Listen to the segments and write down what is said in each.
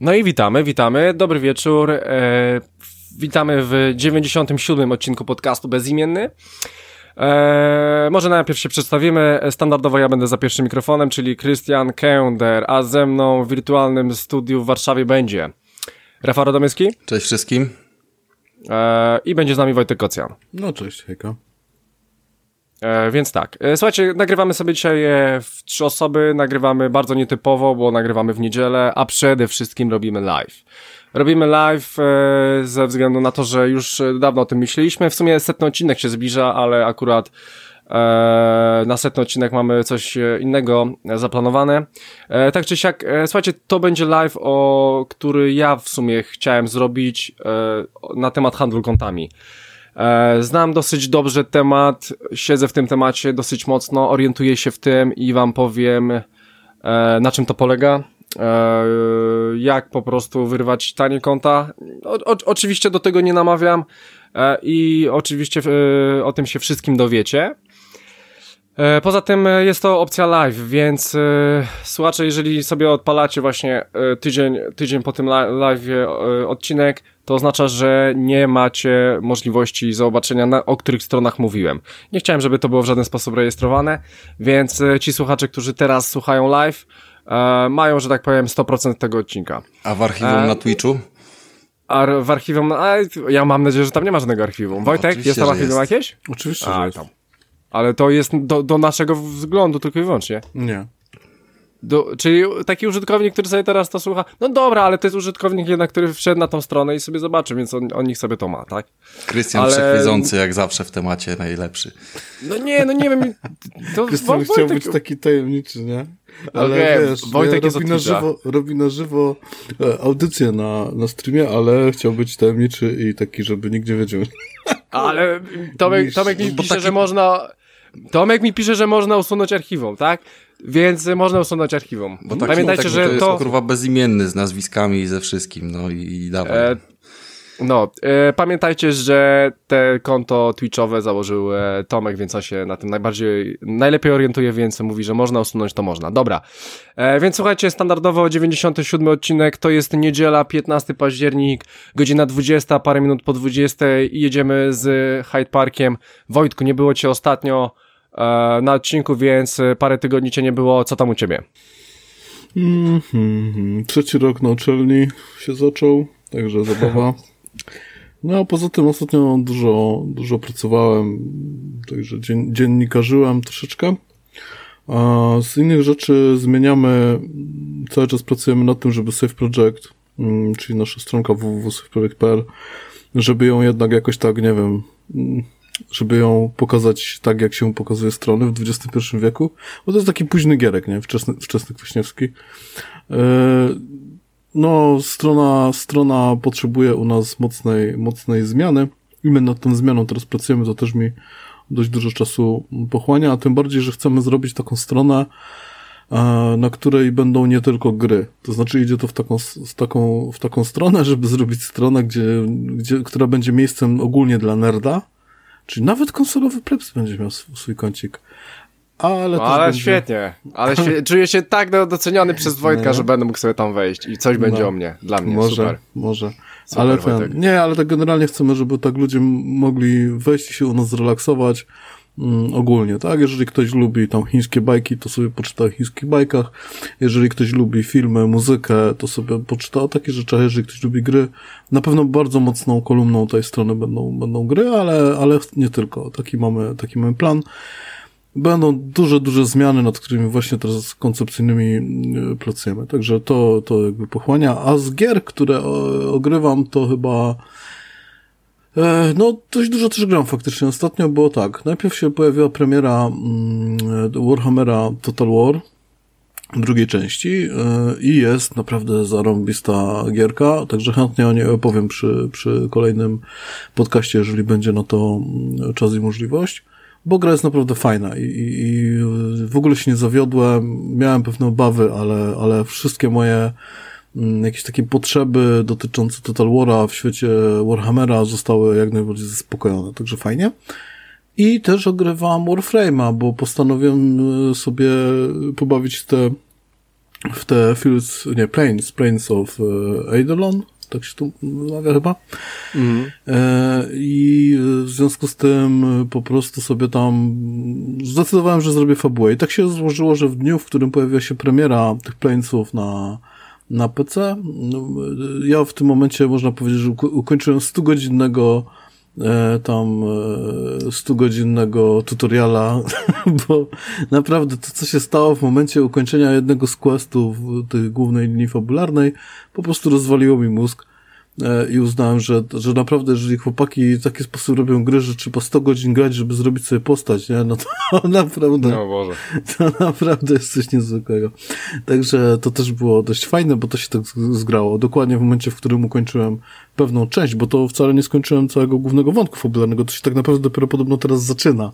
No i witamy, witamy. Dobry wieczór. E, witamy w 97 odcinku podcastu Bezimienny. E, może najpierw się przedstawimy. Standardowo ja będę za pierwszym mikrofonem, czyli Christian Kender, a ze mną w wirtualnym studiu w Warszawie będzie Rafał Radomyski. Cześć wszystkim. E, I będzie z nami Wojtek Kocjan. No cześć, hejka. E, więc tak, e, słuchajcie, nagrywamy sobie dzisiaj e, w trzy osoby, nagrywamy bardzo nietypowo, bo nagrywamy w niedzielę, a przede wszystkim robimy live. Robimy live e, ze względu na to, że już e, dawno o tym myśleliśmy. W sumie setny odcinek się zbliża, ale akurat e, na setny odcinek mamy coś innego zaplanowane. Tak czy siak, słuchajcie, to będzie live, o który ja w sumie chciałem zrobić na temat handlu kontami. Znam dosyć dobrze temat, siedzę w tym temacie dosyć mocno, orientuję się w tym i wam powiem, na czym to polega. E, jak po prostu wyrwać tanie konta. O, o, oczywiście do tego nie namawiam i oczywiście o tym się wszystkim dowiecie. Poza tym jest to opcja live, więc słuchacze, jeżeli sobie odpalacie właśnie tydzień, tydzień po tym live odcinek, to oznacza, że nie macie możliwości zobaczenia, na, o których stronach mówiłem. Nie chciałem, żeby to było w żaden sposób rejestrowane, więc e, ci słuchacze, którzy teraz słuchają live, e, mają, że tak powiem, 100% tego odcinka. A w archiwum e, na Twitchu? A w archiwum, a ja mam nadzieję, że tam nie ma żadnego archiwum. Wojtek, jest tam archiwum jest. jakieś? Oczywiście, a, że jest. Tam. Ale to jest do, do naszego wzglądu tylko i wyłącznie. Nie. Do, czyli taki użytkownik, który sobie teraz to słucha, no dobra, ale to jest użytkownik jednak, który wszedł na tą stronę i sobie zobaczy, więc on, on nich sobie to ma, tak? Krystian ale... wszechwiedzący, jak zawsze w temacie, najlepszy. No nie, no nie wiem. To Krystian chciał być taki tajemniczy, nie? Ale okay, wiesz, Wojtek robi, na żywo, robi na żywo e, audycję na, na streamie, ale chciał być tajemniczy i taki, żeby nikt nie wiedział. Ale Tomek, Tomek mi pisze, taki... że można... Tomek mi pisze, że można usunąć archiwum, tak? Więc można usunąć archiwum. Bo tak, Pamiętajcie, tak, że to jest to... kurwa bezimienny z nazwiskami i ze wszystkim, no i, i dawaj. E, no, e, pamiętajcie, że te konto Twitchowe założył e, Tomek, więc on się na tym najbardziej, najlepiej orientuje, więc mówi, że można usunąć, to można. Dobra, e, więc słuchajcie, standardowo 97 odcinek, to jest niedziela, 15 październik, godzina 20, parę minut po 20 i jedziemy z Hyde Parkiem. Wojtku, nie było cię ostatnio, na odcinku, więc e, parę tygodni cię nie było. Co tam u ciebie? Mm -hmm. Trzeci rok na uczelni się zaczął, także zabawa. No a poza tym ostatnio dużo, dużo pracowałem, także dzien dziennikarzyłem troszeczkę. A z innych rzeczy zmieniamy, cały czas pracujemy nad tym, żeby Safe Project, mm, czyli nasza stronka www.safeproject.pl, żeby ją jednak jakoś tak, nie wiem, mm, żeby ją pokazać tak, jak się pokazuje strony w XXI wieku, bo to jest taki późny gierek, nie? Wczesny, wczesny Kwaśniewski. Yy, no, strona, strona potrzebuje u nas mocnej, mocnej zmiany i my nad tą zmianą teraz pracujemy, to też mi dość dużo czasu pochłania, a tym bardziej, że chcemy zrobić taką stronę, e, na której będą nie tylko gry. To znaczy idzie to w taką, w taką, w taką stronę, żeby zrobić stronę, gdzie, gdzie, która będzie miejscem ogólnie dla nerda, Czyli nawet konsolowy plebs będzie miał swój kącik. Ale, no, ale będzie... świetnie. Ale świe... czuję się tak doceniony przez Wojtka, że będę mógł sobie tam wejść i coś będzie no. o mnie. Dla mnie. Może, super. może. Super, ale ten, nie, ale tak generalnie chcemy, żeby tak ludzie mogli wejść i się u nas zrelaksować ogólnie, tak? Jeżeli ktoś lubi tam chińskie bajki, to sobie poczyta o chińskich bajkach. Jeżeli ktoś lubi filmy, muzykę, to sobie poczyta o takich rzeczach. Jeżeli ktoś lubi gry, na pewno bardzo mocną kolumną tej strony będą, będą gry, ale, ale nie tylko. Taki mamy, taki mamy plan. Będą duże, duże zmiany, nad którymi właśnie teraz koncepcyjnymi e, pracujemy. Także to, to jakby pochłania. A z gier, które ogrywam, to chyba E, no, dość dużo też gram faktycznie. Ostatnio było tak. Najpierw się pojawiła premiera mm, Warhammera Total War drugiej części e, i jest naprawdę zarąbista gierka, także chętnie o niej opowiem przy, przy kolejnym podcaście, jeżeli będzie na to mm, czas i możliwość. bo gra jest naprawdę fajna i, i, i w ogóle się nie zawiodłem. Miałem pewne obawy, ale, ale wszystkie moje jakieś takie potrzeby dotyczące Total War'a w świecie Warhammera zostały jak najbardziej zaspokojone, także fajnie. I też ogrywam Warframe'a, bo postanowiłem e, sobie pobawić te w te Fields, nie, Plains, Plains of uh, Eidolon, tak się tu mawia chyba. Mm. E, I w związku z tym po prostu sobie tam zdecydowałem, że zrobię fabułę. I tak się złożyło, że w dniu, w którym pojawiła się premiera tych Plainsów na, na PC, no, ja w tym momencie można powiedzieć, że ukończyłem 100-godzinnego E, tam 100-godzinnego e, tutoriala, bo naprawdę to, co się stało w momencie ukończenia jednego z questów tej głównej linii fabularnej, po prostu rozwaliło mi mózg. E, i uznałem, że, że naprawdę, jeżeli chłopaki w taki sposób robią gry, że trzeba 100 godzin grać, żeby zrobić sobie postać, nie? No to naprawdę, no Boże. to naprawdę jest coś niezwykłego. Także to też było dość fajne, bo to się tak zgrało. Dokładnie w momencie, w którym ukończyłem pewną część, bo to wcale nie skończyłem całego głównego wątku fabularnego, to się tak naprawdę dopiero podobno teraz zaczyna.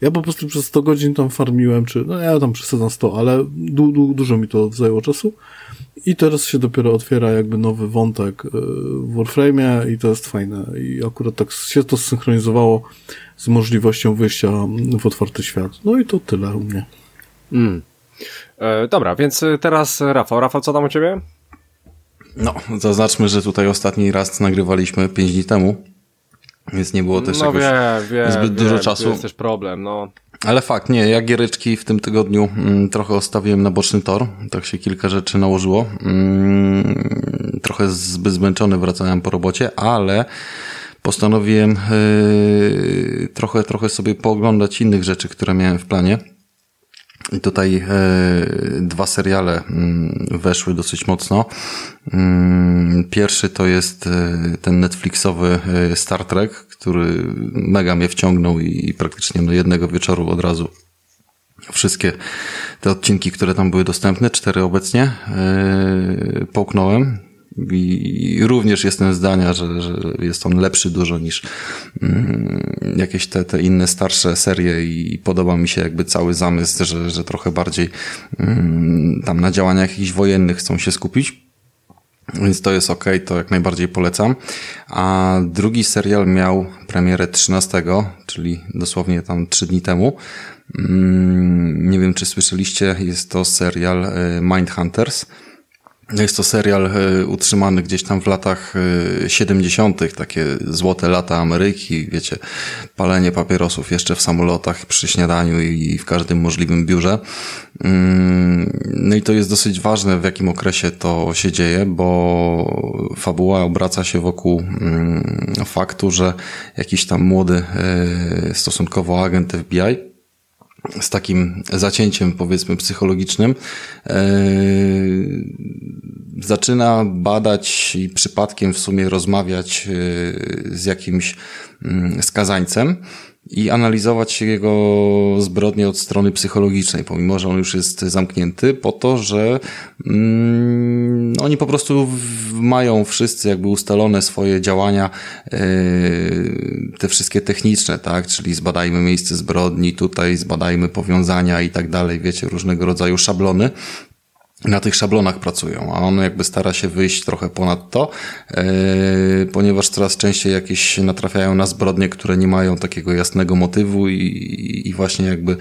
Ja po prostu przez 100 godzin tam farmiłem, czy, no ja tam przesadzam 100, ale du, du, dużo mi to zajęło czasu. I teraz się dopiero otwiera jakby nowy wątek e, w Warframe'ie i to jest fajne. I akurat tak się to zsynchronizowało z możliwością wyjścia w otwarty świat. No i to tyle u mnie. Mm. E, dobra, więc teraz Rafał. Rafał, co tam u ciebie? No, zaznaczmy, że tutaj ostatni raz nagrywaliśmy 5 dni temu, więc nie było też no jakoś wie, wie, zbyt wie, dużo czasu. To jest też problem, no. Ale fakt, nie, ja giereczki w tym tygodniu mm, trochę ostawiłem na boczny tor, tak się kilka rzeczy nałożyło. Mm, trochę zbyt zmęczony wracałem po robocie, ale postanowiłem yy, trochę, trochę sobie pooglądać innych rzeczy, które miałem w planie. Tutaj e, dwa seriale mm, weszły dosyć mocno. Mm, pierwszy to jest e, ten Netflixowy e, Star Trek, który mega mnie wciągnął i, praktycznie do jednego wieczoru od razu wszystkie te odcinki, które tam były dostępne, cztery obecnie, połknąłem. I również jestem zdania, że, że jest on lepszy dużo niż mm, jakieś te, te inne starsze serie i podoba mi się jakby cały zamysł, że, że trochę bardziej mm, tam na działaniach jakichś wojennych chcą się skupić. Więc to jest ok, to jak najbardziej polecam. A drugi serial miał premierę 13, czyli dosłownie tam 3 dni temu. Mm, nie wiem, czy słyszeliście, jest to serial y, Mindhunters. Jest to serial e, utrzymany gdzieś tam w latach 70., e, takie złote lata Ameryki, wiecie, palenie papierosów jeszcze w samolotach przy śniadaniu i w każdym możliwym biurze. Mm, no i to jest dosyć ważne, w jakim okresie to się dzieje, bo fabuła obraca się wokół mm, faktu, że jakiś tam młody e, stosunkowo agent FBI z takim zacięciem, powiedzmy, psychologicznym, yy, zaczyna badać i przypadkiem w sumie rozmawiać yy, z jakimś yy, skazańcem i analizować jego zbrodnie od strony psychologicznej, pomimo, że on już jest zamknięty, po to, że mm, oni po prostu mają wszyscy jakby ustalone swoje działania, yy, te wszystkie techniczne, tak, czyli zbadajmy miejsce zbrodni, tutaj zbadajmy powiązania i tak dalej, wiecie, różnego rodzaju szablony, na tych szablonach pracują, a on jakby stara się wyjść trochę ponad to, yy, ponieważ coraz częściej jakieś natrafiają na zbrodnie, które nie mają takiego jasnego motywu i, i właśnie jakby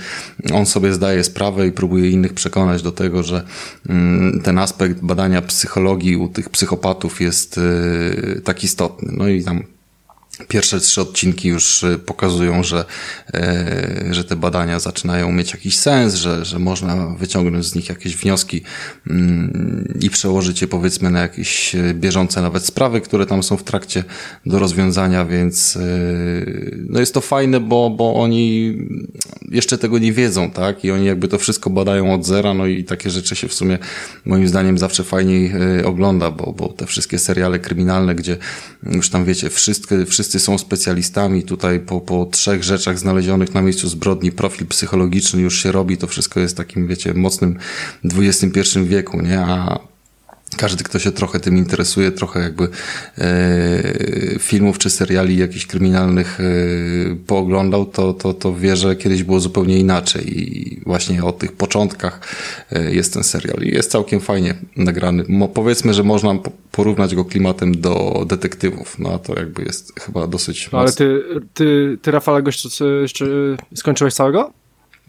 on sobie zdaje sprawę i próbuje innych przekonać do tego, że yy, ten aspekt badania psychologii u tych psychopatów jest yy, tak istotny. No i tam Pierwsze trzy odcinki już y, pokazują, że, e, że te badania zaczynają mieć jakiś sens, że, że można wyciągnąć z nich jakieś wnioski mm, i przełożyć je powiedzmy na jakieś e, bieżące nawet sprawy, które tam są w trakcie do rozwiązania, więc no jest to fajne, bo, bo oni jeszcze tego nie wiedzą, tak? I oni jakby to wszystko badają od zera, no i takie rzeczy się w sumie moim zdaniem zawsze fajniej ogląda, bo, bo te wszystkie seriale kryminalne, gdzie już tam wiecie, wszystkie, wszyscy wszyscy są specjalistami. Tutaj po, po trzech rzeczach znalezionych na miejscu zbrodni profil psychologiczny już się robi. To wszystko jest takim, wiecie, mocnym XXI wieku, nie? A każdy, kto się trochę tym interesuje, trochę jakby e, filmów czy seriali jakichś kryminalnych e, pooglądał, to, to, to wie, że kiedyś było zupełnie inaczej i właśnie o tych początkach e, jest ten serial i jest całkiem fajnie nagrany. Mo, powiedzmy, że można porównać go klimatem do detektywów, no a to jakby jest chyba dosyć no, Ale ty, ty, ty Rafale, gościu, skończyłeś całego?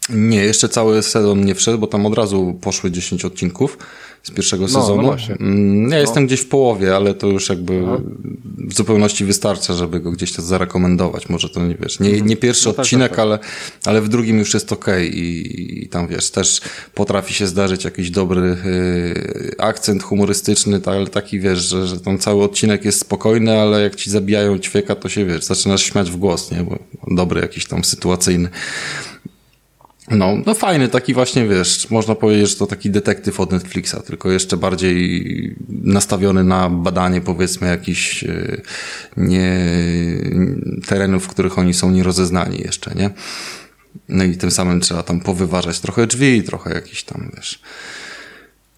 Nie, jeszcze cały sezon nie wszedł, bo tam od razu poszły 10 odcinków z pierwszego no, sezonu. No mm, ja no. jestem gdzieś w połowie, ale to już jakby no. w zupełności wystarcza, żeby go gdzieś to zarekomendować. Może to nie wiesz, nie, nie pierwszy no tak, odcinek, tak, tak. Ale, ale w drugim już jest ok i, i, tam wiesz, też potrafi się zdarzyć jakiś dobry y, akcent humorystyczny, tak, ale taki wiesz, że, że tam cały odcinek jest spokojny, ale jak ci zabijają ćwieka, to się wiesz, zaczynasz śmiać w głos, nie? Bo dobry jakiś tam sytuacyjny. No, no fajny, taki właśnie, wiesz, można powiedzieć, że to taki detektyw od Netflixa, tylko jeszcze bardziej nastawiony na badanie, powiedzmy, jakichś e, nie, terenów, w których oni są nierozeznani jeszcze, nie? No i tym samym trzeba tam powyważać trochę drzwi, trochę jakiś tam, wiesz,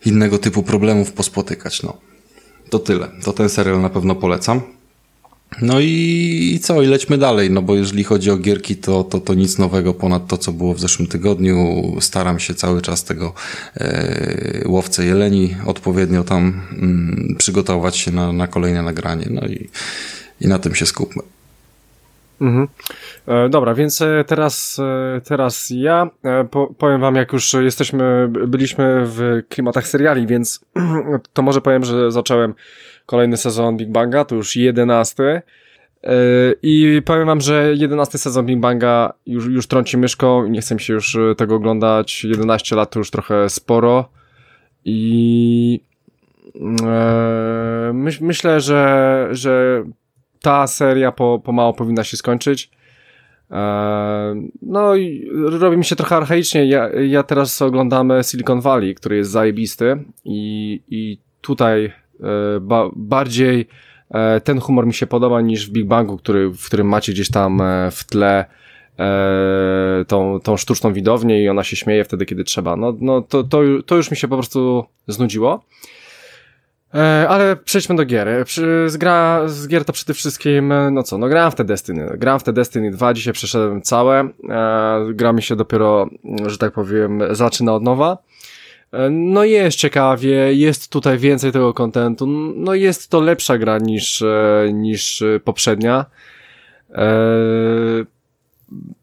innego typu problemów pospotykać, no. To tyle. To ten serial na pewno polecam. No i, co, i lećmy dalej, no bo jeżeli chodzi o gierki, to, to, to nic nowego ponad to, co było w zeszłym tygodniu. Staram się cały czas tego e, łowcę jeleni odpowiednio tam mm, przygotować się na, na kolejne nagranie, no i, i na tym się skupmy. Mhm. E, dobra, więc e, teraz, e, teraz ja e, po, powiem wam, jak już jesteśmy, byliśmy w klimatach seriali, więc to może powiem, że zacząłem kolejny sezon Big Banga, to już jedenasty. E, I powiem wam, że jedenasty sezon Big Banga już, już trąci myszką i nie chcę mi się już e, tego oglądać. 11 lat to już trochę sporo. I e, myś, myślę, że, że ta seria po, pomału powinna się skończyć. No i robi mi się trochę archaicznie. Ja, ja teraz oglądam Silicon Valley, który jest zajebisty i, i tutaj ba bardziej e, ten humor mi się podoba niż w Big Bangu, który, w którym macie gdzieś tam e, w tle tą, tą sztuczną widownię i ona się śmieje wtedy, kiedy trzeba. No, no to, to, to już mi się po prostu znudziło. Ale przejdźmy do gier. Z, gra, z gier to przede wszystkim, no co, no grałem w te Destiny. Grałem w te Destiny 2, dzisiaj przeszedłem całe. Gra mi się dopiero, że tak powiem, zaczyna od nowa. E, no jest ciekawie, jest tutaj więcej tego kontentu, no jest to lepsza gra niż, e, niż e, poprzednia.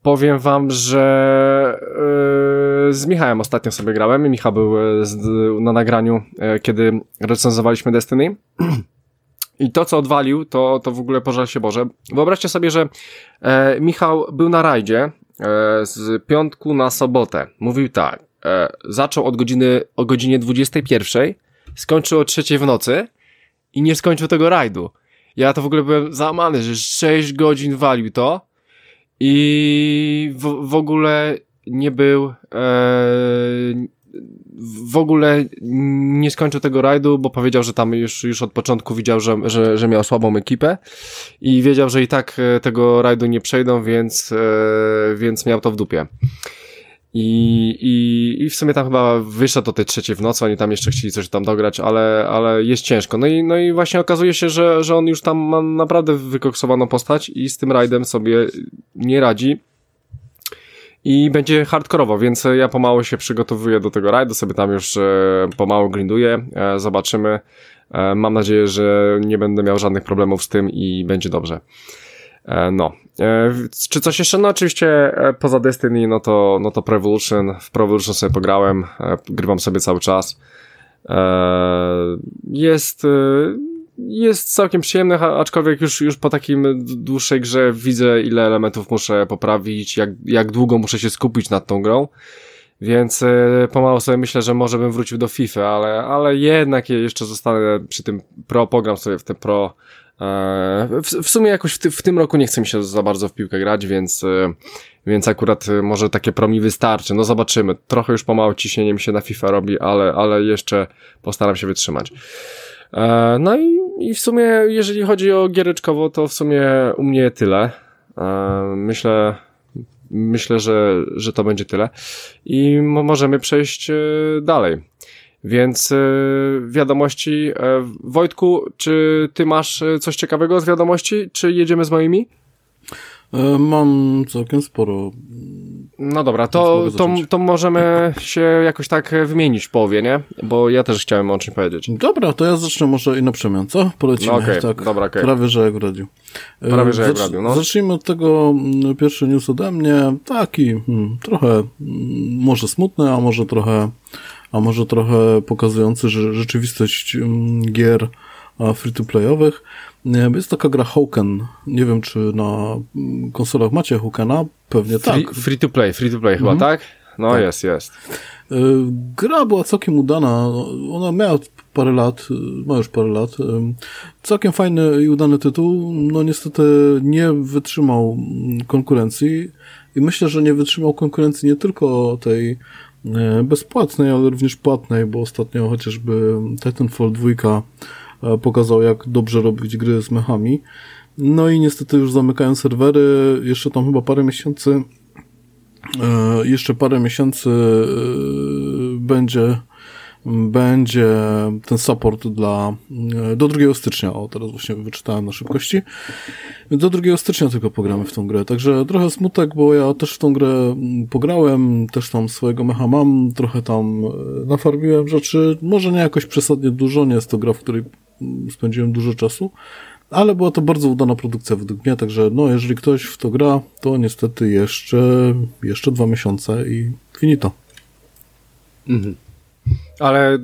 powiem wam, że z Michałem ostatnio sobie grałem. Michał był na nagraniu, kiedy recenzowaliśmy Destiny. I to, co odwalił, to, to w ogóle pożal się Boże. Wyobraźcie sobie, że Michał był na rajdzie z piątku na sobotę. Mówił tak e, zaczął od godziny, o godzinie 21, skończył o trzeciej w nocy i nie skończył tego rajdu. Ja to w ogóle byłem załamany, że 6 godzin walił to i w, w ogóle nie był e, w ogóle nie skończył tego rajdu, bo powiedział, że tam już, już od początku widział, że, że, że miał słabą ekipę i wiedział, że i tak e, tego rajdu nie przejdą, więc, e, więc miał to w dupie. I, i, I w sumie tam chyba wyszedł o tej trzeciej w nocy, oni tam jeszcze chcieli coś tam dograć, ale, ale jest ciężko. No i, no i właśnie okazuje się, że, że on już tam ma naprawdę wykoksowaną postać i z tym rajdem sobie nie radzi. I będzie hardkorowo, więc ja pomału się przygotowuję do tego rajdu, sobie tam już e, pomału grinduję, e, zobaczymy. E, mam nadzieję, że nie będę miał żadnych problemów z tym i będzie dobrze. E, no. E, czy coś jeszcze? No oczywiście e, poza Destiny, no to, no to Prevolution. W Prevolution sobie pograłem, grywam sobie cały czas. Jest, jest całkiem przyjemny, aczkolwiek już, już po takim dłuższej grze widzę, ile elementów muszę poprawić, jak, jak długo muszę się skupić nad tą grą. Więc pomału sobie myślę, że może bym wrócił do FIFA, ale, ale jednak jeszcze zostanę przy tym pro, pogram sobie w tym pro E, w, w sumie jakoś w, ty, w, tym roku nie chce mi się za bardzo w piłkę grać, więc, e, więc akurat e, może takie promi wystarczy. No zobaczymy. Trochę już pomału ciśnienie mi się na FIFA robi, ale, ale jeszcze postaram się wytrzymać. No i, i w sumie, jeżeli chodzi o giereczkowo, to w sumie u mnie tyle. Myślę, myślę, że, że to będzie tyle. I możemy przejść dalej. Więc y, wiadomości. E, Wojtku, czy ty masz e, coś ciekawego z wiadomości, czy jedziemy z moimi? E, mam całkiem sporo. No dobra, to, to, to możemy się jakoś tak wymienić w połowie, nie? Bo ja też chciałem o czymś powiedzieć. Dobra, to ja zacznę może i na przemian, co? Polecimy, No okej, tak. dobra, okej. Prawie, że jak. E, Prawie, że jak zacz- no. Zacznijmy od tego, mm, pierwszy news ode mnie, taki hmm, trochę mm, może smutny, a może trochę a może trochę pokazujący że rzeczywistość mm, gier free-to-playowych. Jest taka gra Hawken. Nie wiem, czy na mm, konsolach macie Hawkena? Pewnie Free, tak. free to play, free to play chyba, tak? No Tak. jest, jest. Y, Gra była całkiem udana. Ona miała parę lat, y, ma już parę lat. Ym, Całkiem fajny i udany tytuł. No niestety nie wytrzymał mm, konkurencji i myślę, że nie wytrzymał konkurencji nie tylko tej y, bezpłatnej, ale również płatnej, bo ostatnio chociażby Titanfall 2 e, pokazał, jak dobrze robić gry z mechami. No i niestety już zamykają serwery. Jeszcze tam chyba parę miesięcy E, jeszcze parę miesięcy e, będzie będzie ten support dla e, do 2 stycznia, o teraz właśnie wyczytałem na szybkości, do 2 stycznia tylko pogramy w tą grę, także trochę smutek, bo ja też w tą grę mm, pograłem, też tam swojego mecha mam, trochę tam e, nafarbiłem rzeczy, może nie jakoś przesadnie dużo, nie jest to gra, w której mm, spędziłem dużo czasu, ale była to bardzo udana produkcja według mnie, także no, jeżeli ktoś w to gra, to niestety jeszcze, jeszcze dwa miesiące i finito. Ale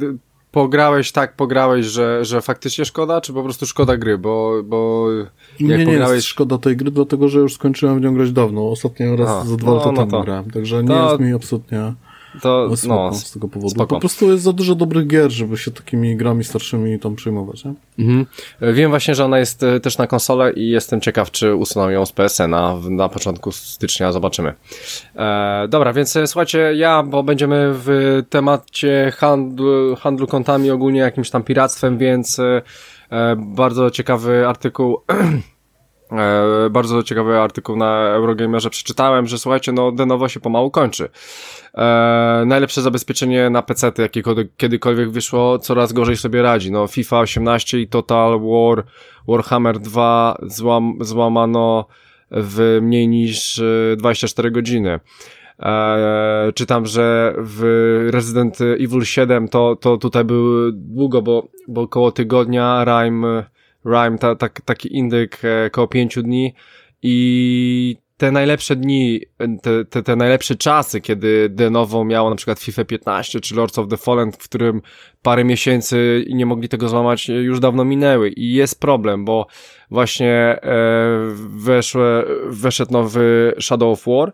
pograłeś tak, pograłeś, że, że faktycznie szkoda, czy po prostu szkoda gry, bo, bo jak Nie, nie jest pograłeś... szkoda tej gry, dlatego że już skończyłem w nią grać dawno. Ostatnio raz A, za dwa no, lata no temu grałem, także nie to- jest mi absolutnie To, smutno no, z tego powodu. spoko. Po prostu jest za dużo dobrych gier, żeby się takimi grami starszymi tam przejmować, nie? Mhm. Wiem właśnie, że ona jest e, też na konsolę i jestem ciekaw, czy usuną ją z PSN-a na początku stycznia, zobaczymy. E, dobra, więc e, słuchajcie, ja, bo będziemy w temacie handlu, handlu kontami, ogólnie jakimś tam piractwem, więc e, e, bardzo ciekawy artykuł E, bardzo ciekawy artykuł na Eurogamerze przeczytałem, że słuchajcie, no Denowo się pomału kończy. E, najlepsze zabezpieczenie na PC, jakie kiedykolwiek wyszło, coraz gorzej sobie radzi. No FIFA 18 i Total War, Warhammer 2 złam, złamano w mniej niż e, 24 godziny. E, czytam, że w Resident Evil 7 to, to tutaj był długo, bo, bo około tygodnia Rime, Rime ta, ta, taki indyk e, około pięciu dni. I te najlepsze dni, te, te, te najlepsze czasy, kiedy Denowo miało na przykład FIFA 15 czy Lords of the Fallen, w którym parę miesięcy nie mogli tego złamać, e, już dawno minęły. I jest problem, bo właśnie e, weszłe, weszedł nowy Shadow of War,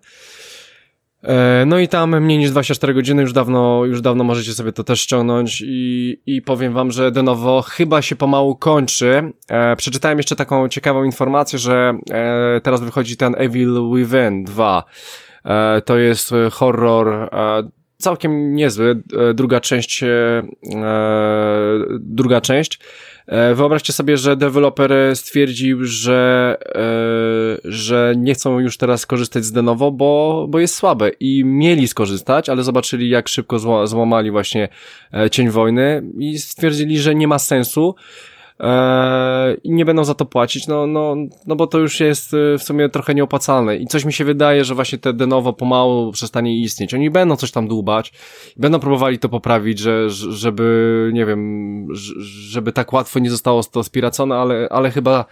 No i tam mniej niż 24 godziny już dawno, już dawno możecie sobie to też ściągnąć i, i powiem wam, że Denowo chyba się pomału kończy. E, przeczytałem jeszcze taką ciekawą informację, że e, teraz wychodzi ten Evil Within 2. E, to jest e, horror e, całkiem niezły. E, druga część, e, e, druga część. E, Wyobraźcie sobie, że deweloper stwierdził, że, e, że nie chcą już teraz korzystać z Denowo, bo, bo jest słabe i mieli skorzystać, ale zobaczyli jak szybko zła, złamali właśnie e, Cień Wojny i stwierdzili, że nie ma sensu i nie będą za to płacić, no, no, no bo to już jest e, w sumie trochę nieopłacalne i coś mi się wydaje, że właśnie te Denowo pomału przestanie istnieć. Oni będą coś tam dłubać, będą próbowali to poprawić, że, że- żeby, nie wiem, żeby tak łatwo nie zostało to spiracone, ale, ale chyba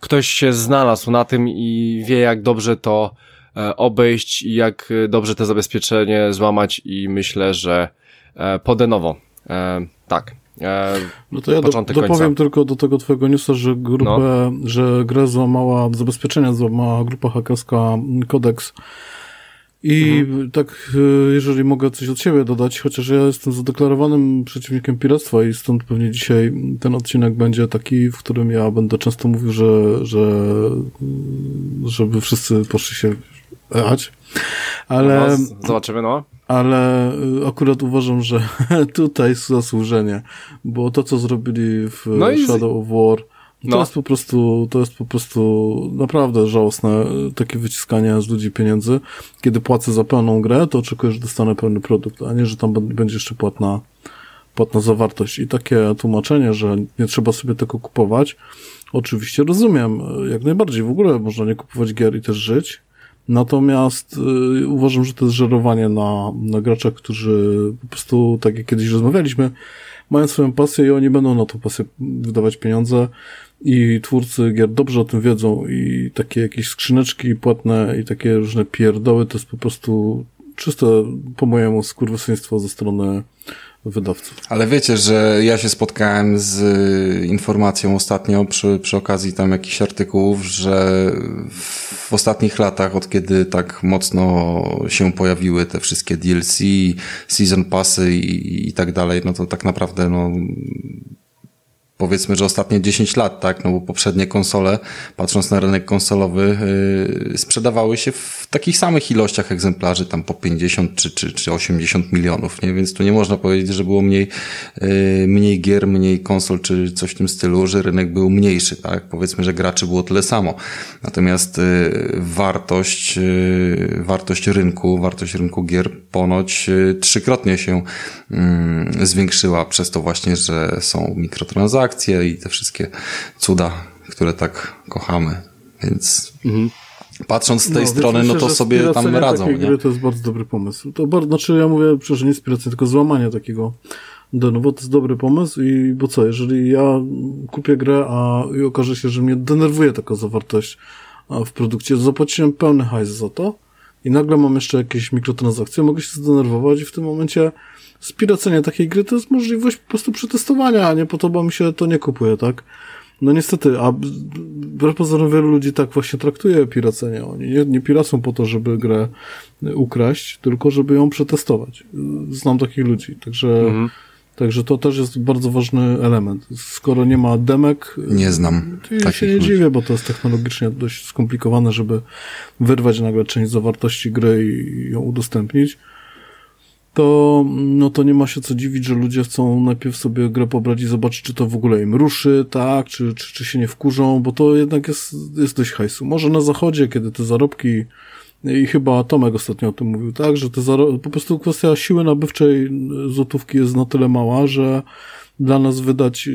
ktoś się znalazł na tym i wie jak dobrze to e, obejść i jak dobrze te zabezpieczenie złamać i myślę, że e, podenowo. E, tak. E, No to ja do, dopowiem końca. tylko do tego twojego newsa, że grupę, że grę złamała, zabezpieczenia złamała grupa hakerska Codex. I Mhm. tak, y, jeżeli mogę coś od siebie dodać, chociaż ja jestem zadeklarowanym przeciwnikiem piractwa i stąd pewnie dzisiaj ten odcinek będzie taki, w którym ja będę często mówił, że, że żeby wszyscy poszli się echać. Ale, no, zobaczymy, no. Ale y, akurat uważam, że tutaj jest zasłużenie, bo to, co zrobili w No Shadow of War, to No. jest po prostu, to jest po prostu naprawdę żałosne, y, takie wyciskanie z ludzi pieniędzy. Kiedy płacę za pełną grę, to oczekuję, że dostanę pełny produkt, a nie, że tam będzie jeszcze płatna, płatna zawartość. I takie tłumaczenie, że nie trzeba sobie tego kupować, oczywiście rozumiem. Jak najbardziej. W ogóle można nie kupować gier i też żyć. Natomiast y, uważam, że to jest żerowanie na, na graczach, którzy po prostu, tak jak kiedyś rozmawialiśmy, mają swoją pasję i oni będą na tą pasję wydawać pieniądze. I twórcy gier dobrze o tym wiedzą i takie jakieś skrzyneczki płatne i takie różne pierdoły to jest po prostu czyste po mojemu skurwysyństwo ze strony wydawców. Ale wiecie, że ja się spotkałem z informacją ostatnio przy, przy okazji tam jakichś artykułów, że w ostatnich latach, od kiedy tak mocno się pojawiły te wszystkie DLC, season passy i, i tak dalej, no to tak naprawdę no powiedzmy, że ostatnie 10 lat, tak, no bo poprzednie konsole, patrząc na rynek konsolowy, yy, sprzedawały się w takich samych ilościach egzemplarzy, tam po 50 czy, czy, czy 80 milionów, nie? Więc tu nie można powiedzieć, że było mniej, yy, mniej gier, mniej konsol, czy coś w tym stylu, że rynek był mniejszy, tak? Powiedzmy, że graczy było tyle samo. Natomiast yy, wartość, yy, wartość rynku, wartość rynku gier ponoć yy, trzykrotnie się yy, zwiększyła przez to właśnie, że są mikrotransakcje, akcje i te wszystkie cuda, które tak kochamy. Więc mhm. patrząc z tej no, strony, myślę, no to sobie tam radzą. Nie? Gry to jest bardzo dobry pomysł. To bardzo, znaczy ja mówię, przecież nie inspiracja, tylko złamanie takiego no bo to jest dobry pomysł i bo co, jeżeli ja kupię grę, a i okaże się, że mnie denerwuje taka zawartość w produkcie, zapłaciłem pełny hajs za to i nagle mam jeszcze jakieś mikrotransakcje, mogę się zdenerwować i w tym momencie spiracenie takiej gry to jest możliwość po prostu przetestowania, a nie podoba mi się, to nie kupuję, tak? No niestety, a wbrew pozorom wielu ludzi tak właśnie traktuje piracenie. Oni nie, nie piracą po to, żeby grę ukraść, tylko żeby ją przetestować. Znam takich ludzi, także, mhm. także to też jest bardzo ważny element. Skoro nie ma demek... Nie znam to ja się nie ludzi. dziwię, bo to jest technologicznie dość skomplikowane, żeby wyrwać nagle część zawartości gry i ją udostępnić to, no to nie ma się co dziwić, że ludzie chcą najpierw sobie grę pobrać i zobaczyć, czy to w ogóle im ruszy, tak, czy, czy, czy się nie wkurzą, bo to jednak jest, jest dość hajsu. Może na zachodzie, kiedy te zarobki i chyba Tomek ostatnio o tym mówił, tak, że te po prostu kwestia siły nabywczej złotówki jest na tyle mała, że dla nas wydać, y,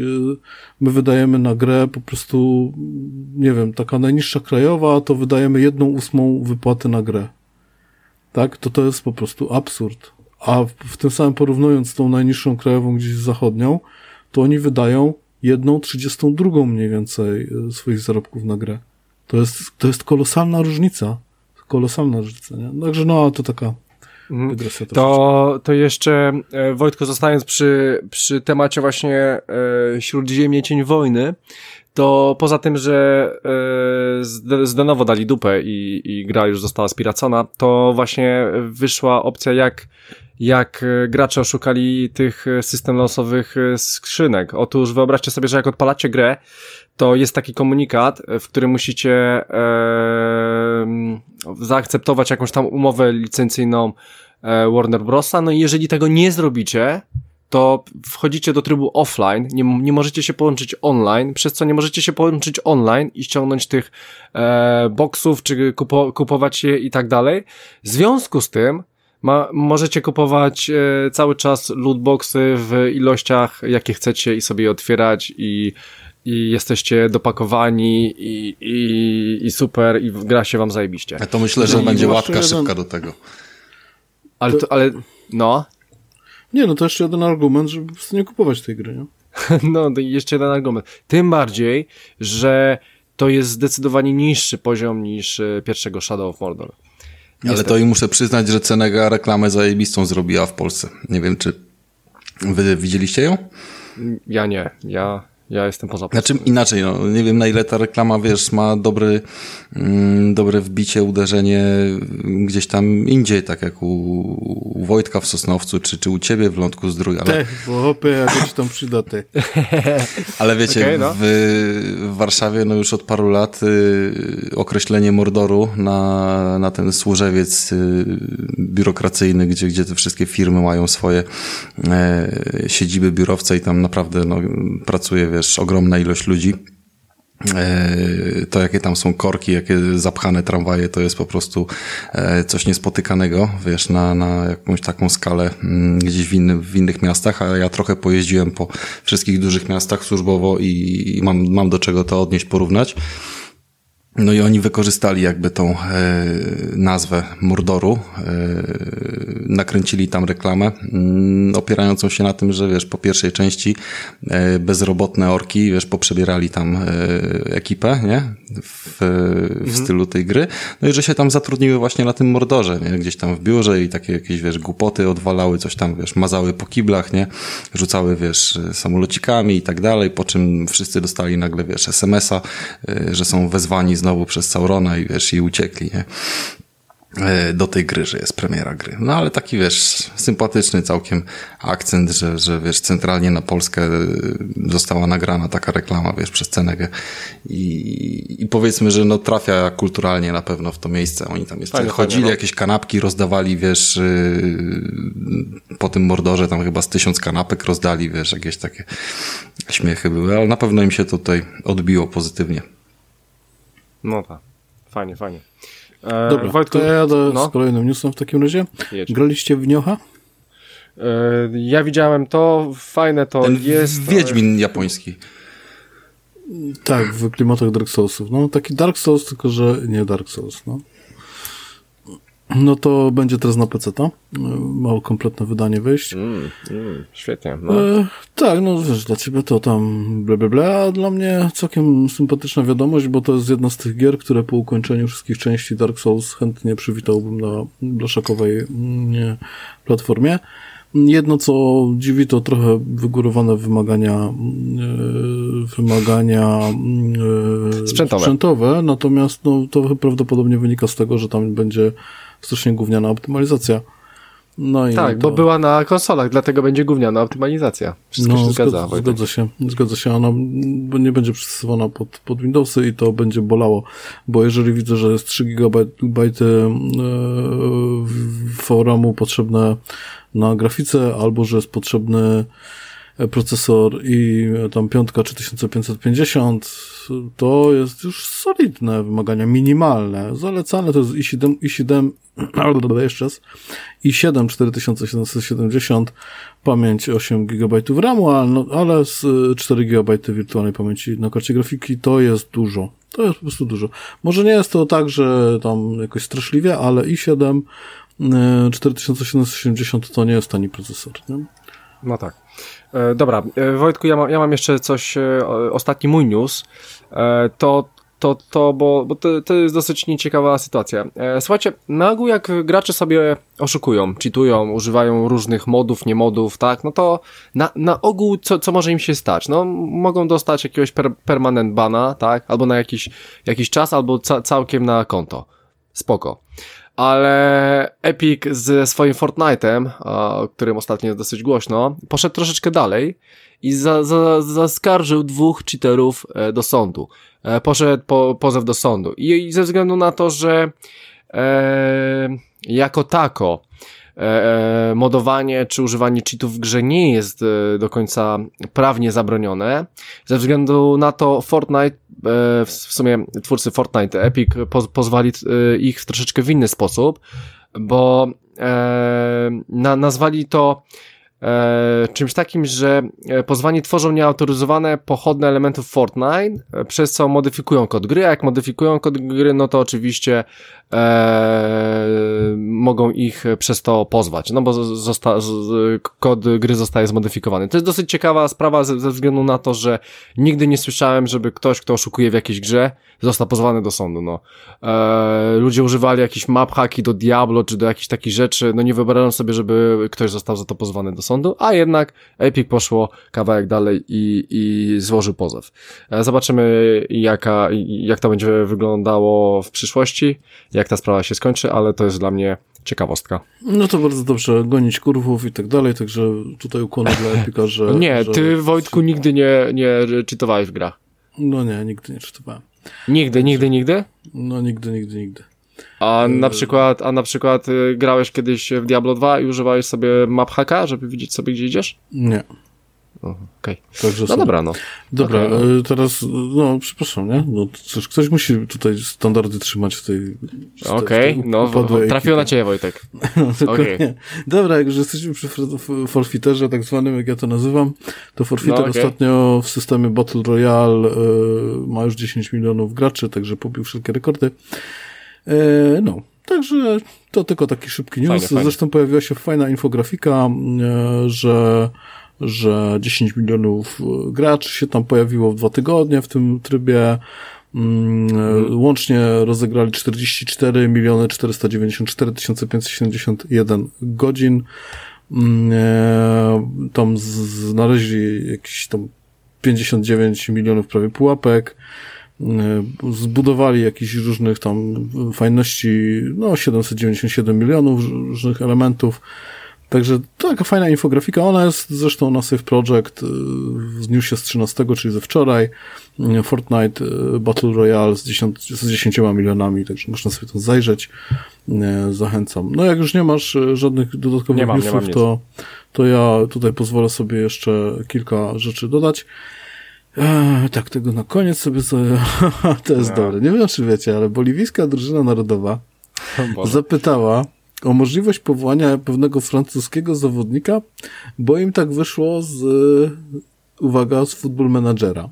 my wydajemy na grę po prostu, nie wiem, taka najniższa krajowa, to wydajemy jedną ósmą wypłaty na grę. Tak? To to jest po prostu absurd a w, tym samym porównując tą najniższą krajową gdzieś zachodnią, to oni wydają jedną trzydziestą drugą mniej więcej e, swoich zarobków na grę. To jest, to jest kolosalna różnica. Kolosalna różnica, nie? Także no, to taka mhm. To, to jeszcze, e, Wojtko, zostając przy, przy temacie właśnie e, Śródziemie Cień Wojny, to poza tym, że e, Zdenowo dali dupę i, i gra już została spiracona, to właśnie wyszła opcja jak jak gracze oszukali tych system losowych skrzynek. Otóż wyobraźcie sobie, że jak odpalacie grę, to jest taki komunikat, w którym musicie e, zaakceptować jakąś tam umowę licencyjną e, Warner Brosa. No i jeżeli tego nie zrobicie, to wchodzicie do trybu offline, nie, nie możecie się połączyć online, przez co nie możecie się połączyć online i ściągnąć tych e, boxów, czy kupo, kupować je i tak dalej. W związku z tym ma, możecie kupować e, cały czas lootboxy w ilościach, jakie chcecie i sobie je otwierać i, i jesteście dopakowani i, i, i super i gra się wam zajebiście. Ja to myślę, że I będzie łatka jeden... szybka do tego. Ale, to, ale no. Nie, no to jeszcze jeden argument, żeby po prostu nie kupować tej gry, nie? no, to jeszcze jeden argument. Tym bardziej, że to jest zdecydowanie niższy poziom niż e, pierwszego Shadow of Mordor. Ale to i muszę przyznać, że Cenega reklamę zajebistą zrobiła w Polsce. Nie wiem, czy wy widzieliście ją? Ja nie. Ja ja jestem poza Znaczy inaczej, no, nie wiem na ile ta reklama, wiesz, ma dobry, mm, dobre wbicie, uderzenie gdzieś tam indziej, tak jak u, u Wojtka w Sosnowcu, czy, czy u ciebie w Lądku Zdrój, ale... Te, bo hopy, jakieś tam przyda te. ale wiecie, okay, no. w, w, Warszawie no już od paru lat y, określenie Mordoru na, na ten służewiec y, biurokracyjny, gdzie, gdzie te wszystkie firmy mają swoje e, siedziby biurowce i tam naprawdę no, pracuje wiesz, ogromna ilość ludzi. E, to jakie tam są korki, jakie zapchane tramwaje, to jest po prostu e, coś niespotykanego, wiesz, na, na jakąś taką skalę mm, gdzieś w, inny, w innych miastach, a ja trochę pojeździłem po wszystkich dużych miastach służbowo i, i mam, mam do czego to odnieść, porównać. No i oni wykorzystali jakby tą e, nazwę Mordoru, e, nakręcili tam reklamę, mm, opierającą się na tym, że wiesz, po pierwszej części e, bezrobotne orki, wiesz, poprzebierali tam ekipę, nie? W, w mhm. stylu tej gry. No i że się tam zatrudniły właśnie na tym Mordorze, nie? Gdzieś tam w biurze i takie jakieś, wiesz, głupoty odwalały, coś tam, wiesz, mazały po kiblach, nie? Rzucały, wiesz, samolocikami i tak dalej, po czym wszyscy dostali nagle, wiesz, SMS-a, że są wezwani z znowu przez Saurona i wiesz, i uciekli, nie? E, do tej gry, że jest premiera gry. No ale taki, wiesz, sympatyczny całkiem akcent, że, że wiesz, centralnie na Polskę e, została nagrana taka reklama, wiesz, przez Cenegę i, i powiedzmy, że no trafia kulturalnie na pewno w to miejsce. Oni tam jeszcze chodzili, no. jakieś kanapki rozdawali, wiesz, yy, po tym Mordorze tam chyba z tysiąc kanapek rozdali, wiesz, jakieś takie śmiechy były, ale na pewno im się tutaj odbiło pozytywnie. No tak. Fajnie, fajnie. E, Dobra, Wojtku, to ja jadę no. z kolejnym newsem w takim razie. Jedź. Graliście w Niocha? E, ja widziałem to, fajne to Ten jest. Wiedźmin ale... japoński. Tak, w klimatach Dark Soulsów. No, taki Dark Souls, tylko że nie Dark Souls, no. No to będzie teraz na PC, to? Mało kompletne wydanie wyjść. Mm, mm, świetnie. No. E, tak, no wiesz, dla ciebie to tam ble, ble, ble, a dla mnie całkiem sympatyczna wiadomość, bo to jest jedna z tych gier, które po ukończeniu wszystkich części Dark Souls chętnie przywitałbym na blaszakowej mm, platformie. Jedno, co dziwi, to trochę wygórowane wymagania, yy, wymagania yy, sprzętowe. sprzętowe, natomiast no, to prawdopodobnie wynika z tego, że tam będzie strasznie gówniana optymalizacja. No i tak, to... bo była na konsolach, dlatego będzie gówniana optymalizacja. Wszystko no, się zgadza. Zgadza, zgadza się, zgadza się. Ona nie będzie przystosowana pod, pod Windowsy i to będzie bolało, bo jeżeli widzę, że jest 3 GB VRAMu potrzebne na grafice, albo że jest potrzebny procesor i tam piątka 3550, to jest już solidne wymagania, minimalne. Zalecane to jest i7, i7, jeszcze raz, i7 4770, pamięć 8 GB RAMu, no, ale z 4 GB wirtualnej pamięci na karcie grafiki to jest dużo. To jest po prostu dużo. Może nie jest to tak, że tam jakoś straszliwie, ale i7 4770 to nie jest tani procesor. Nie? No tak. E, dobra, e, Wojtku, ja, ma, ja mam jeszcze coś, e, ostatni mój news, to, to, to bo, bo to, to jest dosyć nieciekawa sytuacja. Słuchajcie, na ogół jak gracze sobie oszukują, cheatują, używają różnych modów, nie modów, tak, no to na, na ogół co, co może im się stać? No, mogą dostać jakiegoś per, permanent bana, tak, albo na jakiś, jakiś czas, albo ca, całkiem na konto. Spoko ale Epic ze swoim Fortnite'em, o którym ostatnio jest dosyć głośno, poszedł troszeczkę dalej i za, za, zaskarżył dwóch cheaterów e, do sądu. E, poszedł po, pozew do sądu. I, I ze względu na to, że e, jako tako e, e, modowanie czy używanie cheatów w grze nie jest e, do końca prawnie zabronione. Ze względu na to Fortnite, w sumie twórcy Fortnite, Epic poz, pozwali ich w troszeczkę w inny sposób, bo na, nazwali to e, czymś takim, że e, pozwani tworzą nieautoryzowane pochodne elementów Fortnite, e, przez co modyfikują kod gry, a jak modyfikują kod gry, no to oczywiście e, mogą ich przez to pozwać, no bo zosta, z, kod gry zostaje zmodyfikowany. To jest dosyć ciekawa sprawa ze, ze względu na to, że nigdy nie słyszałem, żeby ktoś, kto oszukuje w jakiejś grze, został pozwany do sądu, no. E, ludzie używali jakichś map haki do Diablo, czy do jakichś takich rzeczy, no nie wyobrażam sobie, żeby ktoś został za to pozwany do sądu, a jednak Epic poszło kawałek dalej i, i złożył pozew. E, zobaczymy, jaka, jak to będzie wyglądało w przyszłości, jak ta sprawa się skończy, ale to jest dla mnie ciekawostka. No to bardzo dobrze, gonić kurwów i tak dalej, także tutaj ukłony dla Epika, że... Nie, że... ty Wojtku nigdy nie, nie czytowałeś w grach. No nie, nigdy nie czytowałem. Nigdy, nigdy, nigdy? No nigdy, nigdy, nigdy. A na przykład, a na przykład y, grałeś kiedyś w Diablo 2 i używałeś sobie map hacka, żeby widzieć sobie gdzie idziesz? Nie. Okej. Okay. No są. dobra, no. Dobra, okay, no. teraz, no przepraszam, nie? No cóż, ktoś musi tutaj standardy trzymać w tej... Okej, okay, no trafiło na ciebie Wojtek. no, okay. Dobra, jak już jesteśmy przy forfiterze tak zwanym, jak ja to nazywam, to forfiter no, ostatnio w systemie Battle Royale y, ma już 10 milionów graczy, także pobił wszelkie rekordy. Y, no, Także to tylko taki szybki news. Fajne, Zresztą fajne. pojawiła się fajna infografika, e, że, że 10 milionów graczy się tam pojawiło w dwa tygodnie w tym trybie. Hmm. Łącznie rozegrali 44 miliony 494 571 godzin. Mm, e, tam znaleźli jakieś tam 59 milionów prawie pułapek. E, zbudowali jakichś różnych tam fajności, no 797 milionów różnych elementów. Także taka fajna infografika, ona jest zresztą na Safe Project e, w newsie z 13, czyli ze wczoraj. E, Fortnite Battle Royale z 10, z 10 milionami, także można sobie to zajrzeć. Zachęcam. No jak już nie masz żadnych dodatkowych nie mam, newsów, nie to, to ja tutaj pozwolę sobie jeszcze kilka rzeczy dodać. Eee, tak, tego na koniec sobie sobie... to jest no. dobre. Nie wiem, czy wiecie, ale boliwijska drużyna narodowa zapytała o możliwość powołania pewnego francuskiego zawodnika, bo im tak wyszło z, uwaga, z futbol menadżera.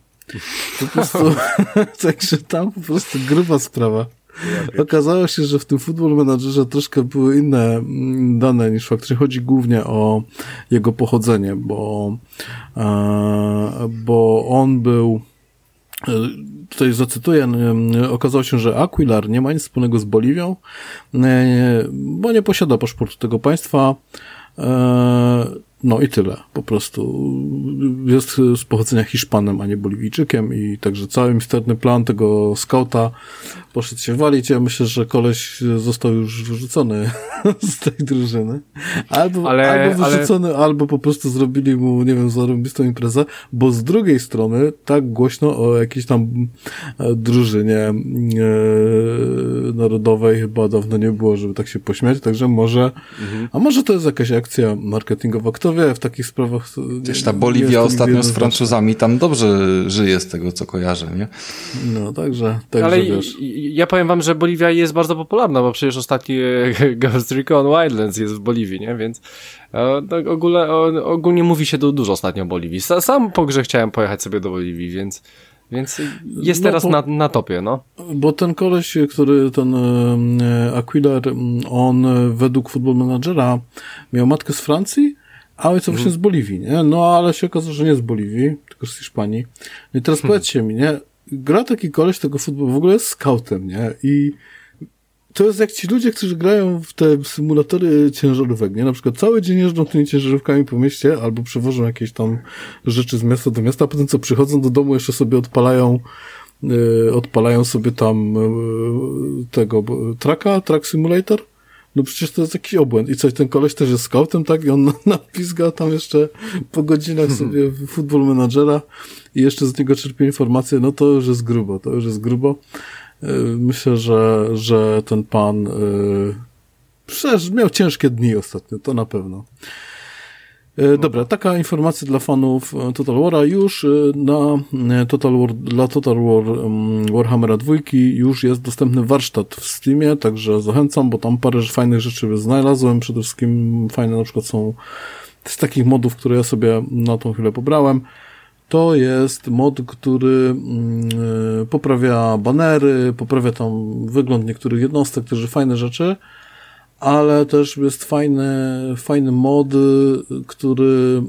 Po prostu, także tam po prostu gruba sprawa. Okazało się, że w tym Football Managerze troszkę były inne mm, dane niż faktycznie. Chodzi głównie o jego pochodzenie, bo, e, bo on był e, tutaj zacytuję, okazało się, że Aquilar nie ma nic wspólnego z Boliwią, e, bo nie posiada paszportu tego państwa, no i tyle. Po prostu jest z pochodzenia Hiszpanem, a nie Boliwijczykiem i także cały misterny plan tego skauta poszedł się walić. Ja myślę, że koleś został już wyrzucony z tej drużyny. Albo, ale, albo wyrzucony, ale... albo po prostu zrobili mu, nie wiem, zarobistą imprezę, bo z drugiej strony tak głośno o jakiejś tam e, drużynie e, narodowej chyba dawno nie było, żeby tak się pośmiać, także może, mhm. a może to jest jakaś akcja marketingowa, kto wie, w takich sprawach. Gdzieś ta Boliwia ostatnio z Francuzami tam dobrze żyje z tego, co kojarzę, nie? No, także, także Ale wiesz. ja powiem wam, że Boliwia jest bardzo popularna, bo przecież ostatni Ghost Recon Wildlands jest w Boliwii, nie? Więc e, tak ogólnie, ogólnie mówi się dużo ostatnio o Boliwii. Sam po grze chciałem pojechać sobie do Boliwii, więc więc jest no, teraz bo, na, na topie, no. Bo ten koleś, który, ten e, Aquilar, on według Football Managera miał matkę z Francji, a ojca właśnie z Boliwii, nie? No ale się okazało, że nie z Boliwii, tylko z Hiszpanii. No i teraz hmm. powiedzcie mi, nie? Gra taki koleś tego futbolu w ogóle jest scoutem, nie? I to jest jak ci ludzie, którzy grają w te symulatory ciężarówek, nie? Na przykład cały dzień jeżdżą tymi ciężarówkami po mieście albo przewożą jakieś tam rzeczy z miasta do miasta, a potem co przychodzą do domu jeszcze sobie odpalają yy, odpalają sobie tam yy, tego traka, track simulator no przecież to jest jakiś obłęd. I coś, ten koleś też jest scoutem, tak? I on napisga tam jeszcze po godzinach sobie futbol menadżera i jeszcze z niego czerpie informacje, no to już jest grubo, to już jest grubo. E, myślę, że, że ten pan yy, przecież miał ciężkie dni ostatnio, to na pewno. E, dobra, taka informacja dla fanów e, Total War'a. Już e, na Total War, dla Total War Warhammera 2 już jest dostępny warsztat w Steamie, także zachęcam, bo tam parę fajnych rzeczy znalazłem. Przede wszystkim fajne na przykład są z takich modów, które ja sobie na tą chwilę pobrałem. To jest mod, który poprawia banery, poprawia tam wygląd niektórych jednostek, też fajne rzeczy ale też jest fajny, fajny mod, który,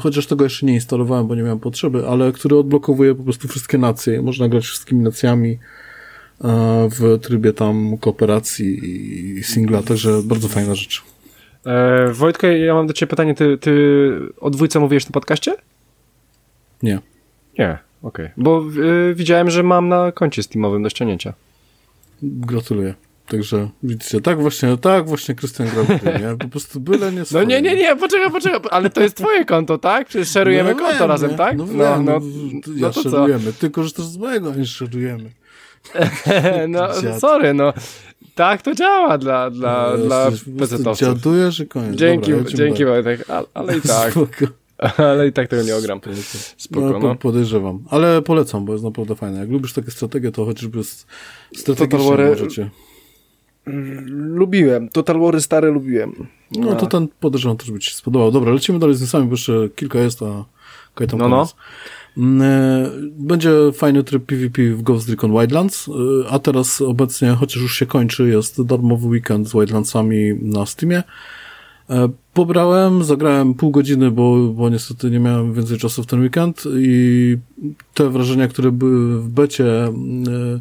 chociaż tego jeszcze nie instalowałem, bo nie miałem potrzeby, ale który odblokowuje po prostu wszystkie nacje. Można grać wszystkimi nacjami e, w trybie tam kooperacji i singla, także bardzo fajna rzecz. E, Wojtko, ja mam do ciebie pytanie, ty, ty o dwójce mówiłeś na podcaście? Nie. Nie, okej. Okay. Bo y, widziałem, że mam na koncie Steamowym do ściągnięcia. Gratuluję. Także widzicie, tak właśnie, tak właśnie Krystian grał nie? Po prostu byle nie swoje. No nie, nie, nie, poczekaj, poczekaj, ale to jest twoje konto, tak? Przecież szerujemy no, konto razem, tak? No, no, no, no, ja no to szerujemy, ty korzystasz z mojego, nie szerujemy. no, sorry, no. Tak to działa dla, dla, no, dla PC-towców. Dziadujesz i koniec. Dzięki, Dobra, ja dzięki Wojtek, ale, ale i tak. ale i tak tego nie ogram. Spoko, no, no. Podejrzewam. Ale polecam, bo jest naprawdę fajne. Jak lubisz takie strategie, to chociażby z strategicznie możecie. Lubiłem. Total Wary stare lubiłem. No to ten podejrzewam też by ci się spodobał. Dobra, lecimy dalej z newsami, bo jeszcze kilka jest, a Kajtam No, no. koniec. Mm, e, Będzie fajny tryb PvP w Ghost Recon Wildlands, e, a teraz obecnie, chociaż już się kończy, jest darmowy weekend z Wildlandsami na Steamie. E, Pobrałem, zagrałem pół godziny, bo, bo niestety nie miałem więcej czasu w ten weekend i te wrażenia, które były w becie, mm, e,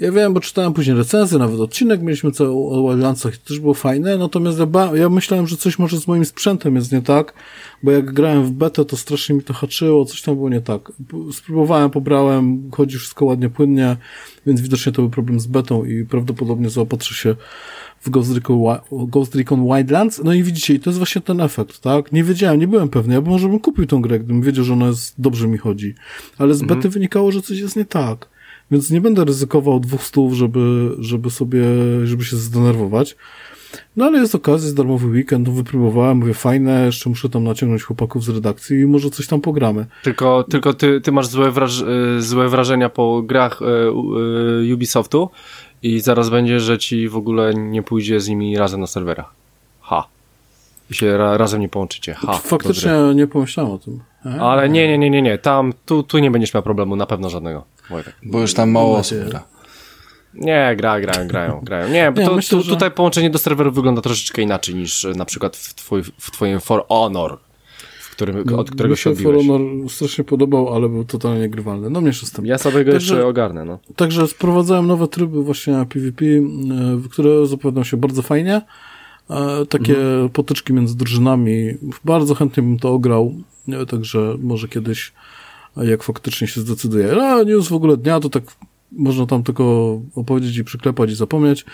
ja wiem, bo czytałem później recenzję, nawet odcinek mieliśmy cały o Wildlandsach i to też było fajne, natomiast ja, ba- ja myślałem, że coś może z moim sprzętem jest nie tak, bo jak grałem w betę, to strasznie mi to haczyło, coś tam było nie tak. Spróbowałem, pobrałem, chodzi wszystko ładnie, płynnie, więc widocznie to był problem z betą i prawdopodobnie zaopatrzę się w Ghost Recon, Ghost Recon Wildlands. No i widzicie, i to jest właśnie ten efekt, tak? Nie wiedziałem, nie byłem pewny, ja bym może bym kupił tą grę, gdybym wiedział, że ona jest, dobrze mi chodzi. Ale z bety wynikało, że coś jest nie tak. Więc nie będę ryzykował dwóch stów, żeby, żeby sobie, żeby się zdenerwować. No ale jest okazja, jest darmowy weekend, no wypróbowałem, mówię fajne, jeszcze muszę tam naciągnąć chłopaków z redakcji i może coś tam pogramy. Tylko, tylko ty, ty masz złe, wraż y, złe wrażenia po grach y, y, Ubisoftu i zaraz będzie, że ci w ogóle nie pójdzie z nimi razem na serwerach. Ha. I się ra, razem nie połączycie. Ha. Faktycznie nie pomyślałem o tym. E? Ale nie, nie, nie, nie, nie. Tam, tu, tu nie będziesz miał problemu, na pewno żadnego. Wojtek. Bo już tam mało osób gra. Nie, gra, grają, grają, grają. Nie, bo Nie, to, myślę, tu, że- tutaj połączenie do serwerów wygląda troszeczkę inaczej niż y, na przykład w, twój, w twoim For Honor, w którym, od którego się się For odbiłeś. Honor strasznie podobał, ale był totalnie niegrywalny. No mniejsza z tym. Ja sobie go Także- jeszcze ogarnę, no. Także sprowadzałem nowe tryby właśnie na PvP, e, które zapowiadają się bardzo fajnie. E, Takie potyczki między drużynami. Bardzo chętnie bym to ograł, e, także może kiedyś, e, jak faktycznie się zdecyduje. A news w ogóle dnia to tak można tam tylko opowiedzieć i przyklepać i zapomnieć.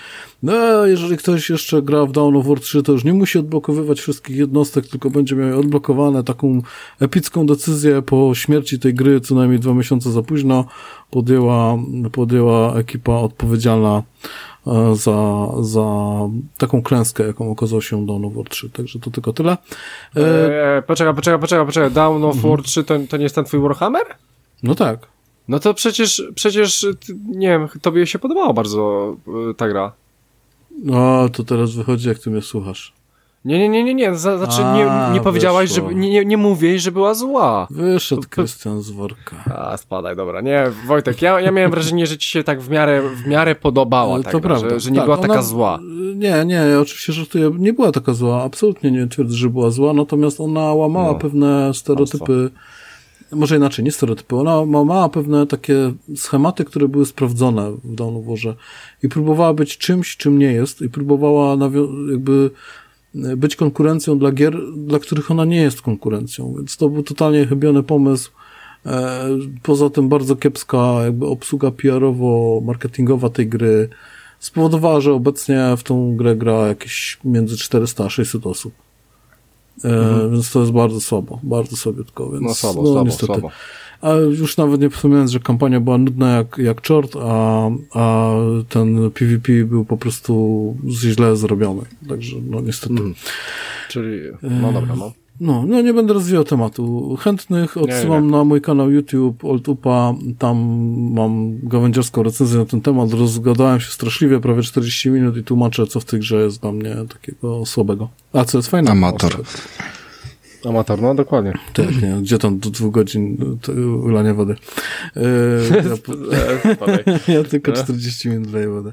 No, jeżeli ktoś jeszcze gra w Dawn of War 3, to już nie musi odblokowywać wszystkich jednostek, tylko będzie miał odblokowane. Taką epicką decyzję po śmierci tej gry, co najmniej dwa miesiące za późno, podjęła, podjęła ekipa odpowiedzialna za, za taką klęskę, jaką okazał się Dawn of War 3. Także to tylko tyle. E, E, poczekaj, poczekaj, poczekaj, poczekaj. Down of War 3 to, to nie jest ten twój Warhammer? no tak. No to przecież, przecież, nie wiem, tobie się podobała bardzo y, ta gra. No, to teraz wychodzi, jak ty mnie słuchasz. Nie, nie, nie, nie, nie, znaczy A, nie, nie powiedziałaś, wyszło. że, nie, nie, nie mówię, że była zła. Wyszedł Krystian z worka. A, spadaj, dobra. Nie, Wojtek, ja, ja miałem wrażenie, że ci się tak w miarę, w miarę podobała Ale ta to gra, prawda. że, że nie Tak, była ona- taka zła. Nie, nie, ja oczywiście żartuję. Nie była taka zła. Absolutnie nie twierdzę, że była zła, natomiast ona łamała No, pewne stereotypy. Może inaczej, nie stereotypy. Ona łamała pewne takie schematy, które były sprawdzone w Dawn of Warze i próbowała być czymś, czym nie jest i próbowała jakby być konkurencją dla gier, dla których ona nie jest konkurencją, więc to był totalnie chybiony pomysł. E, Poza tym bardzo kiepska jakby obsługa PR-owo-marketingowa tej gry spowodowała, że obecnie w tą grę gra jakieś między 400 a 600 osób. E, Więc to jest bardzo słabo, bardzo słabiutko, więc No słabo, no, słabo, niestety. słabo. A już nawet nie wspominając, że kampania była nudna jak, jak czort, a, a ten PvP był po prostu źle zrobiony. Także no niestety. Czyli, no dobra, no. No, no nie będę rozwijał tematu. Chętnych odsyłam na mój kanał YouTube Oltupa. Tam mam gawędziarską recenzję na ten temat. Rozgadałem się straszliwie, prawie 40 minut i tłumaczę, co w tej grze jest dla mnie takiego słabego. A co jest fajne? Amator. Amator, no dokładnie. Tak, nie, gdzie tam do dwóch godzin to, ulania wody. E, ja, ja tylko 40 minut daję wodę.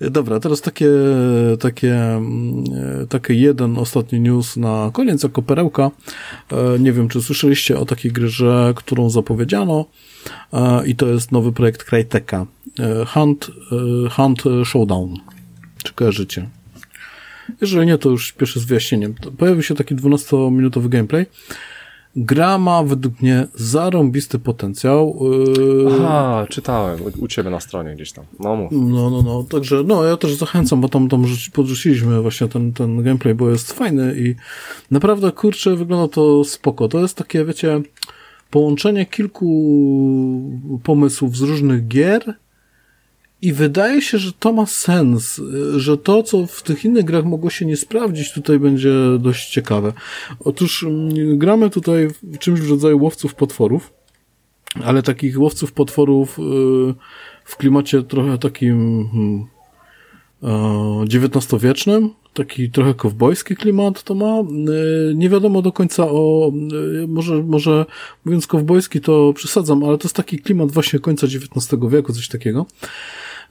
E, Dobra, teraz takie, takie, e, takie jeden ostatni news na koniec, jako perełka. E, Nie wiem, czy słyszeliście o takiej grze, którą zapowiedziano i to jest nowy projekt Cryteka. Hunt, Hunt Showdown. Czy kojarzycie? Jeżeli nie, to już spieszę z wyjaśnieniem. Pojawił się taki 12-minutowy gameplay. Gra ma według mnie zarąbisty potencjał. Yy, Aha, czytałem u, ciebie na stronie gdzieś tam. No mów. no, no, no, także, no, ja też zachęcam, bo tam, tam rzuci- podrzuciliśmy właśnie ten, ten gameplay, bo jest fajny i naprawdę, kurczę, wygląda to spoko. To jest takie, wiecie, połączenie kilku pomysłów z różnych gier I wydaje się, że to ma sens, że to, co w tych innych grach mogło się nie sprawdzić, tutaj będzie dość ciekawe. Otóż mm, gramy tutaj w czymś w rodzaju łowców potworów, ale takich łowców potworów y, w klimacie trochę takim XIX-wiecznym, hmm, taki trochę kowbojski klimat to ma. Y, nie wiadomo do końca o, y, może, może mówiąc kowbojski to przesadzam, ale to jest taki klimat właśnie końca XIX wieku, coś takiego.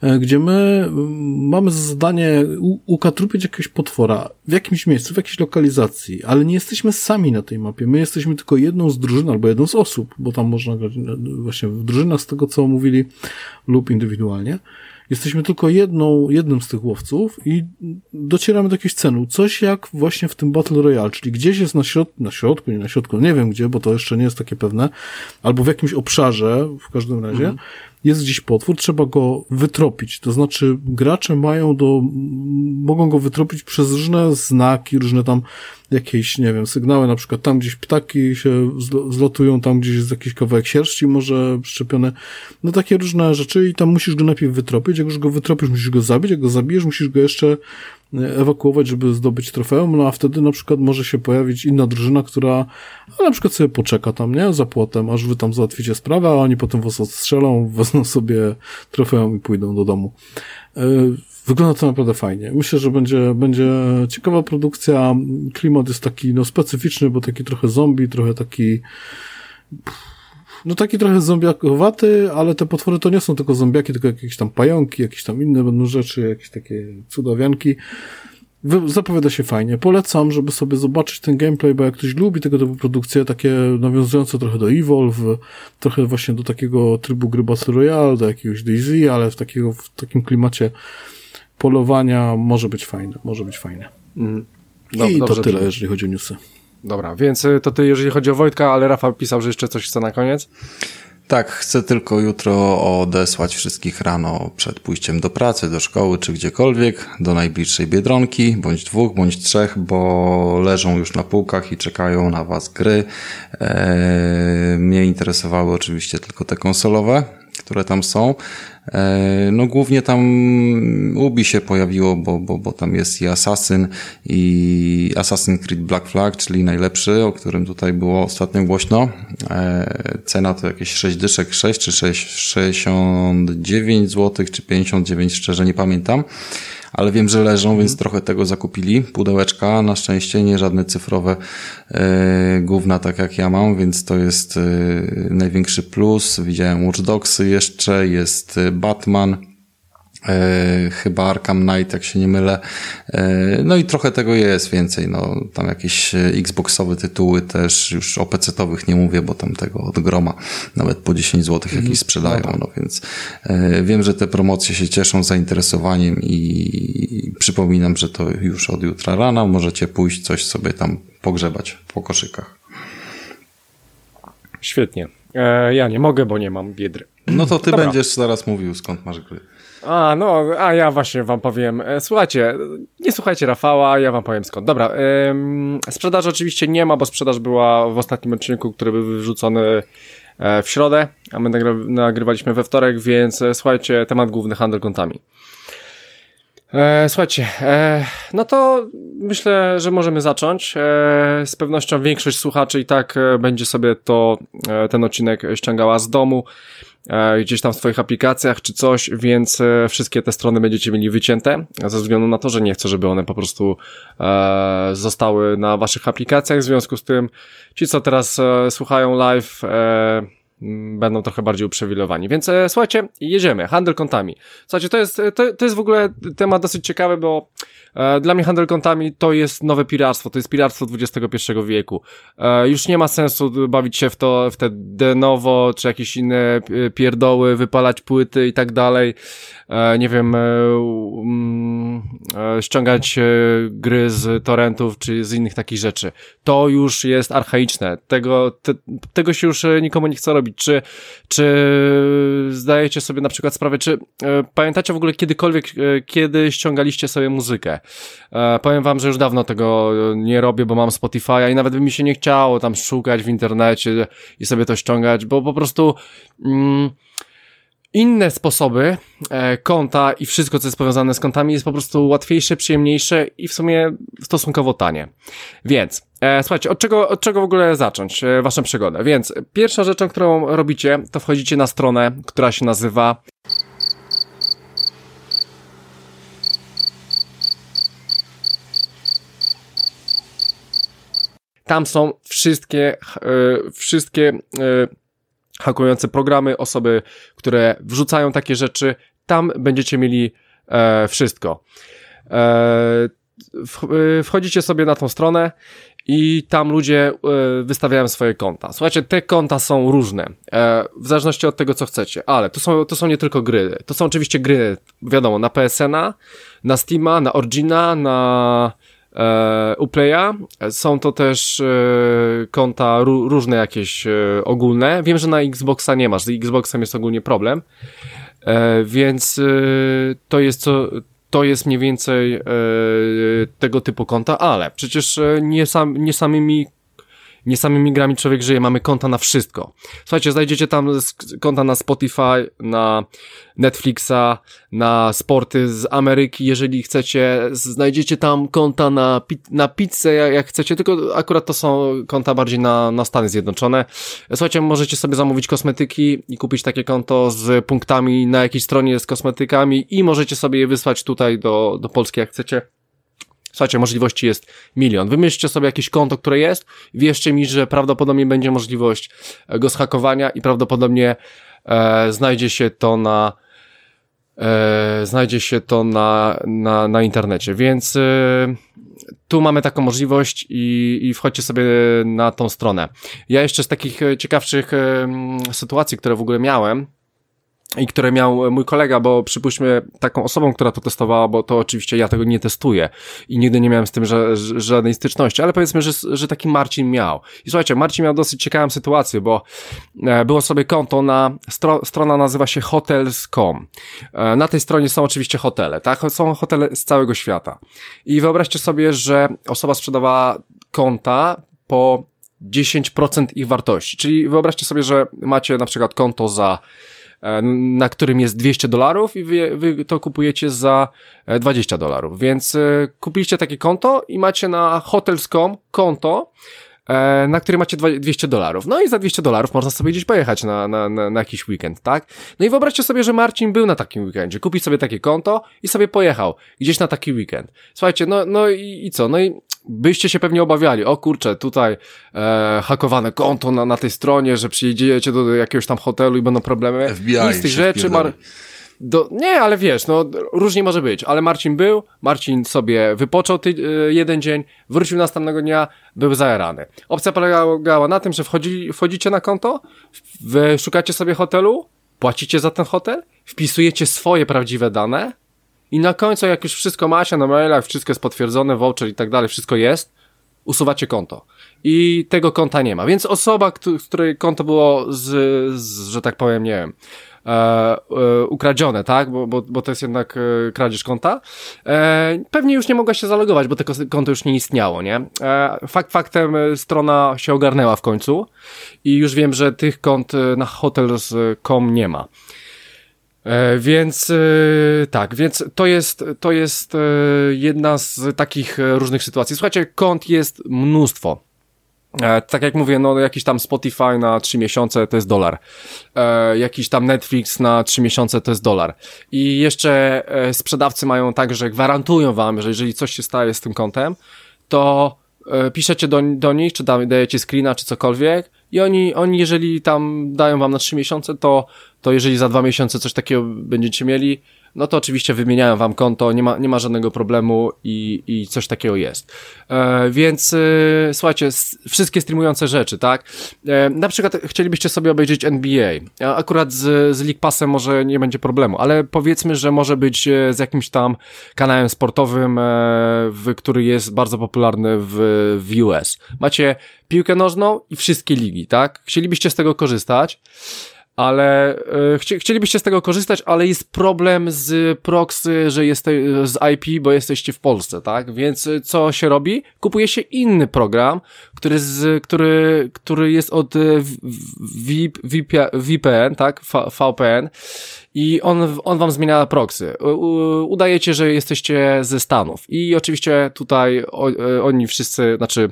E, gdzie my mm, mamy za zadanie ukatrupić jakiegoś potwora w jakimś miejscu, w jakiejś lokalizacji, ale nie jesteśmy sami na tej mapie. My jesteśmy tylko jedną z drużyn albo jedną z osób, bo tam można e, właśnie w drużynach z tego, co mówili, lub indywidualnie. Jesteśmy tylko jedną, jednym z tych łowców i docieramy do jakiegoś celu. Coś jak właśnie w tym Battle Royale, czyli gdzieś jest na, środ na środku, nie na środku, nie wiem gdzie, bo to jeszcze nie jest takie pewne, albo w jakimś obszarze, w każdym razie, mhm jest gdzieś potwór, trzeba go wytropić. To znaczy, gracze mają do, mogą go wytropić przez różne znaki, różne tam jakieś, nie wiem, sygnały, na przykład tam gdzieś ptaki się zlotują, tam gdzieś jest jakiś kawałek sierści może przyczepiony, no takie różne rzeczy i tam musisz go najpierw wytropić, jak już go wytropisz, musisz go zabić, jak go zabijesz, musisz go jeszcze ewakuować, żeby zdobyć trofeum, no a wtedy na przykład może się pojawić inna drużyna, która na przykład sobie poczeka tam, nie, za płotem, aż wy tam załatwicie sprawę, a oni potem was odstrzelą, wezmą sobie trofeum i pójdą do domu. E, wygląda to naprawdę fajnie. Myślę, że będzie, będzie ciekawa produkcja. Klimat jest taki, no, specyficzny, bo taki trochę zombie, trochę taki, no taki trochę zombiakowaty, ale te potwory to nie są tylko zombiaki, tylko jakieś tam pająki, jakieś tam inne będą rzeczy, jakieś takie cudawianki. Zapowiada się fajnie. Polecam, żeby sobie zobaczyć ten gameplay, bo jak ktoś lubi tego typu produkcje, takie nawiązujące trochę do Evolve, trochę właśnie do takiego trybu gry Battle Royale, do jakiegoś DayZ, ale w, takiego, w takim klimacie polowania może być fajne, może być fajne. Mm. I to tyle, jeżeli chodzi o newsy. Dobra, więc y, to ty, jeżeli chodzi o Wojtka, ale Rafał pisał, że jeszcze coś chce na koniec? Tak, chcę tylko jutro odesłać wszystkich rano przed pójściem do pracy, do szkoły czy gdziekolwiek, do najbliższej biedronki, bądź dwóch, bądź trzech, bo leżą już na półkach i czekają na was gry. Eee, mnie interesowały oczywiście tylko te konsolowe, które tam są. E, no głównie tam Ubi się pojawiło, bo, bo, bo tam jest i Assassin i Assassin's Creed Black Flag, czyli najlepszy, o którym tutaj było ostatnio głośno. E, cena to jakieś 6 dyszek, 6 czy 6, 69 zł, czy 59, szczerze nie pamiętam ale wiem, że leżą, więc mhm. trochę tego zakupili. Pudełeczka, na szczęście nie żadne cyfrowe e, gówna, tak jak ja mam, więc to jest e, największy plus. Widziałem Watch Dogsy jeszcze, jest e, Batman, E, chyba Arkham Knight, jak się nie mylę. E, no i trochę tego jest więcej. No, tam jakieś e, Xboxowe tytuły też, już o PC-towych nie mówię, bo tam tego od groma nawet po 10 zł jakieś mhm. sprzedają. No, tak. no więc wiem, że te promocje się cieszą zainteresowaniem i przypominam, że to już od jutra rana możecie pójść coś sobie tam pogrzebać po koszykach. Świetnie. Ja nie mogę, bo nie mam biedry. No to ty Dobra. będziesz zaraz mówił, skąd masz gry. A, no, a ja właśnie wam powiem. E, słuchajcie, nie słuchajcie Rafała, ja wam powiem skąd. Dobra, ym, sprzedaży oczywiście nie ma, bo sprzedaż była w ostatnim odcinku, który był wyrzucony e, w środę, a my nagrywaliśmy we wtorek, więc e, słuchajcie, temat główny handel kontami. E, słuchajcie, e, no to myślę, że możemy zacząć. E, z pewnością większość słuchaczy i tak będzie sobie to, ten odcinek ściągała z domu. E, gdzieś tam w swoich aplikacjach czy coś, więc e, wszystkie te strony będziecie mieli wycięte, ze względu na to, że nie chcę, żeby one po prostu e, zostały na waszych aplikacjach, w związku z tym ci, co teraz słuchają live, będą trochę bardziej uprzewilejowani. Więc e, słuchajcie, jedziemy. Handel kontami. Słuchajcie, to jest, to, to jest w ogóle temat dosyć ciekawy, bo e, dla mnie handel kontami to jest nowe piractwo, to jest piractwo XXI wieku. E, już nie ma sensu bawić się w to, w te de novo, czy jakieś inne pierdoły, wypalać płyty i tak dalej. E, nie wiem, e, um, e, ściągać gry z torrentów, czy z innych takich rzeczy. To już jest archaiczne. Tego, te, tego się już nikomu nie chce robić. Czy, czy zdajecie sobie na przykład sprawę, czy pamiętacie w ogóle kiedykolwiek, kiedy ściągaliście sobie muzykę? Powiem wam, że już dawno tego nie robię, bo mam Spotify'a i nawet by mi się nie chciało tam szukać w internecie i sobie to ściągać, bo po prostu mm, inne sposoby e, konta i wszystko, co jest powiązane z kontami jest po prostu łatwiejsze, przyjemniejsze i w sumie stosunkowo tanie. Więc, e, słuchajcie, od czego, od czego w ogóle zacząć e, waszą przygodę? Więc pierwsza rzeczą, którą robicie, to wchodzicie na stronę, która się nazywa Tam są wszystkie, e, wszystkie e, hakujące programy, osoby, które wrzucają takie rzeczy. Tam będziecie mieli e, wszystko. Wchodzicie sobie na tą stronę i tam ludzie wystawiają swoje konta. Słuchajcie, te konta są różne, w zależności od tego, co chcecie, ale to są, to są nie tylko gry. To są oczywiście gry, wiadomo, na PSN-a, na Steama, na Origina, na e, Uplaya. Są to też e, konta różne jakieś e, ogólne. Wiem, że na Xboxa nie masz, z Xboxem jest ogólnie problem, e, więc e, to jest co to jest mniej więcej e, tego typu konta, ale przecież e, nie, sam, nie samymi nie samymi grami człowiek żyje, mamy konta na wszystko. Słuchajcie, znajdziecie tam konta na Spotify, na Netflixa, na sporty z Ameryki, jeżeli chcecie, znajdziecie tam konta na, na pizzę, jak chcecie, tylko akurat to są konta bardziej na, na Stany Zjednoczone. Słuchajcie, możecie sobie zamówić kosmetyki i kupić takie konto z punktami na jakiejś stronie z kosmetykami i możecie sobie je wysłać tutaj do, do Polski, jak chcecie. Słuchajcie, możliwości jest milion. Wymyślcie sobie jakieś konto, które jest. Wierzcie mi, że prawdopodobnie będzie możliwość e, go zhakowania i prawdopodobnie e, znajdzie się to na e, znajdzie się to na, na, na internecie. Więc e, tu mamy taką możliwość i, i wchodźcie sobie na tą stronę. Ja jeszcze z takich e, ciekawszych sytuacji, które w ogóle miałem, i które miał mój kolega, bo przypuśćmy taką osobą, która to testowała, bo to oczywiście ja tego nie testuję i nigdy nie miałem z tym że, żadnej styczności, ale powiedzmy, że, że taki Marcin miał. I słuchajcie, Marcin miał dosyć ciekawą sytuację, bo e, było sobie konto na, stro, strona nazywa się hotels.com. E, na tej stronie są oczywiście hotele, tak? Są hotele z całego świata. I wyobraźcie sobie, że osoba sprzedawała konta po 10% ich wartości. Czyli wyobraźcie sobie, że macie na przykład konto za E, na którym jest 200 dolarów i wy, wy to kupujecie za 20 e, dolarów. Więc e, kupiliście takie konto i macie na hotels.com konto, na który macie 200 dolarów. No i za 200 dolarów można sobie gdzieś pojechać na, na, na, na, jakiś weekend, tak? No i wyobraźcie sobie, że Marcin był na takim weekendzie, kupił sobie takie konto i sobie pojechał gdzieś na taki weekend. Słuchajcie, no, no i, i co? No i byście się pewnie obawiali, o kurczę, tutaj e, hakowane konto na, na tej stronie, że przyjedziecie do jakiegoś tam hotelu i będą problemy. FBI Nic z tych rzeczy. Mar do, nie, ale wiesz, no różnie może być, ale Marcin był, Marcin sobie wypoczął ty, y, jeden dzień, wrócił następnego dnia, był zajarany. Opcja polegała na tym, że wchodzi, wchodzicie na konto, wy szukacie sobie hotelu, płacicie za ten hotel, wpisujecie swoje prawdziwe dane, i na końcu, jak już wszystko macie na mailach, wszystko jest potwierdzone, voucher i tak dalej, wszystko jest, usuwacie konto. I tego konta nie ma. Więc osoba, której konto było z, z że tak powiem, nie wiem, e, e, ukradzione, tak? Bo, bo, bo to jest jednak e, kradzież konta. E, pewnie już nie mogła się zalogować, bo to konto już nie istniało, nie? E, fakt faktem e, strona się ogarnęła w końcu i już wiem, że tych kont na hotels.com nie ma. Więc tak, więc to jest, to jest jedna z takich różnych sytuacji. Słuchajcie, kont jest mnóstwo. Tak jak mówię, no jakiś tam Spotify na 3 miesiące to jest dolar. jakiś tam Netflix na 3 miesiące to jest dolar. I jeszcze sprzedawcy mają tak, że gwarantują wam, że jeżeli coś się staje z tym kontem, to piszecie do, do nich, czy dajecie screena, czy cokolwiek i oni, oni jeżeli tam dają wam na 3 miesiące, to to jeżeli za dwa miesiące coś takiego będziecie mieli, no to oczywiście wymieniają wam konto, nie ma, nie ma żadnego problemu i, i coś takiego jest. E, więc e, słuchajcie, wszystkie streamujące rzeczy, tak? E, na przykład chcielibyście sobie obejrzeć NBA. Akurat z, z League Passem może nie będzie problemu, ale powiedzmy, że może być e, z jakimś tam kanałem sportowym, e, w, który jest bardzo popularny w, w US. Macie piłkę nożną i wszystkie ligi, tak? Chcielibyście z tego korzystać. Ale e, chci chcielibyście z tego korzystać, ale jest problem z proxy, że jeste, z IP, bo jesteście w Polsce, tak? Więc e, co się robi? Kupuje się inny program, który, z, który, który jest od e, VIP, VIP, VPN, tak? V, VPN i on, on wam zmienia proxy. Udajecie, że jesteście ze Stanów i oczywiście tutaj o, e, oni wszyscy, znaczy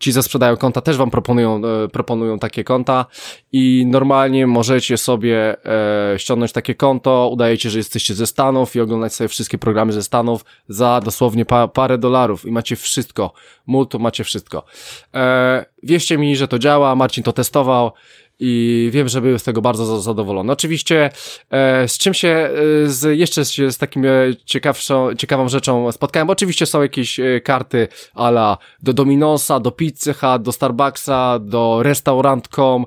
ci, co sprzedają konta też wam proponują, e, proponują takie konta i normalnie możecie sobie e, ściągnąć takie konto, udajecie, że jesteście ze Stanów i oglądać sobie wszystkie programy ze Stanów za dosłownie pa, parę dolarów i macie wszystko. Multu macie wszystko. E, wierzcie mi, że to działa, Marcin to testował, i wiem, że były z tego bardzo zadowolone. Oczywiście e, z czym się e, z, jeszcze z takim e, ciekawszą, ciekawą rzeczą spotkałem, oczywiście są jakieś e, karty ala do Dominosa, do Pizzy Hut, do Starbucksa, do Restaurant.com,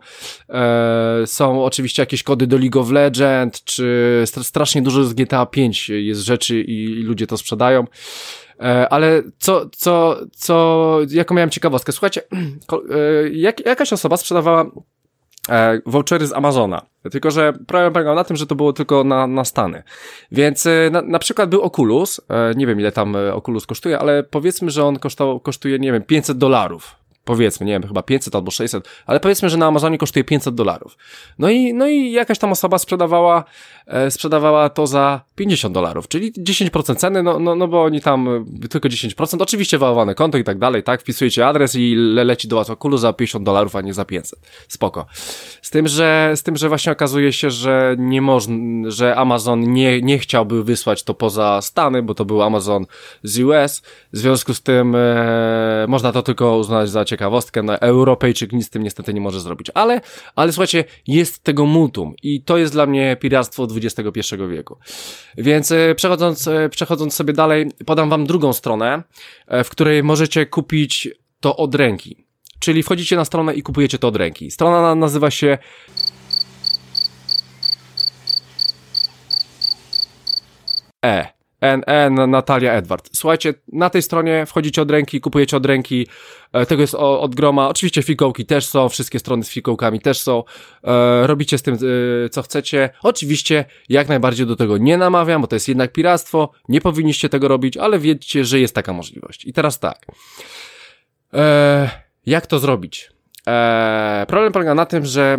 e, są oczywiście jakieś kody do League of Legends, czy strasznie dużo z GTA 5 jest rzeczy i, i ludzie to sprzedają. E, ale co, co, co, jaką miałem ciekawostkę? Słuchajcie, jak, jakaś osoba sprzedawała e, vouchery z Amazona. Tylko, że problem polegał na tym, że to było tylko na, na Stany. Więc e, na, na przykład był Oculus, e, nie wiem ile tam e, Oculus kosztuje, ale powiedzmy, że on kosztował, kosztuje, nie wiem, 500 dolarów powiedzmy, nie wiem, chyba 500 albo 600, ale powiedzmy, że na Amazonie kosztuje 500 dolarów. No i, no i jakaś tam osoba sprzedawała, e, sprzedawała to za 50 dolarów, czyli 10% ceny, no, no, no bo oni tam e, tylko 10%, oczywiście wyładowane konto i tak dalej, tak, wpisujecie adres i le, leci do was okulu za 50 dolarów, a nie za 500. Spoko. Z tym, że, z tym, że właśnie okazuje się, że nie można, że Amazon nie, nie chciałby wysłać to poza Stany, bo to był Amazon z US, w związku z tym e, można to tylko uznać za ciekawostkę, no Europejczyk nic z tym niestety nie może zrobić, ale, ale słuchajcie, jest tego multum i to jest dla mnie piractwo XXI wieku. Więc e, przechodząc, e, przechodząc sobie dalej, podam wam drugą stronę, e, w której możecie kupić to od ręki. Czyli wchodzicie na stronę i kupujecie to od ręki. Strona nazywa się E. NN Natalia Edward. Słuchajcie, na tej stronie wchodzicie od ręki, kupujecie od ręki, e, tego jest od groma. Oczywiście fikołki też są, wszystkie strony z fikołkami też są. E, robicie z tym, e, co chcecie. Oczywiście, jak najbardziej do tego nie namawiam, bo to jest jednak piractwo. Nie powinniście tego robić, ale wiedzcie, że jest taka możliwość. I teraz tak. jak to zrobić? problem polega na tym, że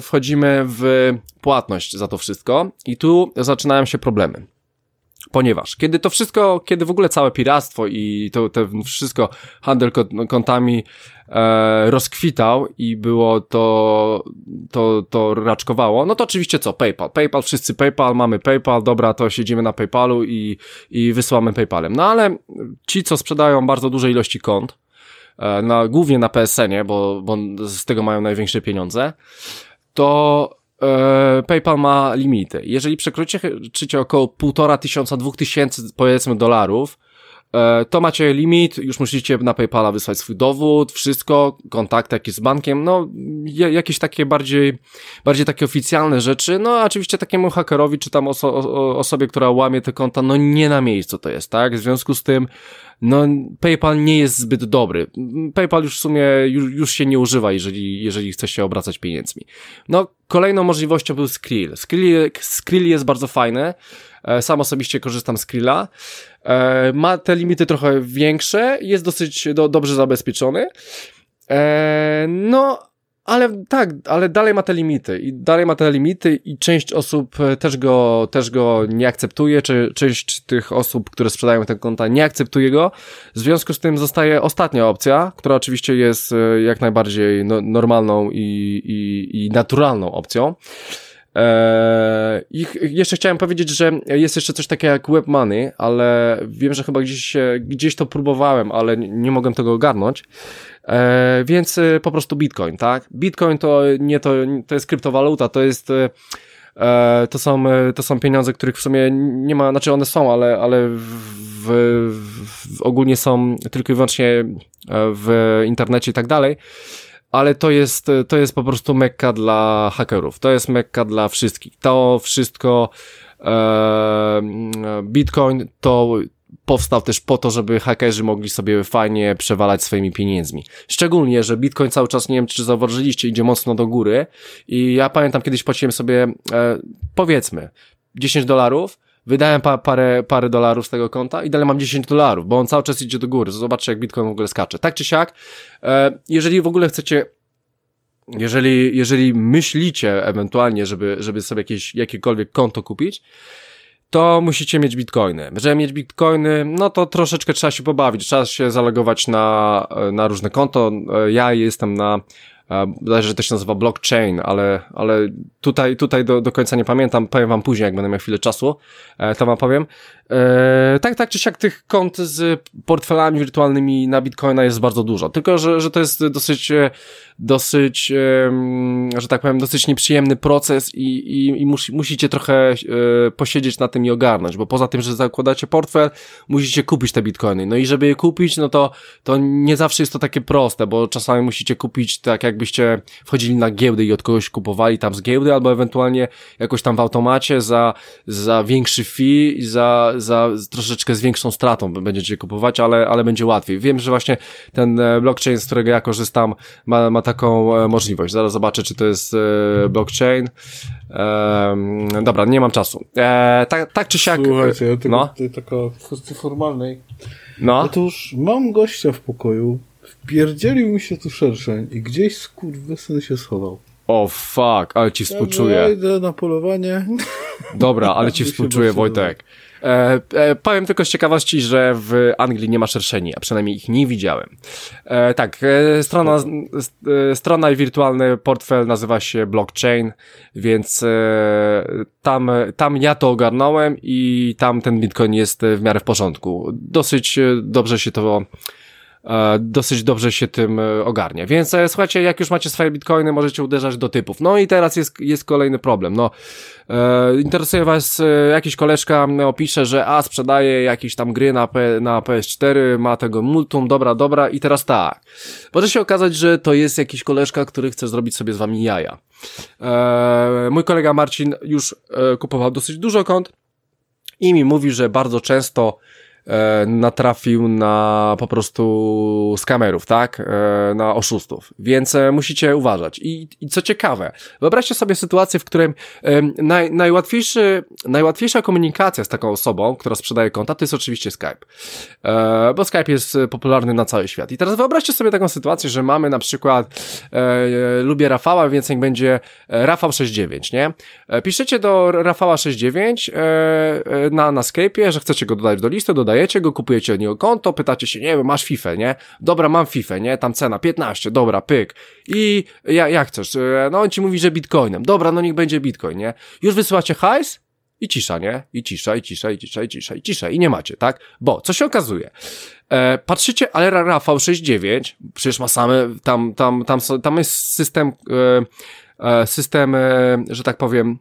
wchodzimy w płatność za to wszystko i tu zaczynają się problemy. Ponieważ kiedy to wszystko, kiedy w ogóle całe piractwo i to, to wszystko, handel kontami e, rozkwitał i było to, to, to raczkowało, no to oczywiście co? PayPal. PayPal, wszyscy PayPal, mamy PayPal, dobra, to siedzimy na PayPalu i, i wysyłamy PayPalem. No ale ci, co sprzedają bardzo duże ilości kont, e, na, głównie na PSN-ie, bo, bo z tego mają największe pieniądze, to PayPal ma limity. Jeżeli przekroczycie około półtora tysiąca, dwóch tysięcy powiedzmy dolarów, e, to macie limit, już musicie na PayPala wysłać swój dowód, wszystko, kontakt jakiś z bankiem, no jakieś takie bardziej, bardziej takie oficjalne rzeczy, no oczywiście takiemu hakerowi, czy tam oso osobie, która łamie te konta, no nie na miejscu to jest, tak? W związku z tym no PayPal nie jest zbyt dobry. PayPal już w sumie już, już się nie używa, jeżeli, jeżeli chce się obracać pieniędzmi. No, kolejną możliwością był Skrill. Skrill, Skrill jest bardzo fajny. E, sam osobiście korzystam z Skrilla. E, ma te limity trochę większe, jest dosyć do, dobrze zabezpieczony. E, no, ale tak, ale dalej ma te limity i dalej ma te limity i część osób też go, też go nie akceptuje, czy część tych osób, które sprzedają te konta nie akceptuje go. W związku z tym zostaje ostatnia opcja, która oczywiście jest e, jak najbardziej no, normalną i, i, i naturalną opcją. Eee, I jeszcze chciałem powiedzieć, że jest jeszcze coś takiego jak web money, ale wiem, że chyba gdzieś, gdzieś to próbowałem, ale nie, mogłem tego ogarnąć. E, więc e, po prostu Bitcoin, tak? Bitcoin to nie to, to jest kryptowaluta, to jest e, to są, to są pieniądze, których w sumie nie ma, znaczy one są, ale, ale w, w, w ogólnie są tylko i wyłącznie w internecie i tak dalej. Ale to jest, to jest po prostu mekka dla hakerów. To jest mekka dla wszystkich. To wszystko, e, Bitcoin to powstał też po to, żeby hakerzy mogli sobie fajnie przewalać swoimi pieniędzmi. Szczególnie, że Bitcoin cały czas, nie wiem czy zauważyliście, idzie mocno do góry i ja pamiętam kiedyś płaciłem sobie, e, powiedzmy, 10 dolarów, wydałem pa, parę, parę dolarów z tego konta i dalej mam 10 dolarów, bo on cały czas idzie do góry. Zobaczcie, jak Bitcoin w ogóle skacze. Tak czy siak, e, jeżeli w ogóle chcecie jeżeli, jeżeli myślicie ewentualnie, żeby, żeby sobie jakieś, jakiekolwiek konto kupić, to musicie mieć bitcoiny. Żeby mieć bitcoiny, no to troszeczkę trzeba się pobawić, trzeba się zalogować na, na różne konto. Ja jestem na Bodajże to się nazywa blockchain, ale, ale tutaj, tutaj do, do końca nie pamiętam, powiem wam później, jak będę miał chwilę czasu, e, to wam powiem. E, tak, tak czy siak tych kont z portfelami wirtualnymi na Bitcoina jest bardzo dużo, tylko że, że to jest dosyć, e, dosyć, że tak powiem, dosyć nieprzyjemny proces i, i, i mus, musicie trochę posiedzieć na tym i ogarnąć, bo poza tym, że zakładacie portfel, musicie kupić te Bitcoiny. No i żeby je kupić, no to, to nie zawsze jest to takie proste, bo czasami musicie kupić tak jak jakbyście wchodzili na giełdę i od kogoś kupowali tam z giełdy, albo ewentualnie jakoś tam w automacie za, za większy fee i za, za troszeczkę z większą stratą będziecie kupować, ale, ale będzie łatwiej. Wiem, że właśnie ten e, blockchain, z którego ja korzystam, ma, ma taką e, możliwość. Zaraz zobaczę, czy to jest e, blockchain. Ehm, dobra, nie mam czasu. E, tak, tak czy siak. Słuchajcie, ja tylko no? tutaj taka kwestia formalnej. No. Otóż mam gościa w pokoju, Wpierdzielił mi się tu szerszeń i gdzieś skurwysyn się schował. O oh, fuck, ale ci współczuję. Ja idę na polowanie. Dobra, ale ci współczuję, Wojtek. E, e, powiem tylko z ciekawości, że w Anglii nie ma szerszeni, a przynajmniej ich nie widziałem. E, tak, e, strona, e, strona i wirtualny portfel nazywa się blockchain, więc e, tam, tam ja to ogarnąłem i tam ten bitcoin jest w miarę w porządku. Dosyć dobrze się to dosyć dobrze się tym e, ogarnia. Więc e, słuchajcie, jak już macie swoje bitcoiny, możecie uderzać do typów. No i teraz jest, jest kolejny problem. No, e, interesuje was jakiś koleżka opisze, że a sprzedaje jakieś tam gry na, P, na PS4, ma tego multum, dobra, dobra i teraz tak. Może się okazać, że to jest jakiś koleżka, który chce zrobić sobie z wami jaja. E, mój kolega Marcin już e, kupował dosyć dużo kont i mi mówi, że bardzo często e, natrafił na po prostu skamerów, tak? E, na oszustów. Więc e, musicie uważać. I, I co ciekawe, wyobraźcie sobie sytuację, w której naj, najłatwiejszy, najłatwiejsza komunikacja z taką osobą, która sprzedaje konta, to jest oczywiście Skype. Bo Skype jest popularny na cały świat. I teraz wyobraźcie sobie taką sytuację, że mamy na przykład lubię Rafała, więc niech będzie e, Rafał69, nie? Piszecie do Rafała69 e, e, na, na Skype'ie, że chcecie go dodać do listy, dodaje dodajecie go, kupujecie od niego konto, pytacie się, nie wiem, masz FIFA, nie? Dobra, mam FIFA, nie? Tam cena 15, dobra, pyk. I ja, jak chcesz? E, no on ci mówi, że bitcoinem. Dobra, no niech będzie bitcoin, nie? Już wysyłacie hajs? I cisza, nie? I cisza, i cisza, i cisza, i cisza, i cisza. I nie macie, tak? Bo, co się okazuje? E, patrzycie, ale Rafał 69, przecież ma same, tam, tam, tam, tam jest system, e, e system, e, że tak powiem,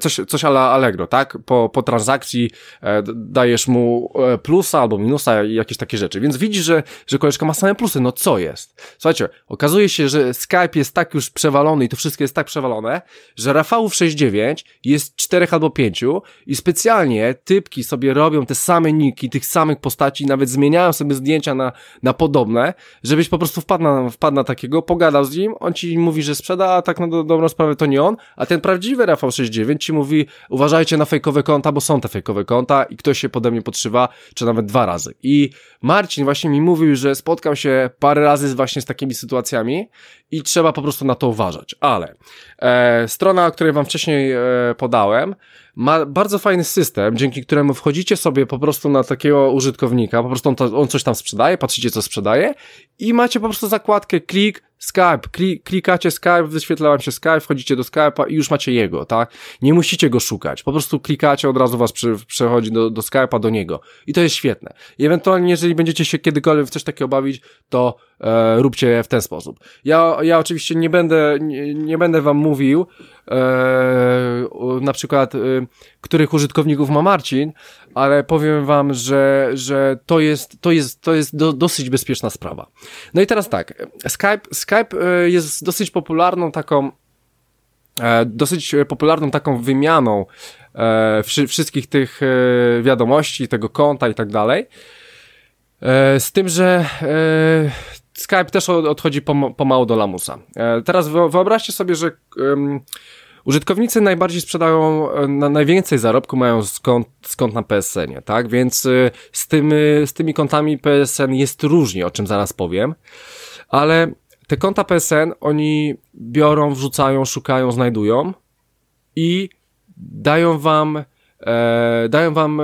coś, coś ala Allegro, tak? Po, po transakcji e, dajesz mu e, plusa albo minusa i jakieś takie rzeczy. Więc widzisz, że, że koleżka ma same plusy. No co jest? Słuchajcie, okazuje się, że Skype jest tak już przewalony i to wszystko jest tak przewalone, że Rafałów 6.9 jest czterech albo pięciu i specjalnie typki sobie robią te same niki, tych samych postaci, nawet zmieniają sobie zdjęcia na, na podobne, żebyś po prostu wpadł na, wpadł na takiego, pogadał z nim, on ci mówi, że sprzeda, a tak na do, dobrą sprawę to nie on, a ten prawdziwy Rafał 6 69 ci mówi, uważajcie na fejkowe konta, bo są te fejkowe konta i ktoś się pode mnie podszywa, czy nawet dwa razy. I Marcin właśnie mi mówił, że spotkał się parę razy właśnie z takimi sytuacjami i trzeba po prostu na to uważać. Ale e, strona, o której wam wcześniej e, podałem, ma bardzo fajny system, dzięki któremu wchodzicie sobie po prostu na takiego użytkownika, po prostu on, to, on coś tam sprzedaje, patrzycie co sprzedaje i macie po prostu zakładkę klik, Skype, klik, klikacie Skype, wyświetla wam się Skype, wchodzicie do Skype'a i już macie jego, tak? Nie musicie go szukać, po prostu klikacie, od razu was przy, przechodzi do, do Skype'a, do niego. I to jest świetne. I ewentualnie, jeżeli będziecie się kiedykolwiek w coś takiego bawić, to e, róbcie w ten sposób. Ja, ja oczywiście nie będę, nie, nie będę wam mówił, e, na przykład, e, których użytkowników ma Marcin, ale powiem wam, że, że to jest, to jest, to jest do, dosyć bezpieczna sprawa. No i teraz tak, Skype, Skype e, jest dosyć popularną taką e, dosyć popularną taką wymianą e, wszy, wszystkich tych e, wiadomości, tego konta i tak dalej. E, z tym, że e, Skype też odchodzi pomału do lamusa. E, teraz wyobraźcie sobie, że użytkownicy najbardziej sprzedają, na najwięcej zarobku mają skąd, na PSN-ie, tak? Więc z, tym, z tymi kontami PSN jest różnie, o czym zaraz powiem, ale te konta PSN oni biorą, wrzucają, szukają, znajdują i dają wam, e, dają wam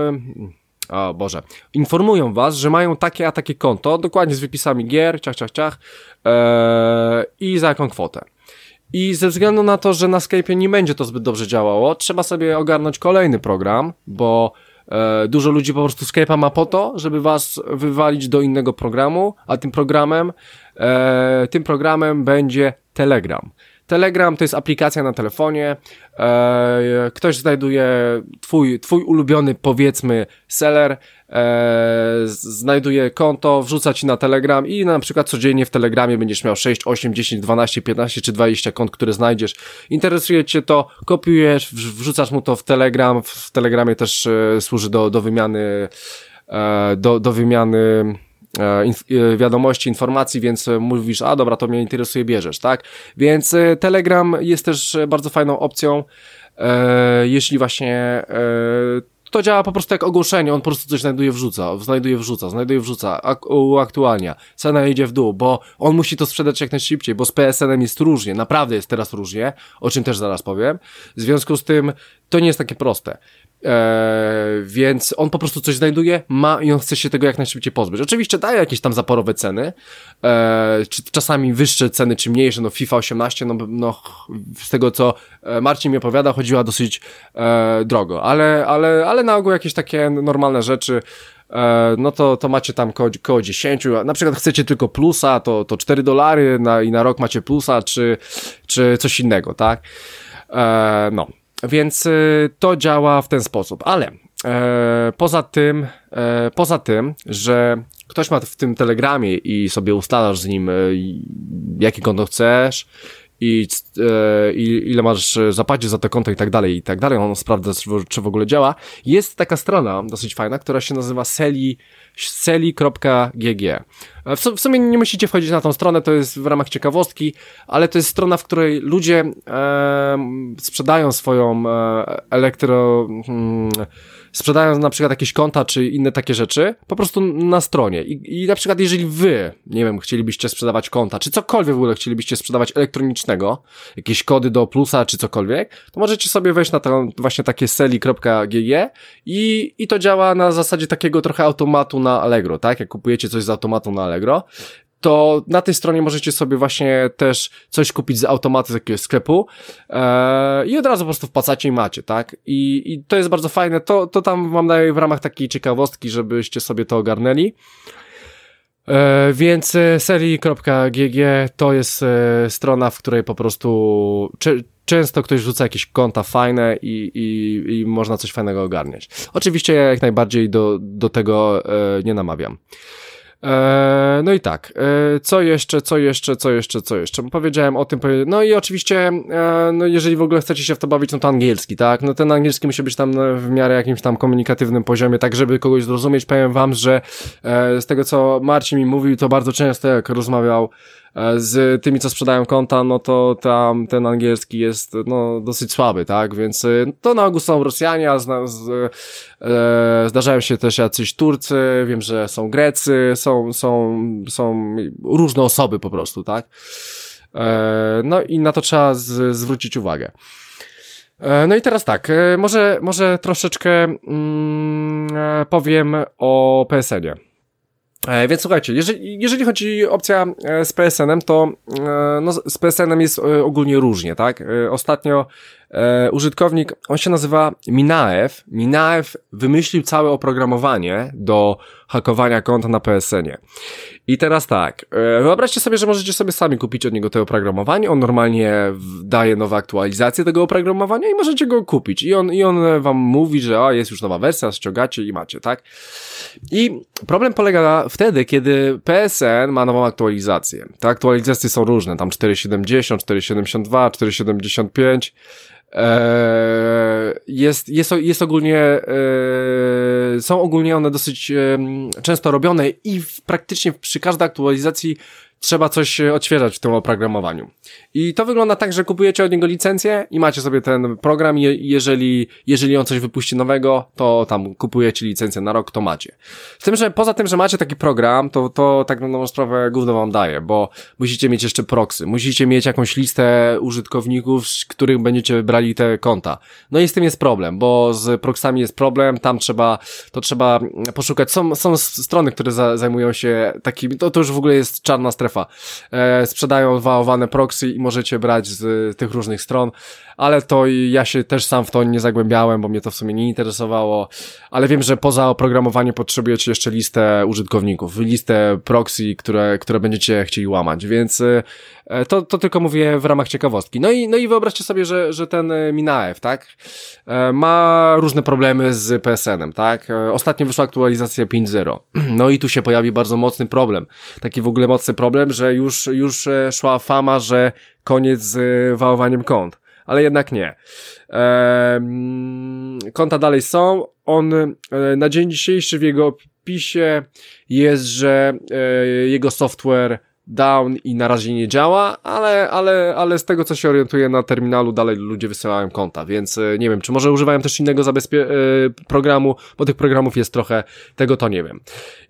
o Boże, informują was, że mają takie a takie konto, dokładnie z wypisami gier, ciach, ciach, ciach ee, i za jaką kwotę. I ze względu na to, że na Skype nie będzie to zbyt dobrze działało, trzeba sobie ogarnąć kolejny program, bo e, dużo ludzi po prostu Skype'a ma po to, żeby was wywalić do innego programu, a tym programem, e, tym programem będzie Telegram. Telegram to jest aplikacja na telefonie. E, ktoś znajduje twój, twój ulubiony, powiedzmy, seller, e, znajduje konto, wrzuca ci na Telegram i na przykład codziennie w Telegramie będziesz miał 6, 8, 10, 12, 15 czy 20 kont, które znajdziesz. Interesuje cię to, kopiujesz, wrzucasz mu to w Telegram. W Telegramie też e, służy do, do wymiany, do, do wymiany inf e, wiadomości, informacji, więc e, mówisz, a dobra, to mnie interesuje, bierzesz, tak? Więc Telegram jest też bardzo fajną opcją, e, jeśli właśnie e, to działa po prostu jak ogłoszenie, on po prostu coś znajduje, wrzuca, znajduje, wrzuca, znajduje, wrzuca, ak uaktualnia, cena idzie w dół, bo on musi to sprzedać jak najszybciej, bo z PSN-em jest różnie, naprawdę jest teraz różnie, o czym też zaraz powiem, w związku z tym to nie jest takie proste. Eee, więc on po prostu coś znajduje, ma i on chce się tego jak najszybciej pozbyć. Oczywiście daje jakieś tam zaporowe ceny, eee, czy czasami wyższe ceny, czy mniejsze, no FIFA 18, no, no z tego co e, Marcin mi opowiada, chodziła dosyć e, drogo, ale, ale, ale na ogół jakieś takie normalne rzeczy, e, no to, to macie tam koło, koło 10, na przykład chcecie tylko plusa, to, to 4 dolary na, i na rok macie plusa, czy, czy coś innego, tak? E, no. Więc y, to działa w ten sposób, ale e, poza tym, e, poza tym, że ktoś ma w tym telegramie i sobie ustalasz z nim, e, jakie konto chcesz i, e, ile masz zapłacić za to konto i tak dalej, i tak dalej, on sprawdza, czy w ogóle działa. Jest taka strona dosyć fajna, która się nazywa Seli seli.gg. E, w sumie nie musicie wchodzić na tą stronę, to jest w ramach ciekawostki, ale to jest strona, w której ludzie e, sprzedają swoją e, elektro... Hmm, sprzedają na przykład jakieś konta czy inne takie rzeczy po prostu na stronie. I, I na przykład jeżeli wy, nie wiem, chcielibyście sprzedawać konta, czy cokolwiek w ogóle chcielibyście sprzedawać elektronicznego, jakieś kody do plusa czy cokolwiek, to możecie sobie wejść na to właśnie takie seli.gg i, i to działa na zasadzie takiego trochę automatu na Allegro, tak? Jak kupujecie coś z automatu na Allegro, to na tej stronie możecie sobie właśnie też coś kupić z automatu z jakiegoś sklepu e, i od razu po prostu wpłacacie i macie, tak? I, I to jest bardzo fajne, to, to tam wam daję w ramach takiej ciekawostki, żebyście sobie to ogarnęli. E, więc e, serii.gg to jest e, strona, w której po prostu często ktoś rzuca jakieś konta fajne i, i, i można coś fajnego ogarniać. Oczywiście ja jak najbardziej do, do tego e, nie namawiam. E, no i tak, e, co jeszcze, co jeszcze, co jeszcze, co jeszcze? Powiedziałem o tym, no i oczywiście, e, no jeżeli w ogóle chcecie się w to bawić, no to angielski, tak? No ten angielski musi być tam w miarę jakimś tam komunikatywnym poziomie, tak żeby kogoś zrozumieć. Powiem wam, że z tego co Marcin mi mówił, to bardzo często jak rozmawiał z tymi, co sprzedają konta, no to tam ten angielski jest no, dosyć słaby, tak? Więc e, to na ogół są Rosjanie, zna, z, e, zdarzają się też jacyś Turcy, wiem, że są Grecy, są, są, są różne osoby po prostu, tak? E, no i na to trzeba z, zwrócić uwagę. E, no i teraz tak, może, może troszeczkę mm, powiem o PSN-ie. E, więc słuchajcie, jeżeli, jeżeli chodzi opcja e, z PSN-em, to e, no, z PSN-em jest ogólnie różnie, tak? Ostatnio e, użytkownik, on się nazywa Minaev. Minaev wymyślił całe oprogramowanie do hakowania konta na PSN-ie. I teraz tak, e, wyobraźcie sobie, że możecie sobie sami kupić od niego to oprogramowanie, on normalnie daje nowe aktualizacje tego oprogramowania i możecie go kupić. I on, i on wam mówi, że o, jest już nowa wersja, ściągacie i macie, tak? I problem polega wtedy, kiedy PSN ma nową aktualizację. Te aktualizacje są różne, tam 4.70, 4.72, 4.75, jest, jest, jest ogólnie, e, są ogólnie one dosyć często robione i w, praktycznie przy każdej aktualizacji trzeba coś odświeżać w tym oprogramowaniu. I to wygląda tak, że kupujecie od niego licencję i macie sobie ten program i jeżeli, jeżeli on coś wypuści nowego, to tam kupujecie licencję na rok, to macie. Z tym, że poza tym, że macie taki program, to, to tak na sprawę gówno wam daje, bo musicie mieć jeszcze proxy, musicie mieć jakąś listę użytkowników, z których będziecie brali te konta. No i z tym jest problem, bo z proxami jest problem, tam trzeba, to trzeba poszukać, są, są strony, które za, zajmują się takimi, to, to już w ogóle jest czarna strefa. E, sprzedają wałowane proxy i możecie brać z tych różnych stron, ale to ja się też sam w to nie zagłębiałem, bo mnie to w sumie nie interesowało, ale wiem, że poza oprogramowaniem potrzebujecie jeszcze listę użytkowników, listę proxy, które, które będziecie chcieli łamać, więc e, to, to tylko mówię w ramach ciekawostki. No i, no i wyobraźcie sobie, że, że ten e, Minaev, tak, e, ma różne problemy z PSN-em, tak, ostatnio wyszła aktualizacja 5.0, no i tu się pojawi bardzo mocny problem, taki w ogóle mocny problem, że już, już szła fama, że koniec z wałowaniem kont ale jednak nie. konta dalej są. On e, na dzień dzisiejszy w jego opisie jest, że e, jego software down i na razie nie działa, ale, ale, ale z tego co się orientuję na terminalu dalej ludzie wysyłają konta, więc e, nie wiem, czy może używają też innego zabezpie programu, bo tych programów jest trochę, tego to nie wiem.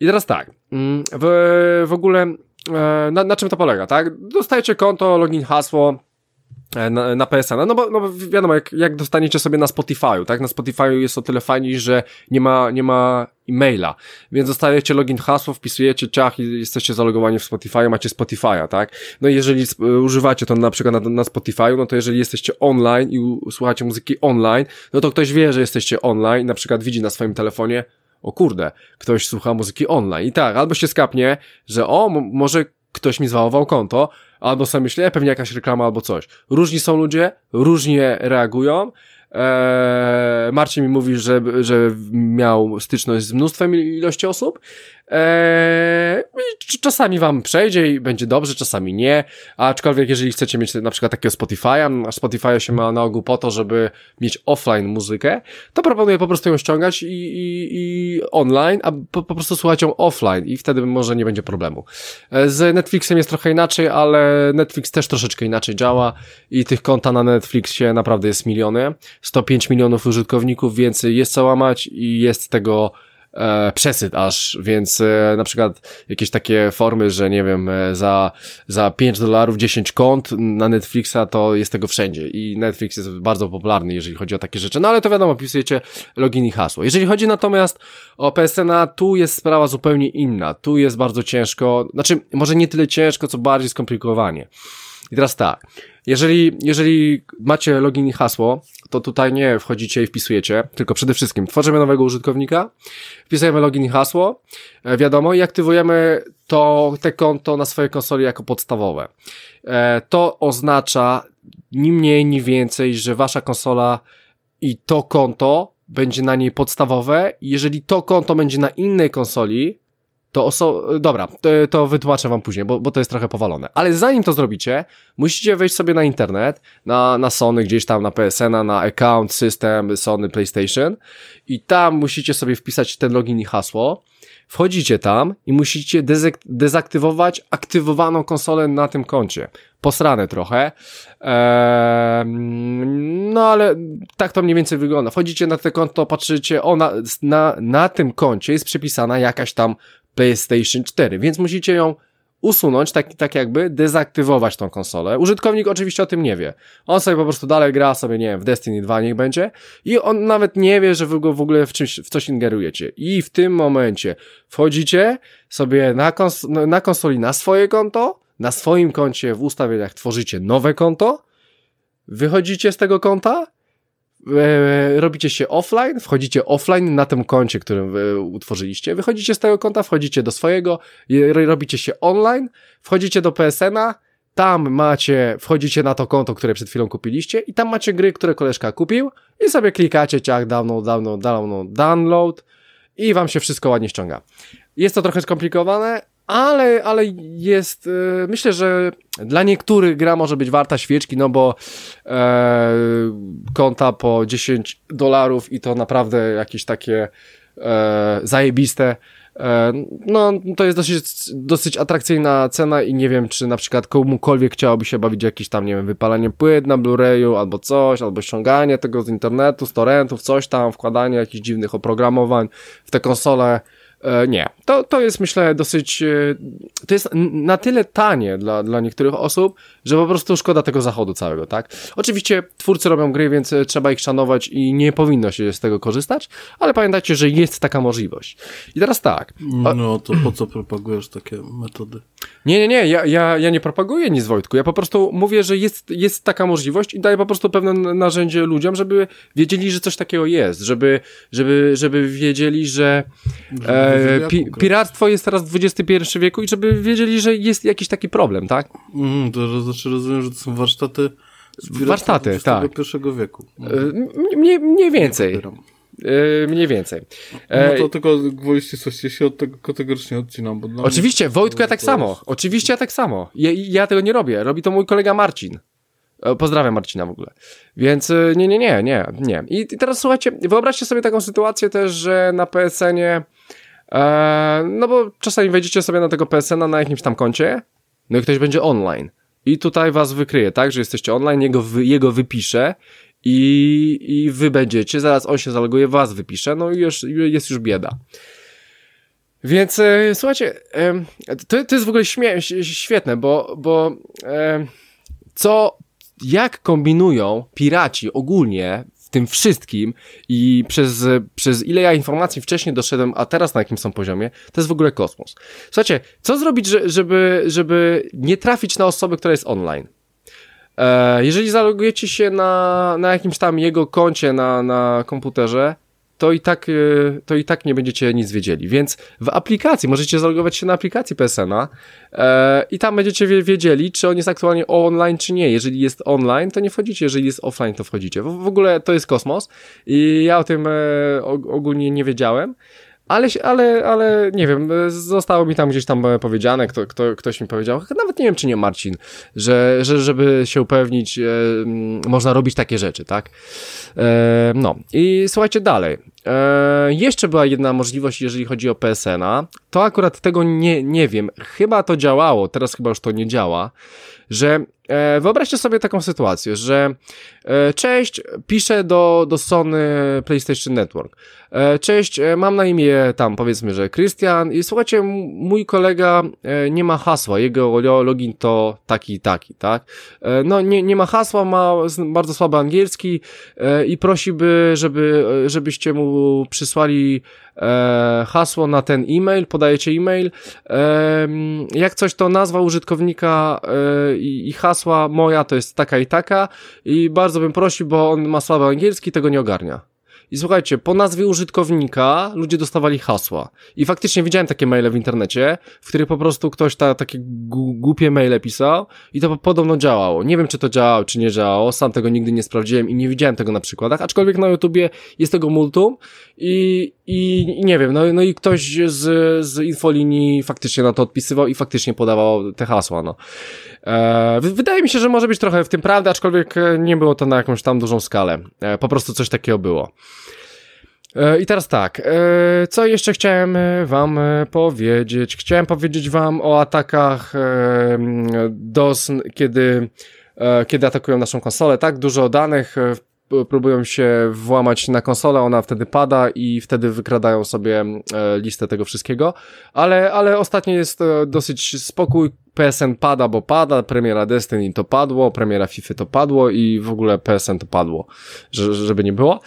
I teraz tak, mm, w, w ogóle na, na czym to polega, tak? Dostajecie konto, login, hasło, na, na PSN. No bo, no bo wiadomo, jak, jak dostaniecie sobie na Spotify'u, tak? Na Spotify'u jest o tyle fajniej, że nie ma, nie ma e-maila, więc dostajecie login, hasło, wpisujecie ciach i jesteście zalogowani w Spotify, macie Spotify'a, tak? No i jeżeli używacie to na przykład na, na Spotify'u, no to jeżeli jesteście online i słuchacie muzyki online, no to ktoś wie, że jesteście online, na przykład widzi na swoim telefonie, o kurde, ktoś słucha muzyki online. I tak, albo się skapnie, że o, może ktoś mi zwałował konto, albo sobie myślę, pewnie jakaś reklama albo coś. Różni są ludzie, różnie reagują. Eee, Marcin mi mówi, że, że miał styczność z mnóstwem ilości osób Eee, czasami wam przejdzie i będzie dobrze, czasami nie, aczkolwiek jeżeli chcecie mieć na przykład takiego Spotify'a, a Spotify się ma na ogół po to, żeby mieć offline muzykę, to proponuję po prostu ją ściągać i, i, i online, a po, po, prostu słuchać ją offline i wtedy może nie będzie problemu. Eee, z Netflixem jest trochę inaczej, ale Netflix też troszeczkę inaczej działa i tych konta na Netflixie naprawdę jest miliony, 105 milionów użytkowników, więc jest co łamać i jest tego e, przesyt aż, więc e, na przykład jakieś takie formy, że nie wiem, e, za, za 5 dolarów 10 kont na Netflixa to jest tego wszędzie i Netflix jest bardzo popularny, jeżeli chodzi o takie rzeczy, no ale to wiadomo, wpisujecie login i hasło. Jeżeli chodzi natomiast o PSN-a, tu jest sprawa zupełnie inna, tu jest bardzo ciężko, znaczy może nie tyle ciężko, co bardziej skomplikowanie. I teraz tak, jeżeli, jeżeli macie login i hasło, to tutaj nie wchodzicie i wpisujecie, tylko przede wszystkim tworzymy nowego użytkownika, wpisujemy login i hasło, e, wiadomo, i aktywujemy to, te konto na swojej konsoli jako podstawowe. E, to oznacza ni mniej, ni więcej, że wasza konsola i to konto będzie na niej podstawowe. Jeżeli to konto będzie na innej konsoli, to oso... Dobra, to, to wytłumaczę wam później, bo, bo to jest trochę powalone. Ale zanim to zrobicie, musicie wejść sobie na internet, na, na Sony, gdzieś tam na PSN, na account, system, Sony, PlayStation i tam musicie sobie wpisać ten login i hasło. Wchodzicie tam i musicie dezaktywować aktywowaną konsolę na tym koncie. Posrane trochę. Eee, no ale tak to mniej więcej wygląda. Wchodzicie na te konto, patrzycie, ona na, na tym koncie jest przypisana jakaś tam PlayStation 4, więc musicie ją usunąć, tak, tak jakby dezaktywować tą konsolę. Użytkownik oczywiście o tym nie wie. On sobie po prostu dalej gra sobie, nie wiem, w Destiny 2 niech będzie i on nawet nie wie, że wy go w ogóle w, czymś, w coś ingerujecie. I w tym momencie wchodzicie sobie na, kons na konsoli na swoje konto, na swoim koncie w ustawieniach tworzycie nowe konto, wychodzicie z tego konta, robicie się offline, wchodzicie offline na tym koncie, którym utworzyliście, wychodzicie z tego konta, wchodzicie do swojego, je- robicie się online, wchodzicie do PSN-a, tam macie, wchodzicie na to konto, które przed chwilą kupiliście i tam macie gry, które koleżka kupił i sobie klikacie ciach, download, download, download, download i wam się wszystko ładnie ściąga. Jest to trochę skomplikowane, ale, ale jest, y, myślę, że dla niektórych gra może być warta świeczki, no bo e, konta po 10 dolarów i to naprawdę jakieś takie e, zajebiste. E, no, to jest dosyć, dosyć atrakcyjna cena i nie wiem, czy na przykład komukolwiek chciałoby się bawić jakieś tam, nie wiem, wypalanie płyt na Blu-rayu albo coś, albo ściąganie tego z internetu, z torrentów, coś tam, wkładanie jakichś dziwnych oprogramowań w te konsole. E, nie, to, to jest myślę dosyć, e, to jest na tyle tanie dla, dla niektórych osób, że po prostu szkoda tego zachodu całego, tak? Oczywiście twórcy robią gry, więc e, trzeba ich szanować i nie powinno się z tego korzystać, ale pamiętajcie, że jest taka możliwość. I teraz tak, No to po co propagujesz takie metody? nie, nie, nie, ja, ja, ja nie propaguję nic Wojtku, ja po prostu mówię, że jest, jest taka możliwość i daję po prostu pewne narzędzie ludziom, żeby wiedzieli, że coś takiego jest, żeby, żeby, żeby wiedzieli, że e, pi, piractwo jest teraz w XXI wieku i żeby wiedzieli, że jest jakiś taki problem, tak? Mm, to że- znaczy rozumiem, że to są warsztaty Warsztaty, tak. XXI wieku. E, mniej, mniej więcej, e, mniej więcej. No E, to tylko gwoli ścisłości się od tego kategorycznie odcinam. Bo Oczywiście, Wojtku, ja tak samo. jest- Oczywiście ja tak samo. Ja, ja tego nie robię. Robi to mój kolega Marcin. Pozdrawiam Marcina w ogóle. Więc nie, nie, nie, nie, nie. I i teraz słuchajcie, wyobraźcie sobie taką sytuację też, że na PSN-ie, e, no bo czasami wejdziecie sobie na tego PSN-a na jakimś tam koncie, no i ktoś będzie online. I tutaj was wykryje, tak, że jesteście online, jego, jego wypisze i, i wy będziecie, zaraz on się zaloguje, was wypisze, no i już, jest już bieda. Więc e, słuchajcie, em, to, to jest w ogóle śmie- świetne, bo, bo em, co, jak kombinują piraci ogólnie tym wszystkim i przez, przez ile ja informacji wcześniej doszedłem, a teraz na jakim są poziomie, to jest w ogóle kosmos. Słuchajcie, co zrobić, że- żeby, żeby nie trafić na osobę, która jest online? E, jeżeli zalogujecie się na, na jakimś tam jego koncie na, na komputerze, to i tak, e, to i tak nie będziecie nic wiedzieli. Więc w aplikacji, możecie zalogować się na aplikacji PSN-a e, i tam będziecie wie, wiedzieli, czy on jest aktualnie online, czy nie. Jeżeli jest online, to nie wchodzicie, jeżeli jest offline, to wchodzicie. W, w ogóle to jest kosmos i ja o tym e, og- ogólnie nie wiedziałem. Ale, ale, ale nie wiem, zostało mi tam gdzieś tam e, powiedziane, kto, kto, ktoś mi powiedział, nawet nie wiem czy nie Marcin, że, że żeby się upewnić, e, można robić takie rzeczy, tak? E, no i słuchajcie dalej. E, jeszcze była jedna możliwość, jeżeli chodzi o PSN-a. To akurat tego nie, nie wiem. Chyba to działało, teraz chyba już to nie działa, że wyobraźcie sobie taką sytuację, że e, cześć, piszę do, do Sony PlayStation Network. E, cześć, e, mam na imię tam powiedzmy, że Krystian i słuchajcie, mój kolega e, nie ma hasła, jego lo- login to taki i taki, tak? E, no nie, nie ma hasła, ma bardzo słaby angielski e, i prosiłby, żeby, e, żebyście mu przysłali e, hasło na ten e-mail, podajecie e-mail. E, jak coś to nazwa użytkownika e, i, hasła moja to jest taka i taka i bardzo bym prosił, bo on ma słaby angielski, tego nie ogarnia. I słuchajcie, po nazwie użytkownika ludzie dostawali hasła. I faktycznie widziałem takie maile w internecie, w których po prostu ktoś ta, takie głupie maile pisał i to podobno działało. Nie wiem, czy to działało, czy nie działało, sam tego nigdy nie sprawdziłem i nie widziałem tego na przykładach, aczkolwiek na YouTubie jest tego multum i, i, nie wiem, no, no i ktoś z, z infolinii faktycznie na to odpisywał i faktycznie podawał te hasła, no. E, wy- wydaje mi się, że może być trochę w tym prawdy, aczkolwiek e, nie było to na jakąś tam dużą skalę. E, po prostu coś takiego było. E, I teraz tak, e, co jeszcze chciałem wam powiedzieć? Chciałem powiedzieć wam o atakach DOS, kiedy, kiedy atakują naszą konsolę, tak? Dużo danych próbują się włamać na konsolę, ona wtedy pada i wtedy wykradają sobie e, listę tego wszystkiego, ale, ale ostatnio jest e, dosyć spokój, PSN pada, bo pada, premiera Destiny to padło, premiera FIFA to padło i w ogóle PSN to padło, że, żeby nie było.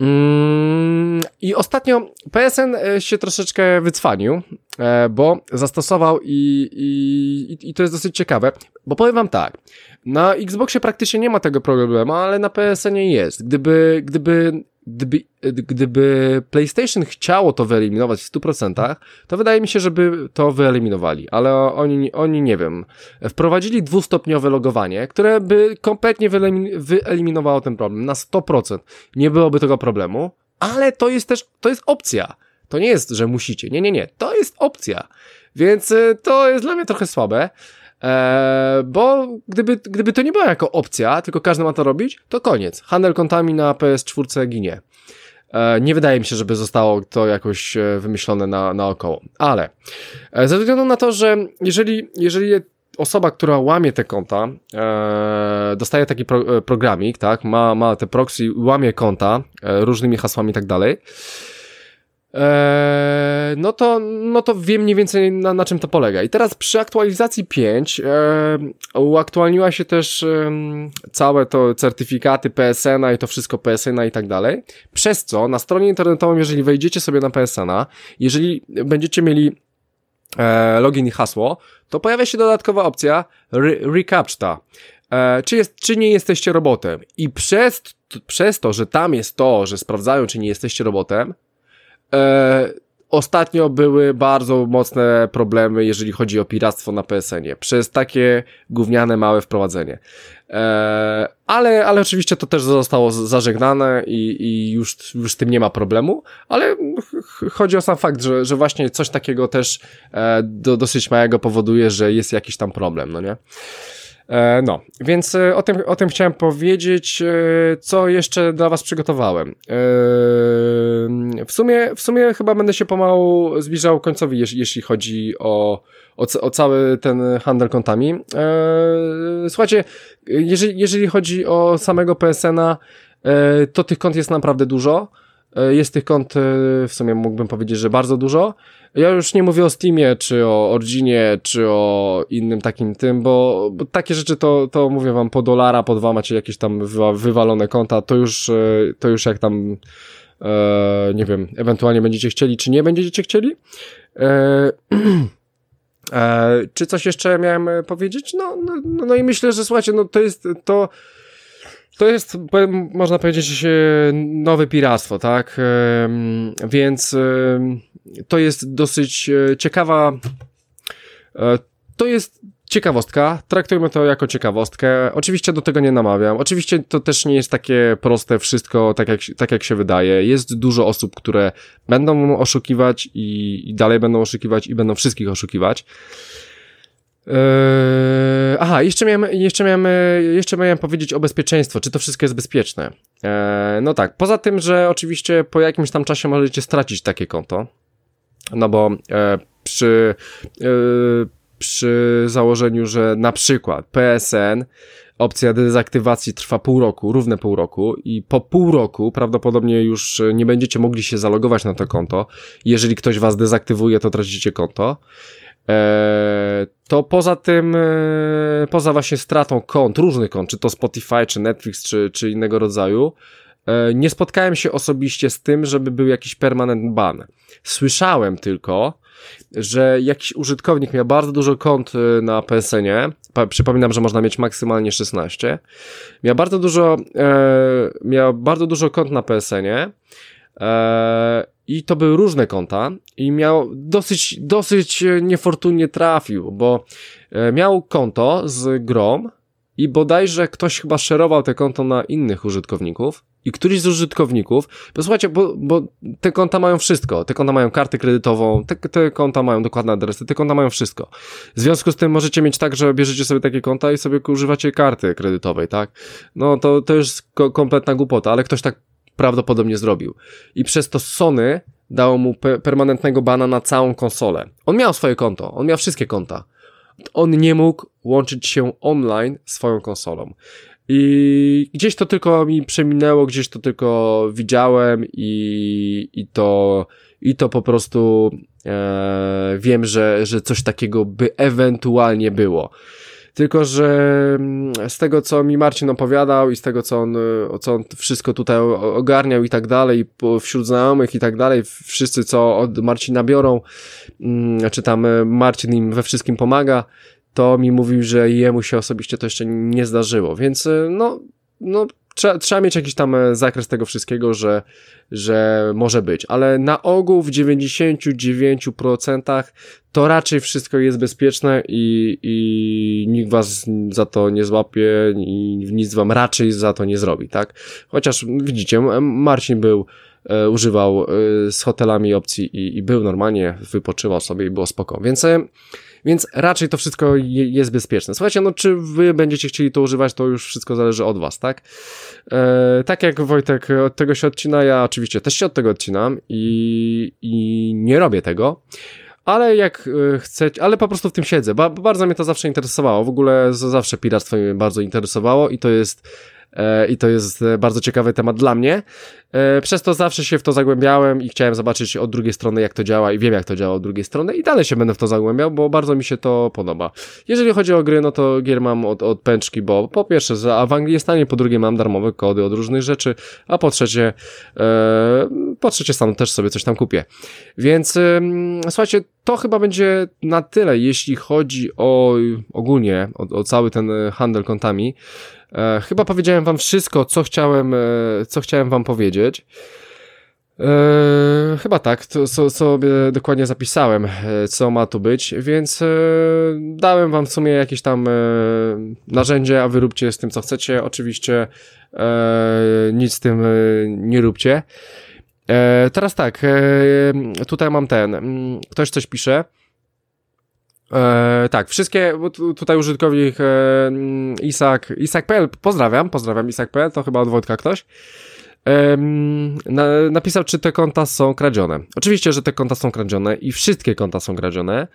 Mm, I ostatnio PSN e, się troszeczkę wycwanił, e, bo zastosował i, i, i to jest dosyć ciekawe, bo powiem wam tak, na Xboxie praktycznie nie ma tego problemu, ale na PSN-ie jest. Gdyby, gdyby gdyby, gdyby PlayStation chciało to wyeliminować w 100%, to wydaje mi się, żeby to wyeliminowali, ale oni, oni nie wiem, wprowadzili dwustopniowe logowanie, które by kompletnie wyeliminowało ten problem na 100%. Nie byłoby tego problemu, ale to jest też, to jest opcja. To nie jest, że musicie. Nie, nie, nie. To jest opcja. Więc y, to jest dla mnie trochę słabe. Eee, bo gdyby, gdyby to nie była jako opcja, tylko każdy ma to robić, to koniec. Handel kontami na PS4 ginie. Eee, nie wydaje mi się, żeby zostało to jakoś e, wymyślone na, naokoło. Ale e, ze względu na to, że jeżeli, jeżeli osoba, która łamie te konta, e, dostaje taki pro, e, programik, tak, ma, ma te proxy, łamie konta e, różnymi hasłami i tak dalej, no, to, no to wiem mniej więcej na, na czym to polega. I teraz przy aktualizacji 5 e, uaktualniła się też e, całe to certyfikaty PSN-a i to wszystko PSN-a i tak dalej. Przez co na stronie internetowej, jeżeli wejdziecie sobie na PSN-a, jeżeli będziecie mieli e, login i hasło, to pojawia się dodatkowa opcja re recaptcha. Czy, jest, czy nie jesteście robotem? I przez, przez to, że tam jest to, że sprawdzają, czy nie jesteście robotem, ostatnio były bardzo mocne problemy, jeżeli chodzi o piractwo na PSN-ie, przez takie gówniane małe wprowadzenie. E, ale, ale oczywiście to też zostało zażegnane i, i już, już z tym nie ma problemu, ale chodzi o sam fakt, że, że właśnie coś takiego też e, do, dosyć małego powoduje, że jest jakiś tam problem, no nie? E, no, więc e, o tym, o tym chciałem powiedzieć, e, co jeszcze dla Was przygotowałem. W sumie, w sumie chyba będę się pomału zbliżał końcowi, jeśli chodzi o, o, o cały ten handel kontami. Słuchajcie, jeżeli, jeżeli chodzi o samego PSN-a, to tych kont jest naprawdę dużo. Jest tych kont, w sumie mógłbym powiedzieć, że bardzo dużo. Ja już nie mówię o Steamie, czy o Originie, czy o innym takim tym, bo, bo takie rzeczy to, to mówię wam po dolara, po dwa macie jakieś tam wywalone konta, to już, e, to już jak tam e, nie wiem, ewentualnie będziecie chcieli, czy nie będziecie chcieli. E, e, czy coś jeszcze miałem powiedzieć? No, no, no, no i myślę, że słuchajcie, no to jest to to jest, można powiedzieć, nowe piractwo, tak? Więc to jest dosyć e, ciekawa. E, to jest ciekawostka. Traktujmy to jako ciekawostkę. Oczywiście do tego nie namawiam. Oczywiście to też nie jest takie proste wszystko, tak jak, tak jak się wydaje. Jest dużo osób, które będą oszukiwać i, i dalej będą oszukiwać i będą wszystkich oszukiwać. Eee, aha, jeszcze miałem, jeszcze, miałem, jeszcze miałem powiedzieć o bezpieczeństwo, czy to wszystko jest bezpieczne. Eee, no tak, poza tym, że oczywiście po jakimś tam czasie możecie stracić takie konto, no bo e, przy, e, przy założeniu, że na przykład PSN opcja dezaktywacji trwa pół roku, równe pół roku i po pół roku prawdopodobnie już nie będziecie mogli się zalogować na to konto. Jeżeli ktoś was dezaktywuje, to tracicie konto. E, to poza tym, e, poza właśnie stratą kont, różnych kont, czy to Spotify, czy Netflix, czy, czy innego rodzaju, e, nie spotkałem się osobiście z tym, żeby był jakiś permanent ban. Słyszałem tylko, że jakiś użytkownik miał bardzo dużo kont na PSN-ie, przypominam, że można mieć maksymalnie 16, miał bardzo dużo, miał bardzo dużo kont na PSN-ie, i to były różne konta i miał dosyć, dosyć e, niefortunnie trafił, bo e, miał konto z grom i bodajże ktoś chyba szerował te konto na innych użytkowników i któryś z użytkowników, bo słuchajcie, bo, bo te konta mają wszystko, te konta mają kartę kredytową, te, te konta mają dokładne adresy, te konta mają wszystko. W związku z tym możecie mieć tak, że bierzecie sobie takie konta i sobie używacie karty kredytowej, tak? No to, to już kompletna głupota, ale ktoś tak prawdopodobnie zrobił. I przez to Sony dało mu pe permanentnego bana na całą konsolę. On miał swoje konto, on miał wszystkie konta. On nie mógł łączyć się online swoją konsolą. I gdzieś to tylko mi przeminęło, gdzieś to tylko widziałem i, i to i to po prostu e, wiem, że, że coś takiego by ewentualnie było. Tylko, że mm, z tego, co mi Marcin opowiadał i z tego, co on, co on wszystko tutaj ogarniał i tak dalej, wśród znajomych i tak dalej, wszyscy, co od Marcina biorą, mm, czy tam Marcin im we wszystkim pomaga, to mi mówił, że jemu się osobiście to jeszcze nie zdarzyło, więc no, no trzeba, trzeba mieć jakiś tam e, zakres tego wszystkiego, że, że może być, ale na ogół w 99% to raczej wszystko jest bezpieczne i, i nikt was za to nie złapie i nic wam raczej za to nie zrobi, tak? Chociaż widzicie, Marcin był e, używał e, z hotelami opcji i, i był normalnie, wypoczywał sobie i było spoko, więc więc raczej to wszystko jest bezpieczne. Słuchajcie, no czy wy będziecie chcieli to używać, to już wszystko zależy od was, tak? E, tak jak Wojtek od tego się odcina, ja oczywiście też się od tego odcinam i, i nie robię tego. Ale jak e, chcecie, ale po prostu w tym siedzę. Ba, bardzo mnie to zawsze interesowało. W ogóle zawsze piractwo mnie bardzo interesowało i to jest i to jest e, bardzo ciekawy temat dla mnie. E, przez to zawsze się w to zagłębiałem i chciałem zobaczyć od drugiej strony, jak to działa i wiem, jak to działa od drugiej strony i dalej się będę w to zagłębiał, bo bardzo mi się to podoba. Jeżeli chodzi o gry, no to gier mam od, od pęczki, bo po pierwsze, a w Anglii jest taniej, po drugie mam darmowe kody od różnych rzeczy, a po trzecie, e, po trzecie sam też sobie coś tam kupię. Więc e, słuchajcie, to chyba będzie na tyle, jeśli chodzi o ogólnie, o, o cały ten handel kontami. E, chyba powiedziałem wam wszystko, co chciałem, e, co chciałem wam powiedzieć. E, chyba tak, to so, sobie dokładnie zapisałem, co ma tu być, więc dałem wam w sumie jakieś tam narzędzie, a wy róbcie z tym, co chcecie. Oczywiście nic z tym nie róbcie. teraz tak, tutaj mam ten, mm, ktoś coś pisze. E, tak, wszystkie, tutaj użytkownik e, Isak, Isak.pl, pozdrawiam, pozdrawiam Isak.pl, to chyba od Wojtka ktoś, e, na, napisał, czy te konta są kradzione. Oczywiście, że te konta są kradzione i wszystkie konta są kradzione,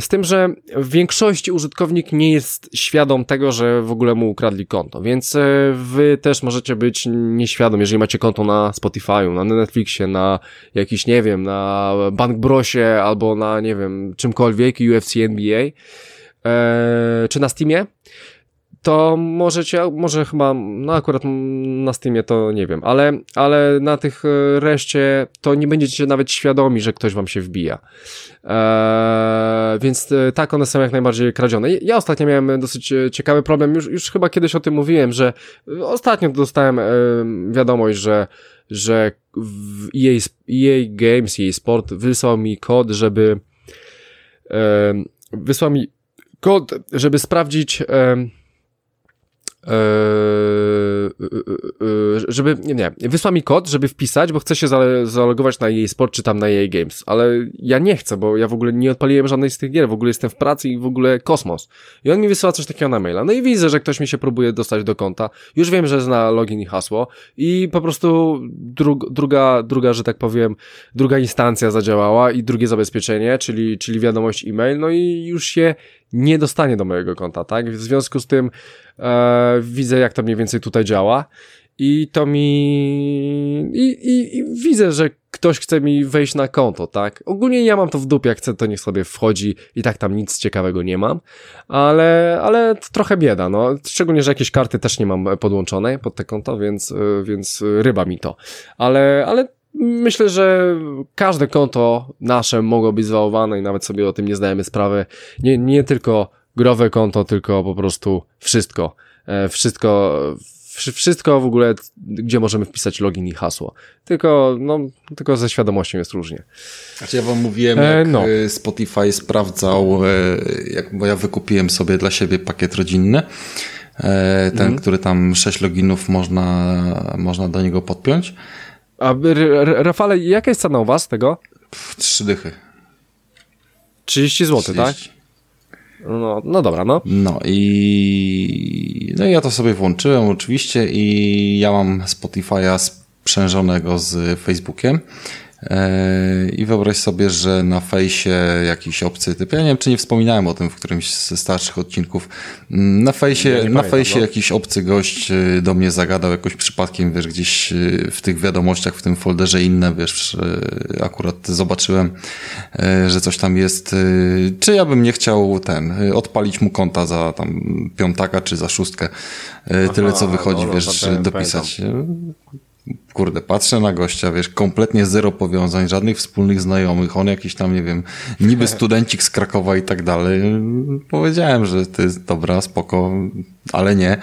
z tym, że w większości użytkownik nie jest świadom tego, że w ogóle mu ukradli konto, więc e, wy też możecie być nieświadom, jeżeli macie konto na Spotify'u, na Netflixie, na jakiś, nie wiem, na Bank Brosie albo na, nie wiem, czymkolwiek, UFC, NBA, e, czy na Steamie, to możecie, może chyba, no akurat na Steamie to nie wiem, ale, ale na tych e, reszcie to nie będziecie nawet świadomi, że ktoś wam się wbija. Eee, więc e, tak, one są jak najbardziej kradzione. Ja ostatnio miałem dosyć e, ciekawy problem, już, już chyba kiedyś o tym mówiłem, że ostatnio dostałem wiadomość, że że EA, EA Games, EA Sport wysłał mi kod, żeby e, wysłał mi kod, żeby sprawdzić e, żeby, nie, nie, wysła mi kod, żeby wpisać, bo chcę się zalogować na jej sport, czy tam na jej games, ale ja nie chcę, bo ja w ogóle nie odpaliłem żadnej z tych gier, w ogóle jestem w pracy i w ogóle kosmos. I on mi wysyła coś takiego na maila. No i widzę, że ktoś mi się próbuje dostać do konta. Już wiem, że zna login i hasło i po prostu dru druga, druga, że tak powiem, druga instancja zadziałała i drugie zabezpieczenie, czyli, czyli wiadomość e-mail, no i już się nie dostanie do mojego konta, tak? W związku z tym e, widzę, jak to mniej więcej tutaj działa i to mi... I, i, I widzę, że ktoś chce mi wejść na konto, tak? Ogólnie ja mam to w dupie, jak chcę, to niech sobie wchodzi i tak tam nic ciekawego nie mam, ale, ale trochę bieda, no. Szczególnie, że jakieś karty też nie mam podłączone pod te konto, więc, e, więc ryba mi to. Ale, ale Myślę, że każde konto nasze mogło być zwałowane i nawet sobie o tym nie zdajemy sprawy. Nie, nie tylko growe konto, tylko po prostu wszystko. E, wszystko, wszystko w ogóle, gdzie możemy wpisać login i hasło. Tylko, no, tylko ze świadomością jest różnie. Znaczy ja wam mówiłem, e, jak no. E, Spotify sprawdzał, jak, bo ja wykupiłem sobie dla siebie pakiet rodzinny, ten, mhm. który tam sześć loginów można, można do niego podpiąć. A Rafale, jaka jest cena u was tego? Trzy dychy. 30 zł, 30. tak? No, no dobra, no. No i no i ja to sobie włączyłem oczywiście i ja mam Spotify'a sprzężonego z Facebookiem. I wyobraź sobie, że na fejsie jakiś obcy typ, ja nie wiem, czy nie wspominałem o tym w którymś ze starszych odcinków, na fejsie, Ja na pamiętam, fejsie no. jakiś obcy gość e, do mnie zagadał jakoś przypadkiem, wiesz, gdzieś e, w tych wiadomościach, w tym folderze inne, wiesz, akurat zobaczyłem, e, że coś tam jest, czy ja bym nie chciał ten, odpalić mu konta za tam piątaka, czy za szóstkę, E, tyle co wychodzi, wiesz, pamiętam, dopisać. Kurde, patrzę na gościa, wiesz, kompletnie zero powiązań, żadnych wspólnych znajomych, on jakiś tam, nie wiem, niby studencik z Krakowa i tak dalej. Powiedziałem, że to jest dobra, spoko, ale nie.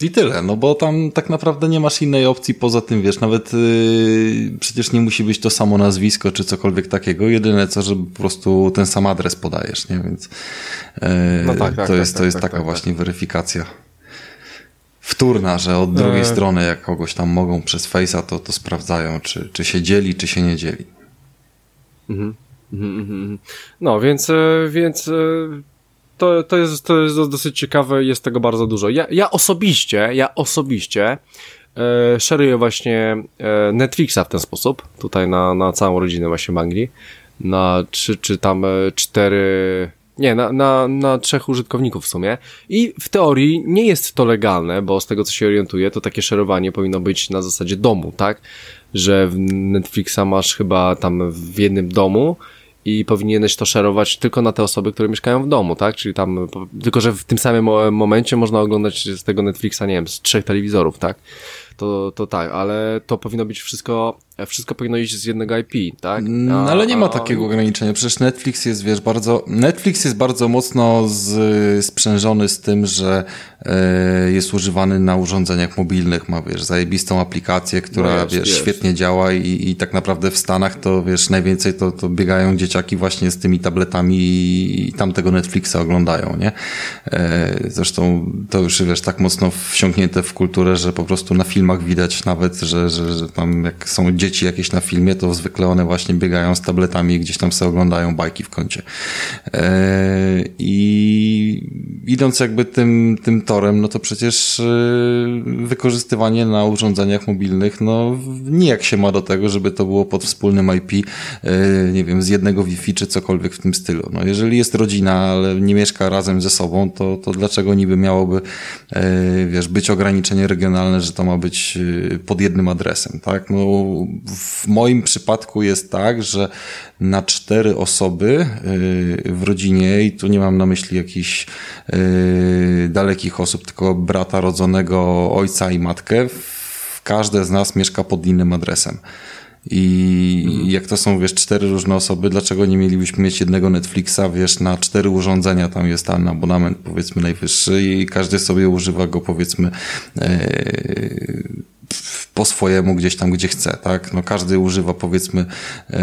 I tyle, no bo tam tak naprawdę nie masz innej opcji poza tym, wiesz, nawet yy, przecież nie musi być to samo nazwisko czy cokolwiek takiego, jedyne co, że po prostu ten sam adres podajesz, nie, więc yy, No tak, tak, to tak, jest, tak, to jest tak, taka tak, właśnie weryfikacja wtórna, że od drugiej E. strony jak kogoś tam mogą przez Face'a, to, to sprawdzają, czy, czy się dzieli, czy się nie dzieli. Mhm, mhm, mhm. No, więc, e, więc e, to, to, jest, to jest dosyć ciekawe, jest tego bardzo dużo. Ja, ja osobiście, ja osobiście e, szeruję właśnie e, Netflixa w ten sposób, tutaj na, na całą rodzinę właśnie w Anglii, na trzy czy tam e, cztery, nie, na, na, na trzech użytkowników w sumie i w teorii nie jest to legalne, bo z tego co się orientuję, to takie szerowanie powinno być na zasadzie domu, tak? Że w Netflixa masz chyba tam w jednym domu i powinieneś to szerować tylko na te osoby, które mieszkają w domu, tak? Czyli tam, tylko że w tym samym mo- momencie można oglądać z tego Netflixa, nie wiem, z trzech telewizorów, tak? To, to tak, ale to powinno być wszystko, wszystko powinno iść z jednego IP, tak? No, A- ale nie ma a- takiego ograniczenia. Przecież Netflix jest, wiesz, bardzo. Netflix jest bardzo mocno z, sprzężony z tym, że e, jest używany na urządzeniach mobilnych. Ma, wiesz, zajebistą aplikację, która, No wiesz, jest. świetnie działa i, i tak naprawdę w Stanach to, wiesz, najwięcej to, to biegają dzieciaki właśnie z tymi tabletami i, i tam tego Netflixa oglądają, nie? E, zresztą to już, wiesz, tak mocno wsiąknięte w kulturę, że po prostu na filmach widać nawet, że, że, że tam jak są dzieci jakieś na filmie, to zwykle one właśnie biegają z tabletami i gdzieś tam sobie oglądają bajki w kącie. E, I idąc jakby tym, tym torem, no to przecież e, wykorzystywanie na urządzeniach mobilnych, no nijak się ma do tego, żeby to było pod wspólnym IP, e, nie wiem, z jednego Wi-Fi czy cokolwiek w tym stylu. No jeżeli jest rodzina, ale nie mieszka razem ze sobą, to, to dlaczego niby miałoby, wiesz, być ograniczenie regionalne, że to ma być pod jednym adresem, tak? No w moim przypadku jest tak, że na cztery osoby e, w rodzinie, i tu nie mam na myśli jakichś e, dalekich osób, tylko brata rodzonego, ojca i matkę, każde z nas mieszka pod innym adresem. I jak to są, wiesz, cztery różne osoby, dlaczego nie mielibyśmy mieć jednego Netflixa, wiesz, na cztery urządzenia, tam jest ten abonament, powiedzmy, najwyższy i każdy sobie używa go, powiedzmy, e, po swojemu gdzieś tam, gdzie chce, tak? No każdy używa, powiedzmy, e,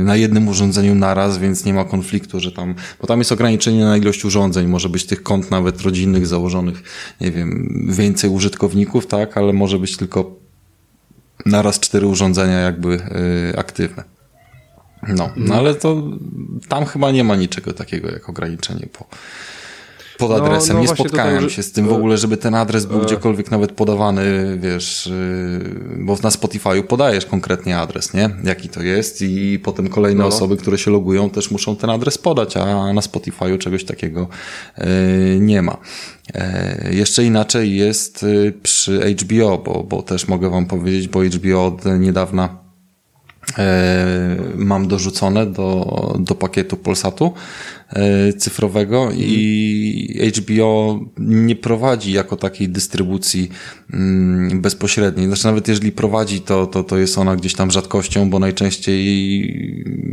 na jednym urządzeniu naraz, więc nie ma konfliktu, że tam, bo tam jest ograniczenie na ilość urządzeń, może być tych kont nawet rodzinnych założonych, nie wiem, więcej użytkowników, tak? Ale może być tylko naraz cztery urządzenia jakby y, aktywne. No, no ale to tam chyba nie ma niczego takiego jak ograniczenie po, pod No, adresem. no nie właśnie spotkałem tutaj, się z tym w ogóle, żeby ten adres był e. gdziekolwiek nawet podawany, wiesz, y, bo na Spotify'u podajesz konkretnie adres, nie? Jaki to jest i potem kolejne No, no. osoby, które się logują też muszą ten adres podać, a na Spotify'u czegoś takiego y, nie ma. E, Jeszcze inaczej jest y, przy HBO, bo, bo też mogę wam powiedzieć, bo HBO od niedawna e, mam dorzucone do, do pakietu Polsatu e, cyfrowego i HBO nie prowadzi jako takiej dystrybucji mm, bezpośredniej. Znaczy nawet jeżeli prowadzi, to, to, to jest ona gdzieś tam rzadkością, bo najczęściej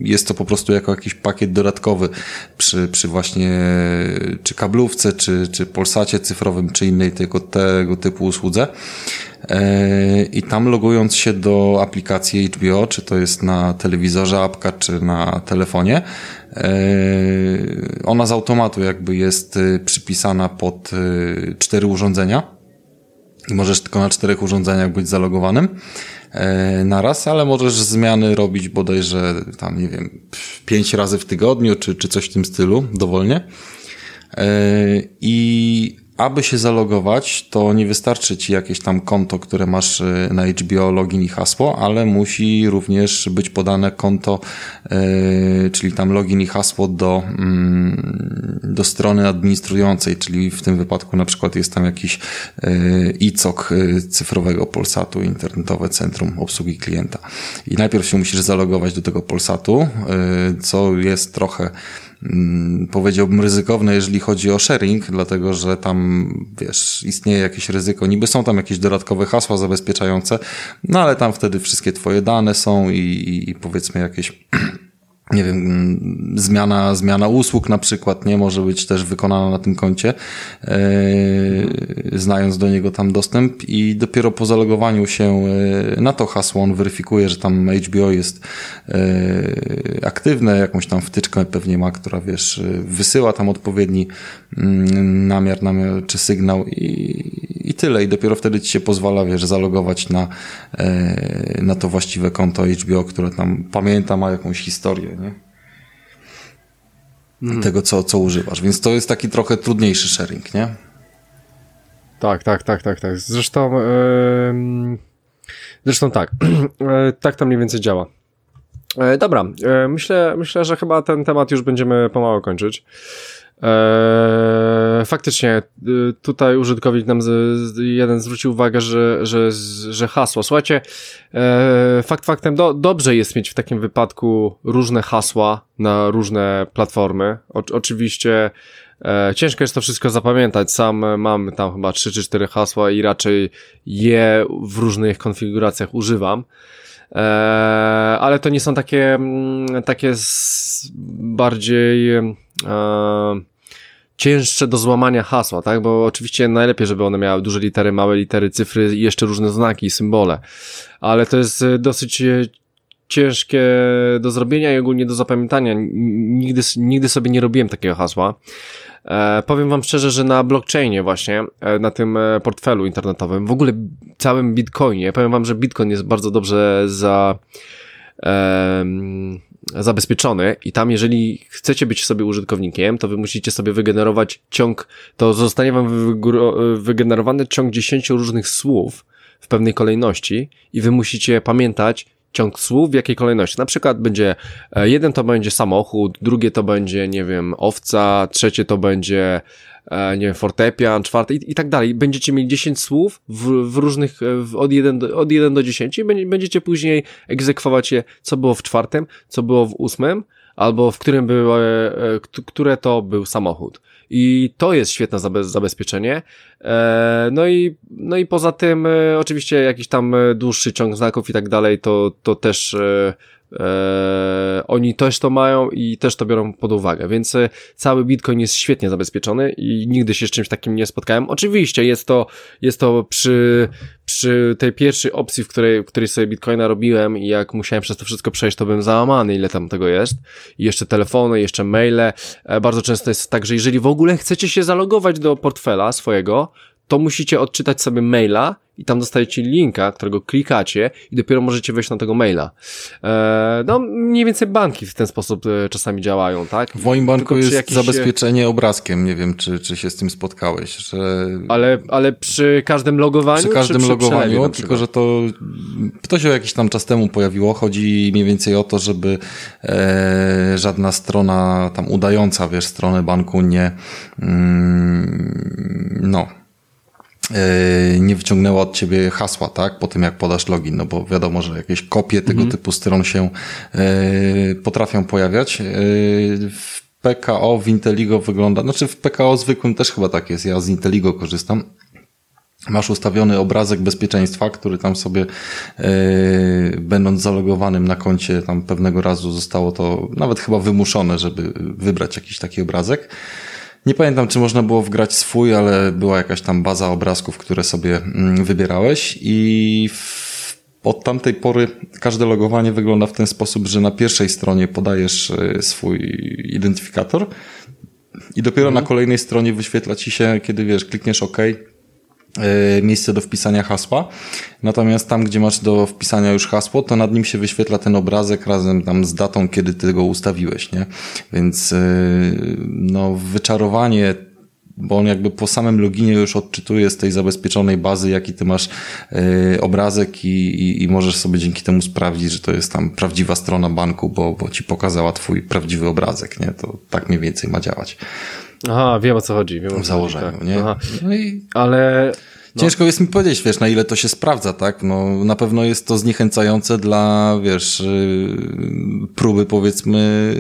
jest to po prostu jako jakiś pakiet dodatkowy przy, przy właśnie czy kablówce, czy, czy Polsacie cyfrowym, czy innej tego, tego typu usłudze. E, I tam logując się do aplikacji HBO, czy to jest na telewizorze apka, czy na telefonie, e, ona z automatu jakby jest y, przypisana pod y, cztery urządzenia i możesz tylko na czterech urządzeniach być zalogowanym e, naraz, ale możesz zmiany robić bodajże tam, nie wiem, pięć razy w tygodniu, czy, czy coś w tym stylu, dowolnie. E, I aby się zalogować, to nie wystarczy ci jakieś tam konto, które masz y, na HBO, login i hasło, ale musi również być podane konto, yy, czyli tam login i hasło do, yy, do strony administrującej, czyli w tym wypadku na przykład jest tam jakiś yy, ICOK y, cyfrowego Polsatu, internetowe centrum obsługi klienta. I najpierw się musisz zalogować do tego Polsatu, co jest trochę Mm, powiedziałbym ryzykowne, jeżeli chodzi o sharing, dlatego że tam, wiesz, istnieje jakieś ryzyko. Niby są tam jakieś dodatkowe hasła zabezpieczające, no ale tam wtedy wszystkie twoje dane są i, i, i powiedzmy jakieś nie wiem, zmiana, zmiana usług na przykład, nie może być też wykonana na tym koncie, yy, znając do niego tam dostęp i dopiero po zalogowaniu się e, na to hasło on weryfikuje, że tam HBO jest yy, aktywne, jakąś tam wtyczkę pewnie ma, która wiesz, wysyła tam odpowiedni yy, namiar, namiar czy sygnał i, i tyle. I dopiero wtedy ci się pozwala, wiesz, zalogować na, na to właściwe konto HBO, które tam pamięta, ma jakąś historię, nie? Mhm. Tego, co, co używasz. Więc to jest taki trochę trudniejszy sharing, nie? Tak, tak, tak, tak, tak. Zresztą, yy, zresztą tak. E, tak to mniej więcej działa. Yy, dobra, yy, myślę, myślę, że chyba ten temat już będziemy pomału kończyć. Eee, faktycznie, y, tutaj użytkownik nam z, z, jeden zwrócił uwagę, że, że, że hasło. Słuchajcie, e, fakt faktem, do, dobrze jest mieć w takim wypadku różne hasła na różne platformy. O, oczywiście e, ciężko jest to wszystko zapamiętać. Sam mam tam chyba 3 czy 4 hasła i raczej je w różnych konfiguracjach używam. E, ale to nie są takie, mm, takie bardziej cięższe do złamania hasła, tak? Bo oczywiście najlepiej, żeby one miały duże litery, małe litery, cyfry i jeszcze różne znaki i symbole. Ale to jest e, dosyć e, ciężkie do zrobienia i ogólnie do zapamiętania. Nigdy, nigdy sobie nie robiłem takiego hasła. E, powiem wam szczerze, że na blockchainie właśnie, e, na tym e, portfelu internetowym, w ogóle całym bitcoinie, powiem wam, że bitcoin jest bardzo dobrze za, e, zabezpieczony i tam jeżeli chcecie być sobie użytkownikiem, to wy musicie sobie wygenerować ciąg, to zostanie wam wygenerowany ciąg 10 różnych słów w pewnej kolejności i wy musicie pamiętać ciąg słów w jakiej kolejności. Na przykład będzie, e, jeden to będzie samochód, drugie to będzie, nie wiem, owca, trzecie to będzie E, nie wiem, fortepian, czwarty i, i tak dalej. Będziecie mieli 10 słów w, w różnych, e, w, od, 1 do, od 1 do 10 i będziecie później egzekwować je, co było w czwartym, co było w ósmym, albo w którym było, e, które to był samochód. I to jest świetne zabezpieczenie. No i, no i poza tym, oczywiście jakiś tam dłuższy ciąg znaków i tak dalej, to, to też Eee, oni też to mają i też to biorą pod uwagę, więc e, cały Bitcoin jest świetnie zabezpieczony i nigdy się z czymś takim nie spotkałem. Oczywiście jest to, jest to przy, przy tej pierwszej opcji, w której, w której sobie Bitcoina robiłem i jak musiałem przez to wszystko przejść, to byłem załamany, ile tam tego jest. I jeszcze telefony, jeszcze maile. E, bardzo często jest tak, że jeżeli w ogóle chcecie się zalogować do portfela swojego, to musicie odczytać sobie maila i tam dostajecie linka, którego klikacie i dopiero możecie wejść na tego maila. E, no, mniej więcej banki w ten sposób e, czasami działają, tak? W moim banku jest jakieś... zabezpieczenie obrazkiem, nie wiem, czy, czy się z tym spotkałeś, że... Ale, ale przy każdym logowaniu? Przy każdym przy logowaniu, tylko że to, to się jakiś tam czas temu pojawiło. Chodzi mniej więcej o to, żeby e, żadna strona tam udająca, wiesz, stronę banku nie, mm, no, E, nie wyciągnęła od ciebie hasła, tak? Po tym jak podasz login, no bo wiadomo, że jakieś kopie tego mhm. typu stron się e, potrafią pojawiać. E, w PKO w Inteligo wygląda, znaczy w PKO zwykłym też chyba tak jest, ja z Inteligo korzystam. Masz ustawiony obrazek bezpieczeństwa, który tam sobie, będąc zalogowanym na koncie, tam pewnego razu zostało to nawet chyba wymuszone, żeby wybrać jakiś taki obrazek. Nie pamiętam, czy można było wgrać swój, ale była jakaś tam baza obrazków, które sobie mm, wybierałeś i od tamtej pory każde logowanie wygląda w ten sposób, że na pierwszej stronie podajesz e, swój identyfikator i dopiero mhm. na kolejnej stronie wyświetla ci się, kiedy wiesz, klikniesz OK, miejsce do wpisania hasła. Natomiast tam, gdzie masz do wpisania już hasło, to nad nim się wyświetla ten obrazek razem tam z datą, kiedy ty go ustawiłeś, nie? Więc e, no, wyczarowanie bo on jakby po samym loginie już odczytuje z tej zabezpieczonej bazy, jaki ty masz y, obrazek i, i, i, możesz sobie dzięki temu sprawdzić, że to jest tam prawdziwa strona banku, bo, bo ci pokazała twój prawdziwy obrazek, nie? To tak mniej więcej ma działać. Aha, wiem o co chodzi. Wiem, o w założeniu, chodzi, tak. nie? Aha. No i... Ale no. Ciężko jest mi powiedzieć, wiesz, na ile to się sprawdza, tak? No, na pewno jest to zniechęcające dla, wiesz, y, próby, powiedzmy,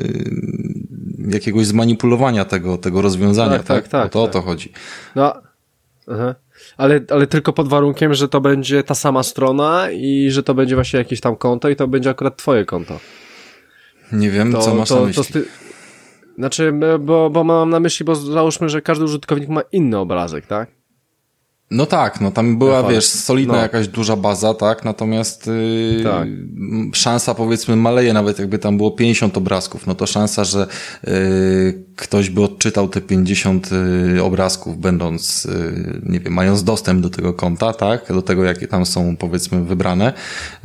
jakiegoś zmanipulowania tego, tego rozwiązania, tak? tak, tak, tak to tak. o to chodzi. No, aha. Ale, ale tylko pod warunkiem, że to będzie ta sama strona i że to będzie właśnie jakieś tam konto i to będzie akurat twoje konto. Nie wiem, to, co masz to, na myśli. To Znaczy, bo, bo mam na myśli, bo załóżmy, że każdy użytkownik ma inny obrazek, tak? No tak, no tam była, wiesz, solidna no. jakaś duża baza, tak, natomiast yy, tak. szansa powiedzmy maleje, nawet jakby tam było 50 obrazków, no to szansa, że yy, ktoś by odczytał te 50 yy, obrazków, będąc, yy, nie wiem, mając dostęp do tego konta, tak, do tego, jakie tam są powiedzmy wybrane,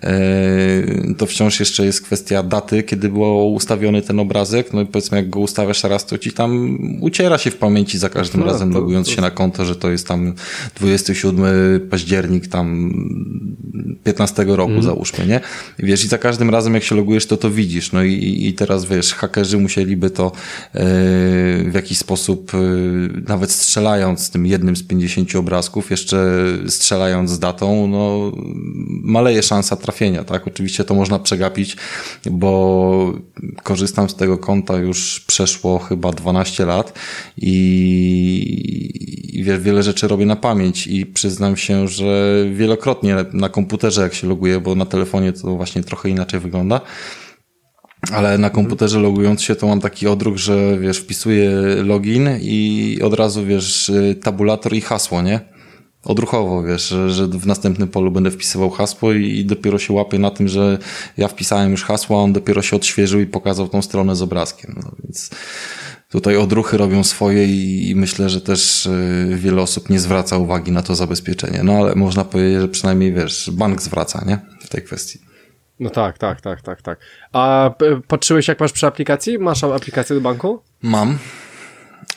yy, to wciąż jeszcze jest kwestia daty, kiedy był ustawiony ten obrazek, no i powiedzmy jak go ustawiasz raz, to ci tam uciera się w pamięci za każdym no, razem, to, logując to... się na konto, że to jest tam 27 październik tam 15 roku mm. załóżmy, nie? Wiesz, i za każdym razem jak się logujesz, to to widzisz. No i, i teraz wiesz, hakerzy musieliby to yy, w jakiś sposób, yy, nawet strzelając z tym jednym z 50 obrazków, jeszcze strzelając z datą, no maleje szansa trafienia, tak? Oczywiście to można przegapić, bo korzystam z tego konta już przeszło chyba 12 lat i, i wiesz, wiele rzeczy robię na pamięć i przyznam się, że wielokrotnie na komputerze jak się loguję, bo na telefonie to właśnie trochę inaczej wygląda, ale na komputerze logując się to mam taki odruch, że wiesz, wpisuję login i od razu wiesz, tabulator i hasło, nie? Odruchowo, wiesz, że, że w następnym polu będę wpisywał hasło i, i dopiero się łapię na tym, że ja wpisałem już hasło, a on dopiero się odświeżył i pokazał tą stronę z obrazkiem. No więc tutaj odruchy robią swoje i, i myślę, że też y, wiele osób nie zwraca uwagi na to zabezpieczenie. No ale można powiedzieć, że przynajmniej wiesz, bank zwraca, nie? W tej kwestii. No tak, tak, tak, tak, tak. A patrzyłeś jak masz przy aplikacji? Masz aplikację do banku? Mam.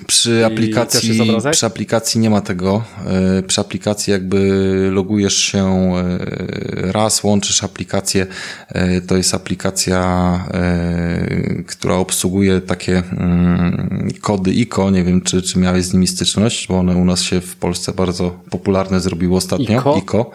Przy aplikacji, przy aplikacji nie ma tego. E, przy aplikacji jakby logujesz się e, raz, łączysz aplikację. E, to jest aplikacja, która obsługuje takie mm, kody ICO. Nie wiem, czy, czy miałeś z nimi styczność, bo one u nas się w Polsce bardzo popularne zrobiły ostatnio. ICO? ICO.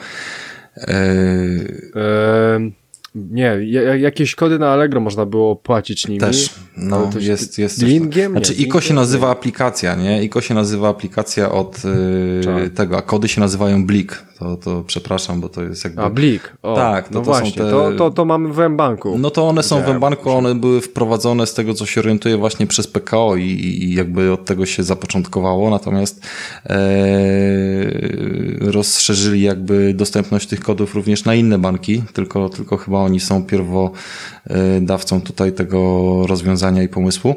Nie, jakieś kody na Allegro można było płacić nimi. Też, no to jest, jest Lingiem? Znaczy nie, ICO się nazywa aplikacja, nie? ICO się nazywa aplikacja od yy, tego, a kody się nazywają Blik. To, to przepraszam, bo to jest jakby... A, Blik. O, tak, to, no to właśnie, są te... to, to, to mamy w M-Banku. No to one są w M-Banku, one były wprowadzone z tego, co się orientuje właśnie przez PKO i, i jakby od tego się zapoczątkowało, natomiast e, rozszerzyli jakby dostępność tych kodów również na inne banki, tylko, tylko chyba oni są pierwodawcą tutaj tego rozwiązania i pomysłu.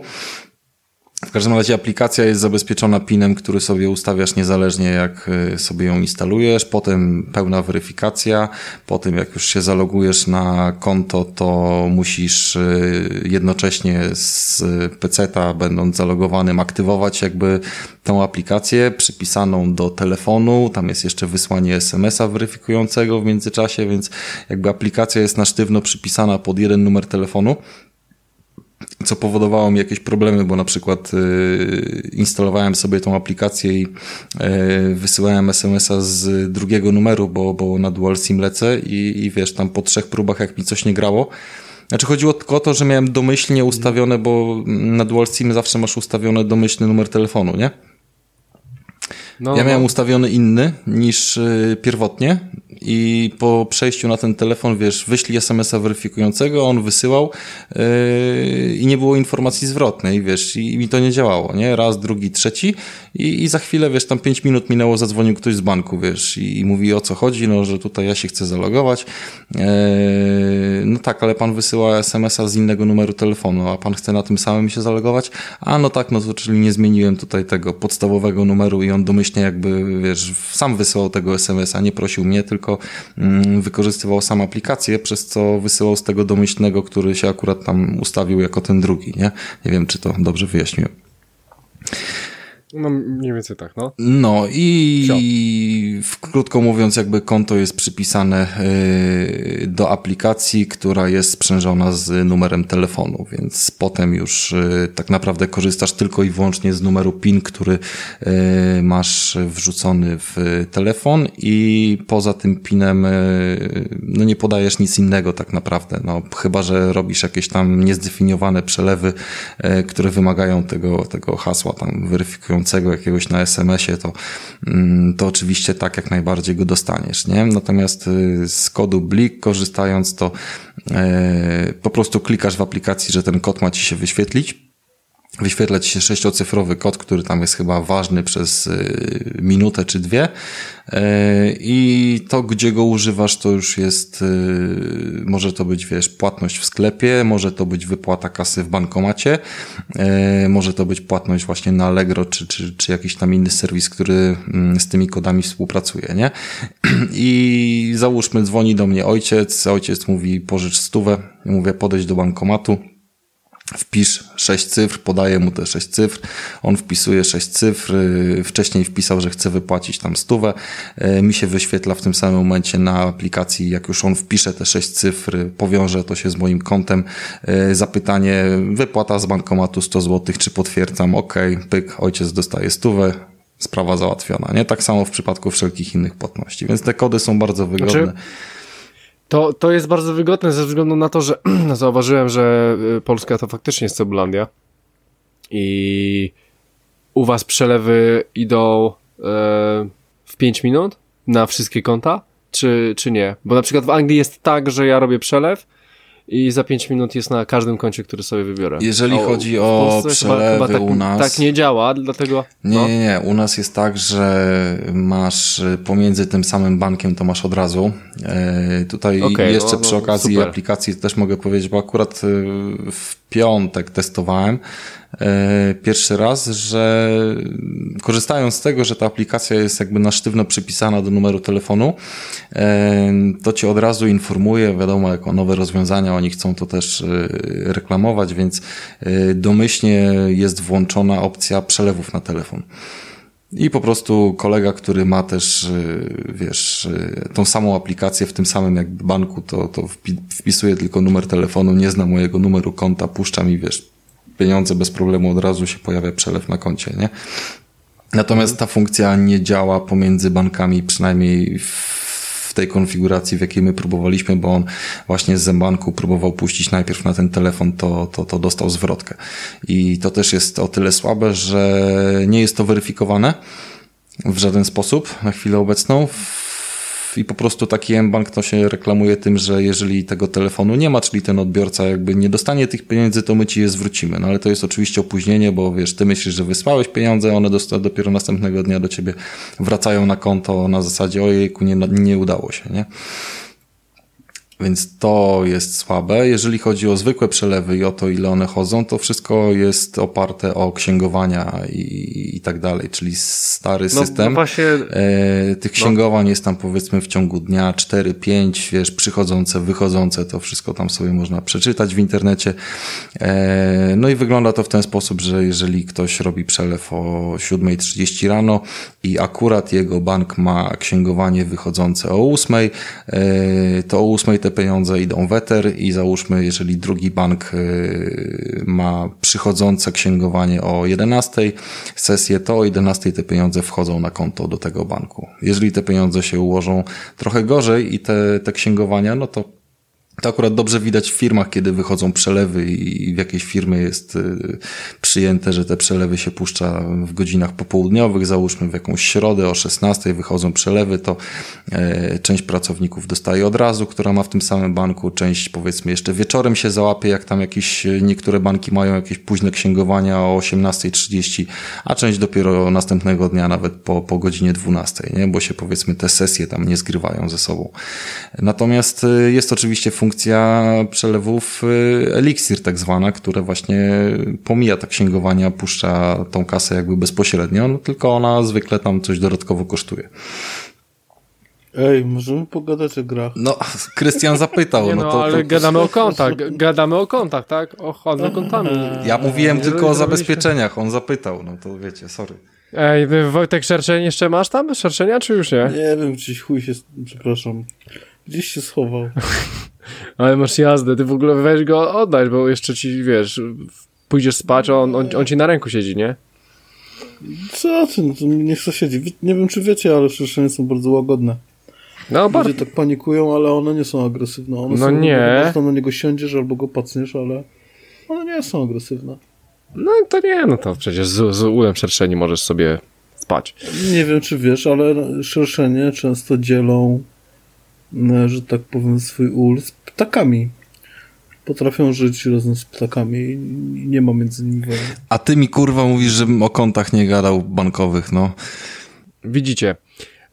W każdym razie aplikacja jest zabezpieczona pinem, który sobie ustawiasz niezależnie jak e, sobie ją instalujesz, potem pełna weryfikacja, potem jak już się zalogujesz na konto, to musisz e, jednocześnie z PC-ta, będąc zalogowanym, aktywować jakby tą aplikację przypisaną do telefonu, tam jest jeszcze wysłanie SMS-a weryfikującego w międzyczasie, więc jakby aplikacja jest na sztywno przypisana pod jeden numer telefonu co powodowało mi jakieś problemy, bo na przykład y, instalowałem sobie tą aplikację i y, wysyłałem SMS-a z drugiego numeru, bo, bo na dual sim lecę i, i wiesz, tam po trzech próbach jak mi coś nie grało, znaczy chodziło tylko o to, że miałem domyślnie ustawione, bo na dual sim zawsze masz ustawione domyślny numer telefonu, nie? No, ja miałem no. ustawiony inny niż y, pierwotnie i po przejściu na ten telefon, wiesz, wyślij SMS-a weryfikującego, on wysyłał yy, i nie było informacji zwrotnej, wiesz, i, i, mi to nie działało, nie? Raz, drugi, trzeci i, i za chwilę, wiesz, tam pięć minut minęło, zadzwonił ktoś z banku, wiesz, i, i mówi o co chodzi, no, że tutaj ja się chcę zalogować. Yy, no tak, ale pan wysyła SMS-a z innego numeru telefonu, a pan chce na tym samym się zalogować? A no tak, no to czyli nie zmieniłem tutaj tego podstawowego numeru i on domyślnie jakby, wiesz, sam wysyłał tego SMS-a, nie prosił mnie, tylko mm, wykorzystywał sam aplikację, przez co wysyłał z tego domyślnego, który się akurat tam ustawił jako ten drugi, nie? Nie wiem, czy to dobrze wyjaśniłem. No mniej więcej tak, no. No i w, krótko mówiąc jakby konto jest przypisane y, do aplikacji, która jest sprzężona z numerem telefonu, więc potem już y, tak naprawdę korzystasz tylko i wyłącznie z numeru PIN, który y, masz wrzucony w telefon i poza tym PINem no nie podajesz nic innego tak naprawdę, no chyba, że robisz jakieś tam niezdefiniowane przelewy, które wymagają tego, tego hasła tam weryfikują jakiegoś na SMS-ie, to, mm, to oczywiście tak jak najbardziej go dostaniesz, nie? Natomiast y, z kodu Blik korzystając, to e, po prostu klikasz w aplikacji, że ten kod ma ci się wyświetlić wyświetla ci się sześciocyfrowy kod, który tam jest chyba ważny przez y, minutę czy dwie. Y, i to, gdzie go używasz, to już jest, y, może to być, wiesz, płatność w sklepie, może to być wypłata kasy w bankomacie, może to być płatność właśnie na Allegro, czy, czy, czy jakiś tam inny serwis, który mm, z tymi kodami współpracuje, nie? I załóżmy, dzwoni do mnie ojciec, ojciec mówi, pożycz stówę, mówię, podejść do bankomatu, wpisz sześć cyfr, podaję mu te sześć cyfr, on wpisuje sześć cyfr, y, wcześniej wpisał, że chce wypłacić tam stówę, y, mi się wyświetla w tym samym momencie na aplikacji, jak już on wpisze te sześć cyfr, powiąże to się z moim kontem, y, zapytanie, wypłata z bankomatu 100 zł, czy potwierdzam, ok, pyk, ojciec dostaje stówę, sprawa załatwiona, nie? Tak samo w przypadku wszelkich innych płatności, więc te kody są bardzo wygodne. Znaczy... To, to jest bardzo wygodne ze względu na to, że zauważyłem, że y, Polska to faktycznie jest Cebulandia i u was przelewy idą e, w 5 minut na wszystkie konta, czy, czy nie? Bo na przykład w Anglii jest tak, że ja robię przelew i za 5 minut jest na każdym koncie, który sobie wybiorę. Jeżeli o, chodzi o przelewy chyba, chyba tak, u nas... Tak nie działa, dlatego... Nie, no. nie, nie. U nas jest tak, że masz pomiędzy tym samym bankiem, to masz od razu. E, tutaj okay, jeszcze no, przy no, okazji super. aplikacji też mogę powiedzieć, bo akurat e, w piątek testowałem pierwszy raz, że korzystając z tego, że ta aplikacja jest jakby na sztywno przypisana do numeru telefonu, e, to ci od razu informuje, wiadomo, jako nowe rozwiązania, oni chcą to też e, reklamować, więc domyślnie jest włączona opcja przelewów na telefon. I po prostu kolega, który ma też, wiesz, tą samą aplikację w tym samym jakby banku, to, to wpisuje tylko numer telefonu, nie zna mojego numeru konta, puszcza mi, wiesz, pieniądze bez problemu, od razu się pojawia przelew na koncie, nie? Natomiast ta funkcja nie działa pomiędzy bankami, przynajmniej w tej konfiguracji, w jakiej my próbowaliśmy, bo on właśnie z Zembanku próbował puścić najpierw na ten telefon, to, to, to dostał zwrotkę. I to też jest o tyle słabe, że nie jest to weryfikowane w żaden sposób na chwilę obecną i po prostu taki mBank to się reklamuje tym, że jeżeli tego telefonu nie ma, czyli ten odbiorca jakby nie dostanie tych pieniędzy, to my ci je zwrócimy. No ale to jest oczywiście opóźnienie, bo wiesz, ty myślisz, że wysłałeś pieniądze, one dopiero następnego dnia do ciebie wracają na konto na zasadzie ojejku, nie, nie udało się, nie? Więc to jest słabe. Jeżeli chodzi o zwykłe przelewy i o to, ile one chodzą, to wszystko jest oparte o księgowania i, i tak dalej, czyli stary no, system. No właśnie, e, tych no. księgowań no. jest tam powiedzmy w ciągu dnia 4, 5, wiesz, przychodzące, wychodzące, to wszystko tam sobie można przeczytać w internecie. E, no i wygląda to w ten sposób, że jeżeli ktoś robi przelew o 7.30 rano i akurat jego bank ma księgowanie wychodzące o 8, e, to o 8 te pieniądze idą w Ether i załóżmy, jeżeli drugi bank y, ma przychodzące księgowanie o 11 sesję, to o 11 te pieniądze wchodzą na konto do tego banku. Jeżeli te pieniądze się ułożą trochę gorzej i te, te księgowania, no to to akurat dobrze widać w firmach, kiedy wychodzą przelewy i w jakiejś firmie jest y, przyjęte, że te przelewy się puszcza w godzinach popołudniowych, załóżmy w jakąś środę o 16 wychodzą przelewy, to e, część pracowników dostaje od razu, która ma w tym samym banku, część powiedzmy jeszcze wieczorem się załapie, jak tam jakieś, niektóre banki mają jakieś późne księgowania o 18.30, a część dopiero następnego dnia nawet po, po godzinie 12, nie? bo się powiedzmy te sesje tam nie zgrywają ze sobą. Natomiast y, jest oczywiście funkcja przelewów y, Elixir tak zwana, które właśnie pomija te księgowania, puszcza tą kasę jakby bezpośrednio, no tylko ona zwykle tam coś dodatkowo kosztuje. Ej, możemy pogadać o grach. No, Krystian zapytał. Nie no, no, to, ale to, gadamy o kontach, gadamy o kontach, tak? O handlu kontami. Ja mówiłem Nie, tylko o zabezpieczeniach, on zapytał, no to wiecie, sorry. Ej, Wojtek, szerszeń jeszcze masz tam? Szerszenia, czy już nie? Nie wiem, gdzieś chuj się, przepraszam. Gdzieś się schował. Ale masz jazdę, ty w ogóle weź go oddać, bo jeszcze ci, wiesz, pójdziesz spać, a on, on, on ci na ręku siedzi, nie? Co ty, no to niech chce siedzi. Nie wiem, czy wiecie, ale szerszenie są bardzo łagodne. No bardzo. Ludzie tak panikują, ale one nie są agresywne. One No są, nie. Po na niego siądziesz albo go pacniesz, ale one nie są agresywne. No to nie, no to przecież z, z ulem szerszeni możesz sobie spać. Nie wiem, czy wiesz, ale szerszenie często dzielą, że tak powiem, swój ul z ptakami. Potrafią żyć razem z ptakami i nie ma między nimi wojny. A ty mi kurwa mówisz, żebym o kontach nie gadał bankowych, no. Widzicie.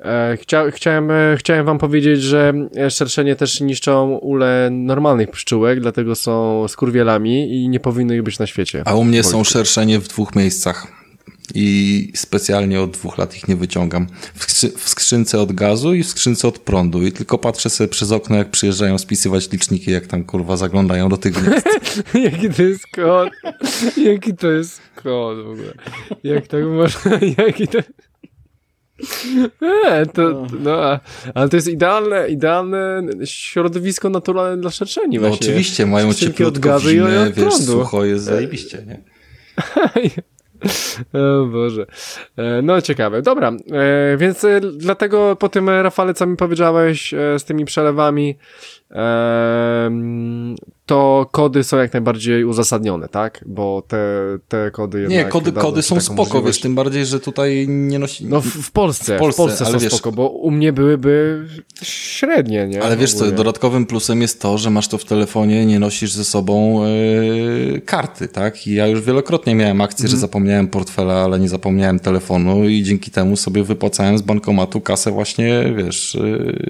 E, chcia, chciałem, e, chciałem wam powiedzieć, że e, szerszenie też niszczą ule normalnych pszczółek, dlatego są skurwielami i nie powinny ich być na świecie. A u mnie są szerszenie w dwóch miejscach. I specjalnie od dwóch lat ich nie wyciągam. W, skrzy w skrzynce od gazu i w skrzynce od prądu. I tylko patrzę sobie przez okno, jak przyjeżdżają spisywać liczniki, jak tam kurwa zaglądają do tych gniazd. Jaki to jest kod? Jaki to jest kod w ogóle? Jak tak można? Jaki to... E, to, no, ale to jest idealne, idealne środowisko naturalne dla szerszeni No właśnie. oczywiście, mają Skrzynki od cieplutko w i zimę, od wiesz, prądu. sucho jest zajebiście, nie? O Boże. E, No ciekawe. Dobra, e, więc e, dlatego po tym Rafale, co mi powiedziałeś z tymi przelewami, to kody są jak najbardziej uzasadnione, tak? Bo te, te kody jednak... Nie, kody, kody są spoko, wiesz, tym bardziej, że tutaj nie nosi... No w, w Polsce, w W Polsce, Polsce, są wiesz- spoko, bo u mnie byłyby średnie, nie? Ale wiesz co, dodatkowym plusem jest to, że masz to w telefonie, nie nosisz ze sobą yy, karty, tak? I ja już wielokrotnie miałem akcję, Mhm. że zapomniałem portfela, ale nie zapomniałem telefonu i dzięki temu sobie wypłacałem z bankomatu kasę właśnie, wiesz,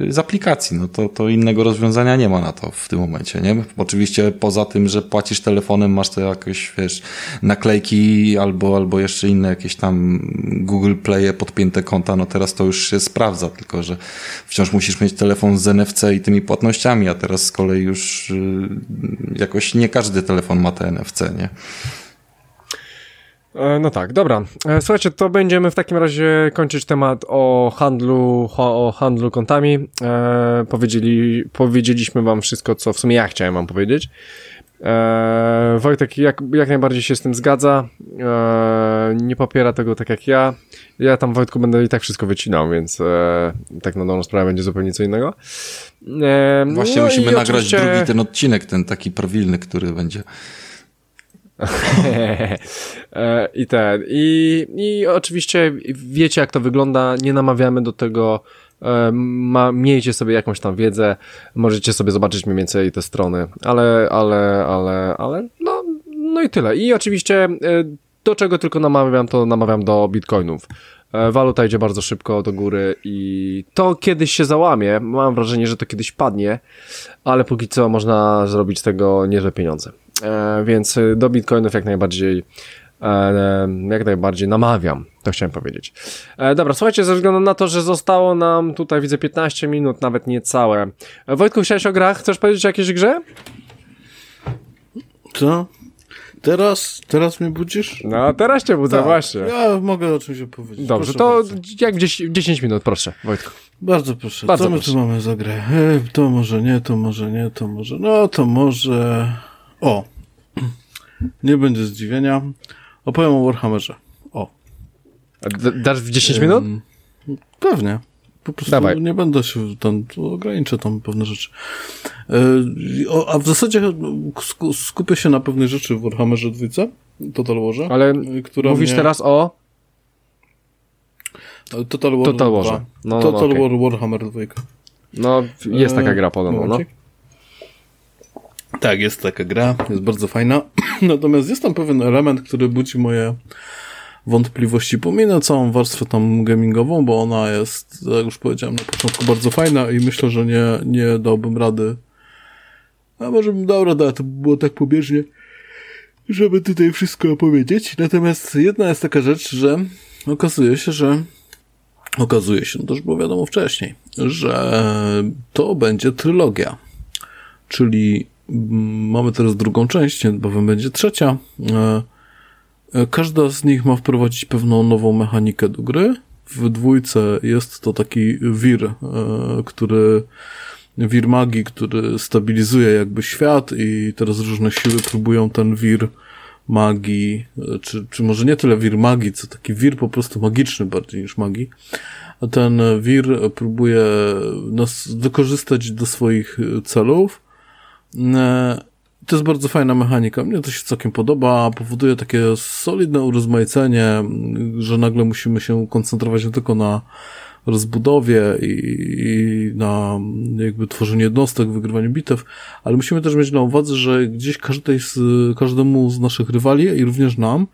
yy, z aplikacji. No to, to innego rozwiązania nie ma na to w tym momencie, nie? Oczywiście poza tym, że płacisz telefonem, masz to jakieś, wiesz, naklejki albo, albo jeszcze inne jakieś tam Google Play'e podpięte konta, no teraz to już się sprawdza, tylko że wciąż musisz mieć telefon z NFC i tymi płatnościami, a teraz z kolei już yy, jakoś nie każdy telefon ma te NFC, nie? E, No tak, dobra. E, Słuchajcie, to będziemy w takim razie kończyć temat o handlu, o handlu kontami. E, powiedzieli, powiedzieliśmy wam wszystko, co w sumie ja chciałem wam powiedzieć. E, Wojtek jak, jak najbardziej się z tym zgadza. E, nie popiera tego tak jak ja. Ja tam Wojtku będę i tak wszystko wycinał, więc e, tak na dobrą sprawę będzie zupełnie co innego. E, Właśnie no musimy nagrać oczywiście- drugi ten odcinek, ten taki prawilny, który będzie. E, I ten. I, I oczywiście wiecie, jak to wygląda. Nie namawiamy do tego. E, Ma, miejcie sobie jakąś tam wiedzę. Możecie sobie zobaczyć mniej więcej te strony. Ale, ale, ale, ale, no, no i tyle. I oczywiście e, do czego tylko namawiam, to namawiam do bitcoinów. Waluta idzie bardzo szybko do góry i to kiedyś się załamie. Mam wrażenie, że to kiedyś padnie, ale póki co można zrobić z tego niezłe pieniądze. E, więc y, do bitcoinów jak najbardziej e, jak najbardziej namawiam, to chciałem powiedzieć. E, dobra, słuchajcie, ze względu na to, że zostało nam tutaj, widzę 15 minut, nawet niecałe. E, Wojtku, chciałeś o grach? Chcesz powiedzieć o jakiejś grze? Co? Teraz, teraz mnie budzisz? No, teraz cię budzę, Tak, właśnie. Ja mogę o czymś opowiedzieć. Dobrze, Proszę to Bardzo. jak 10, 10 minut, proszę, Wojtku. bardzo proszę. Bardzo Co my proszę. tu mamy za grę? E, to może nie, to może nie, to może. No to może. O! Nie będzie zdziwienia. Opowiem o Warhammerze. O. A Dasz w 10 minut? Pewnie. Po prostu Dawaj. nie będę się tam, ograniczę tam pewne rzeczy. E, a w zasadzie sku, skupię się na pewnej rzeczy w Warhammerze 2, Total Warze. Ale która mówisz mnie, teraz o... Total War Total 2. Warze. No, no, Total okej. War Warhammer 2. No, jest taka E, gra podobno, no. momencik. Tak, jest taka gra, jest bardzo fajna. Natomiast jest tam pewien element, który budzi moje wątpliwości. Pominę całą warstwę tam gamingową, bo ona jest, jak już powiedziałem na początku, bardzo fajna i myślę, że nie, nie dałbym rady. A może bym dał radę, to by było tak pobieżnie, żeby tutaj wszystko opowiedzieć. Natomiast jedna jest taka rzecz, że okazuje się, że okazuje się, to już było wiadomo wcześniej, że to będzie trylogia. Czyli mamy teraz drugą część, niebawem będzie trzecia. E, e, każda z nich ma wprowadzić pewną nową mechanikę do gry. W dwójce jest to taki wir, e, który wir magii, który stabilizuje jakby świat i teraz różne siły próbują ten wir magii, czy, czy może nie tyle wir magii, co taki wir po prostu magiczny bardziej niż magii. Ten wir próbuje nas wykorzystać do swoich celów. E, to jest bardzo fajna mechanika. Mnie to się całkiem podoba. Powoduje takie solidne urozmaicenie, że nagle musimy się koncentrować nie tylko na rozbudowie i, i na jakby tworzeniu jednostek, wygrywaniu bitew, ale musimy też mieć na uwadze, że gdzieś każdej z, każdemu z naszych rywali i również nam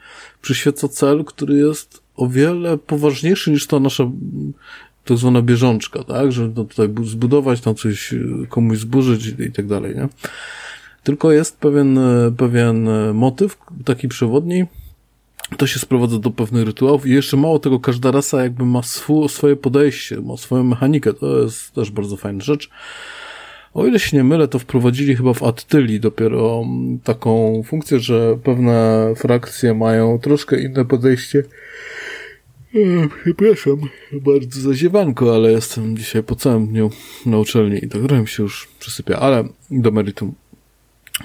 przyświeca cel, który jest o wiele poważniejszy niż ta nasza tak zwana bieżączka, tak? Że no tutaj zbudować, tam coś komuś zburzyć i tak dalej, nie? Tylko jest pewien, pewien motyw, taki przewodni, to się sprowadza do pewnych rytuałów i jeszcze mało tego, każda rasa jakby ma swu, swoje podejście, ma swoją mechanikę, to jest też bardzo fajna rzecz. O ile się nie mylę, to wprowadzili chyba w Attyli dopiero taką funkcję, że pewne frakcje mają troszkę inne podejście. Przepraszam, bardzo zaziewanko, ale jestem dzisiaj po całym dniu na uczelni i tak trochę mi się już przysypia, ale do meritum.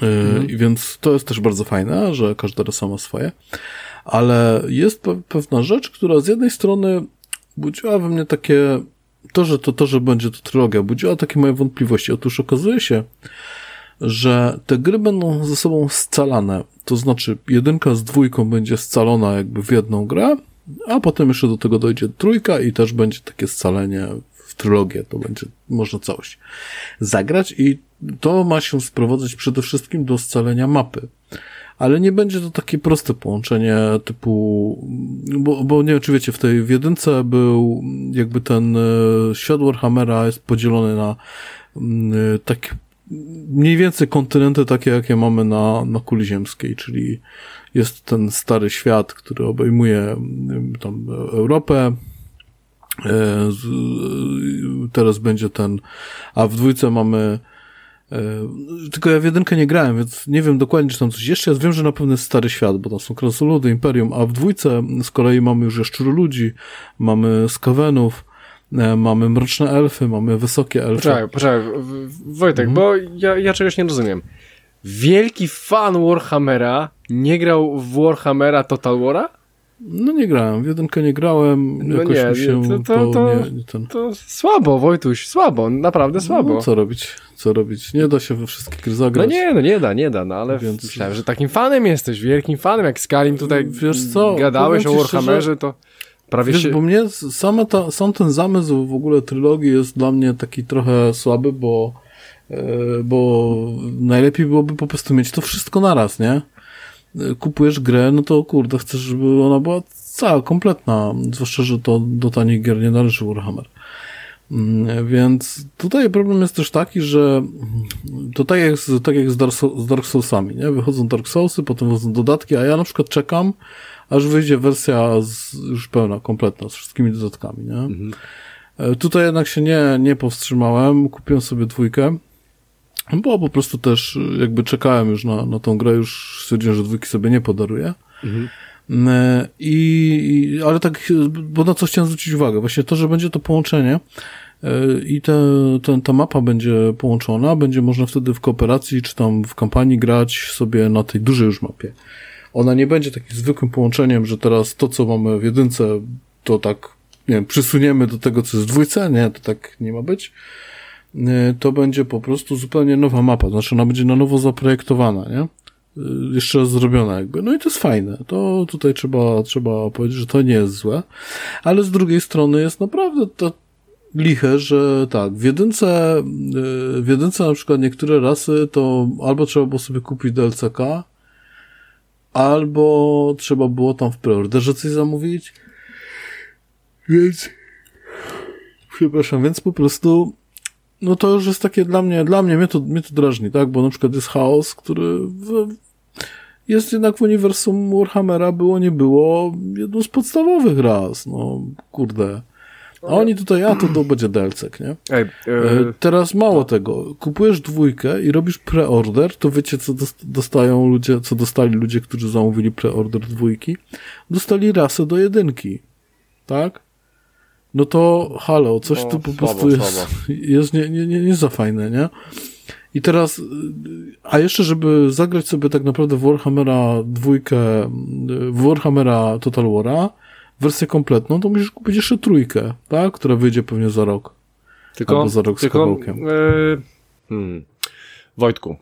Mhm. I więc to jest też bardzo fajne, że każda rasa ma swoje ale jest pewna rzecz, która z jednej strony budziła we mnie takie, to, że to, to, że będzie to trylogia, budziła takie moje wątpliwości. Otóż okazuje się, że te gry będą ze sobą scalane. To znaczy, jedynka z dwójką będzie scalona jakby w jedną grę, a potem jeszcze do tego dojdzie trójka i też będzie takie scalenie w trylogię. To będzie można całość zagrać i to ma się sprowadzać przede wszystkim do scalenia mapy ale nie będzie to takie proste połączenie typu, bo, bo nie wiem, czy wiecie, w tej w jedynce był jakby ten e, świat Warhammera jest podzielony na mm, tak mniej więcej kontynenty takie, jakie mamy na, na kuli ziemskiej, czyli jest ten stary świat, który obejmuje mm, tam Europę, e, teraz będzie ten, a w dwójce mamy E, tylko ja w jedynkę nie grałem, więc nie wiem dokładnie, czy tam coś jeszcze jest. Wiem, że na pewno jest Stary Świat, bo tam są krasoludy, Imperium, a w dwójce z kolei mamy już jaszczuru ludzi, mamy skawenów, e, mamy mroczne elfy, mamy wysokie elfy. Poczekaj, poczekaj, Wojtek, mhm. bo ja, ja czegoś nie rozumiem. Wielki fan Warhammera nie grał w Warhammera Total War'a? No nie grałem, w jedynkę nie grałem, no jakoś nie, mi się to, to, to, nie, ten... to słabo, Wojtuś, słabo, naprawdę słabo. No, co robić, co robić, nie da się we wszystkie gry zagrać. No nie, no nie da, nie da, no ale Więc... myślałem, że takim fanem jesteś, wielkim fanem, jak Skalim tutaj Wiesz co, gadałeś o Warhammerze, to prawie Wiesz, się... bo mnie sama ta, sam ten zamysł w ogóle trylogii jest dla mnie taki trochę słaby, bo bo najlepiej byłoby po prostu mieć to wszystko naraz, nie? kupujesz grę, no to kurde, chcesz, żeby ona była cała, kompletna. Zwłaszcza, że to do tanich gier nie należy Warhammer. Mm, więc tutaj problem jest też taki, że to tak jak, z, tak jak z, Dark, z Dark Soulsami, nie? Wychodzą Dark Soulsy, potem wychodzą dodatki, a ja na przykład czekam, aż wyjdzie wersja z, już pełna, kompletna, z wszystkimi dodatkami, nie? Mhm. E, tutaj jednak się nie, nie powstrzymałem, kupiłem sobie dwójkę, bo po prostu też jakby czekałem już na, na tą grę, już stwierdziłem, że dwójki sobie nie podaruję. Mhm. E, I, ale tak, bo na co chciałem zwrócić uwagę, właśnie to, że będzie to połączenie e, i te, te, ta mapa będzie połączona, będzie można wtedy w kooperacji czy tam w kampanii grać sobie na tej dużej już mapie. Ona nie będzie takim zwykłym połączeniem, że teraz to, co mamy w jedynce, to tak, nie wiem, przysuniemy do tego, co jest w dwójce, nie, to tak nie ma być Y, to będzie po prostu zupełnie nowa mapa, znaczy ona będzie na nowo zaprojektowana, nie? Y, jeszcze zrobiona jakby. No i to jest fajne. To tutaj trzeba, trzeba powiedzieć, że to nie jest złe. Ale z drugiej strony jest naprawdę to liche, że tak, w jedynce, y, w jedynce na przykład niektóre rasy to albo trzeba było sobie kupić DLCK, albo trzeba było tam w preorderze coś zamówić. Więc przepraszam, więc po prostu no to już jest takie dla mnie, dla mnie, mnie to, mnie to drażni, tak? Bo na przykład jest chaos, który w, jest jednak w uniwersum Warhammera było, nie było jedną z podstawowych raz, no kurde. A oni tutaj, a to, to będzie DLC, nie? Ej, e, Teraz mało tego. Kupujesz dwójkę i robisz preorder, to wiecie, co dos- dostają ludzie, co dostali ludzie, którzy zamówili preorder dwójki? Dostali rasę do jedynki. Tak? No to halo, coś No, tu po słabo, prostu jest, słabo. jest nie, nie, nie, nie za fajne, nie? I teraz, a jeszcze, żeby zagrać sobie tak naprawdę w Warhammera dwójkę, w Warhammera Total War'a, wersję kompletną, to musisz kupić jeszcze trójkę, tak? Która wyjdzie pewnie za rok. tylko, albo za rok z tylko, kawałkiem. e, hmm. Wojtku,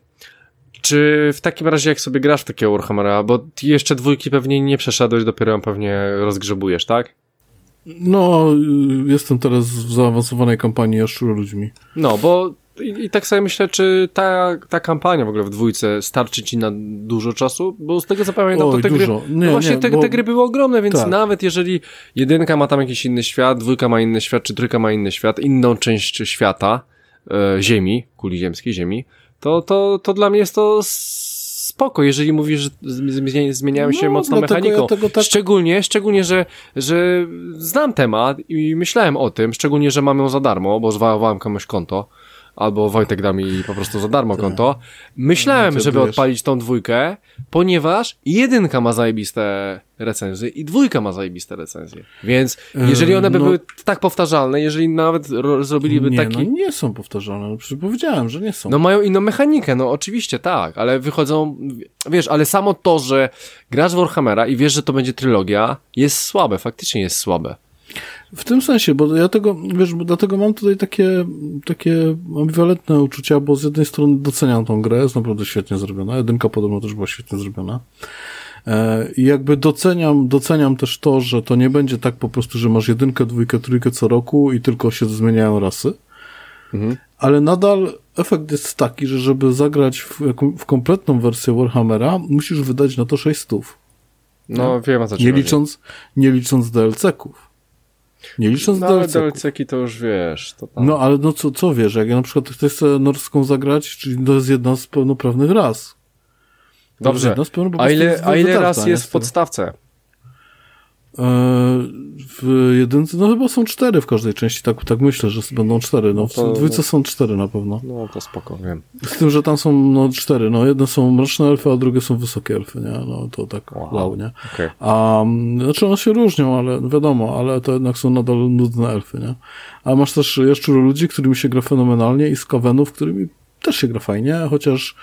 czy w takim razie jak sobie grasz w takiego Warhammera, bo ty jeszcze dwójki pewnie nie przeszedłeś, dopiero ją pewnie rozgrzebujesz, tak? No, y, jestem teraz w zaawansowanej kampanii jaszczuro ludźmi. No, bo i, i tak sobie myślę, czy ta, ta kampania w ogóle w dwójce starczy ci na dużo czasu, bo z tego co pamiętam, to Oj, te gry, dużo. Nie, no właśnie nie, te, bo- te gry były ogromne, więc Tak. nawet jeżeli jedynka ma tam jakiś inny świat, dwójka ma inny świat, czy trójka ma inny świat, inną część świata, e, Ziemi, kuli ziemskiej, Ziemi, to, to, to dla mnie jest to spoko, jeżeli mówisz, że zmienia, zmieniają się No, mocno ja mechaniką. tego tak- Szczególnie, szczególnie, że, że znam temat i myślałem o tym, szczególnie, że mam ją za darmo, bo zwałowałem komuś konto, albo Wojtek da mi po prostu za darmo konto. Myślałem, żeby odpalić tą dwójkę, ponieważ jedynka ma zajebiste recenzje i dwójka ma zajebiste recenzje. Więc jeżeli one by no- były tak powtarzalne, jeżeli nawet ro- zrobiliby nie, taki... no nie są powtarzalne. No, przecież powiedziałem, że nie są. No mają inną mechanikę, no oczywiście tak, ale wychodzą, wiesz, ale samo to, że grasz Warhammera i wiesz, że to będzie trylogia, jest słabe, faktycznie jest słabe. W tym sensie, bo ja tego, wiesz, bo dlatego mam tutaj takie, takie ambiwalentne uczucia, bo z jednej strony doceniam tą grę, jest naprawdę świetnie zrobiona, jedynka podobno też była świetnie zrobiona. E, I jakby doceniam, doceniam też to, że to nie będzie tak po prostu, że masz jedynkę, dwójkę, trójkę co roku i tylko się zmieniają rasy. Ale nadal efekt jest taki, że żeby zagrać w, w kompletną wersję Warhammera, musisz wydać na to 600. No, wiem o co ci Nie licząc, nie licząc DLC-ków. Nie licząc No, ale. DLC-ki to już wiesz, to tam... No ale no co, co wiesz, jak ja na przykład chcę sobie norską zagrać, czyli to jest jedna z pełnoprawnych jest Dobrze, jedna z pełno- po a ile, a ile raz jest w podstawce? Eee, w jedynce, no chyba są cztery w każdej części, tak, tak myślę, że będą cztery, no w to- dwójce są cztery na pewno. No to spoko, wiem. Z tym, że tam są no cztery, no jedne są mroczne elfy, a drugie są wysokie elfy, nie? No to tak Wow. wow, nie? Okej. A, mm, znaczy one się różnią, ale wiadomo, ale to jednak są nadal nudne elfy, nie? A masz też jaszczuro ludzi, którymi się gra fenomenalnie i skawenów, którymi też się gra fajnie, chociaż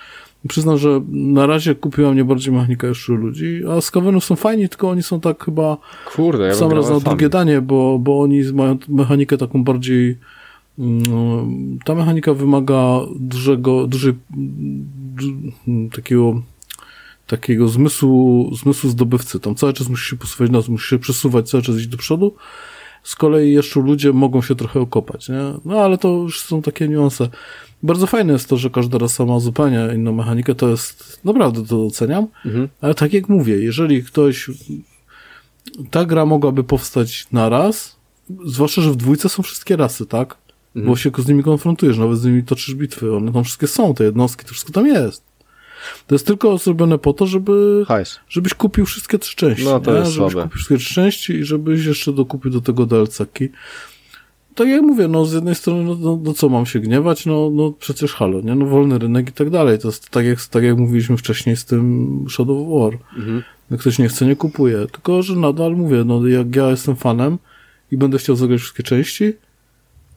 przyznam, że na razie kupiła mnie bardziej mechanika jaszczuro ludzi, a skawenów są fajni, tylko oni są tak chyba Kurde, ja sam raz na drugie danie, bo, bo oni mają mechanikę taką bardziej mm, ta mechanika wymaga dużego, dużej du- takiego takiego zmysłu, zmysłu zdobywcy. Tam cały czas musisz się posuwać nas, musisz się przesuwać, cały czas iść do przodu. Z kolei jeszcze ludzie mogą się trochę okopać, nie? No ale to już są takie niuanse. Bardzo fajne jest to, że każda rasa ma zupełnie inną mechanikę, to jest, naprawdę to doceniam, Mhm. ale tak jak mówię, jeżeli ktoś, ta gra mogłaby powstać na raz, zwłaszcza, że w dwójce są wszystkie rasy, tak? Bo się z nimi konfrontujesz, nawet z nimi toczysz bitwy, one tam wszystkie są, te jednostki, to wszystko tam jest. To jest tylko zrobione po to, żeby Hajs. żebyś kupił wszystkie trzy części. No, to nie? jest żebyś słabe. kupił wszystkie trzy części i żebyś jeszcze dokupił do tego DLC-ki. Tak jak mówię, no z jednej strony, no, no, no co mam się gniewać? No, no przecież halo, nie? No wolny rynek i tak dalej. To jest tak jak, tak jak mówiliśmy wcześniej z tym Shadow of War. Mhm. Jak ktoś nie chce, nie kupuje. Tylko, że nadal mówię, no jak ja jestem fanem i będę chciał zagrać wszystkie części,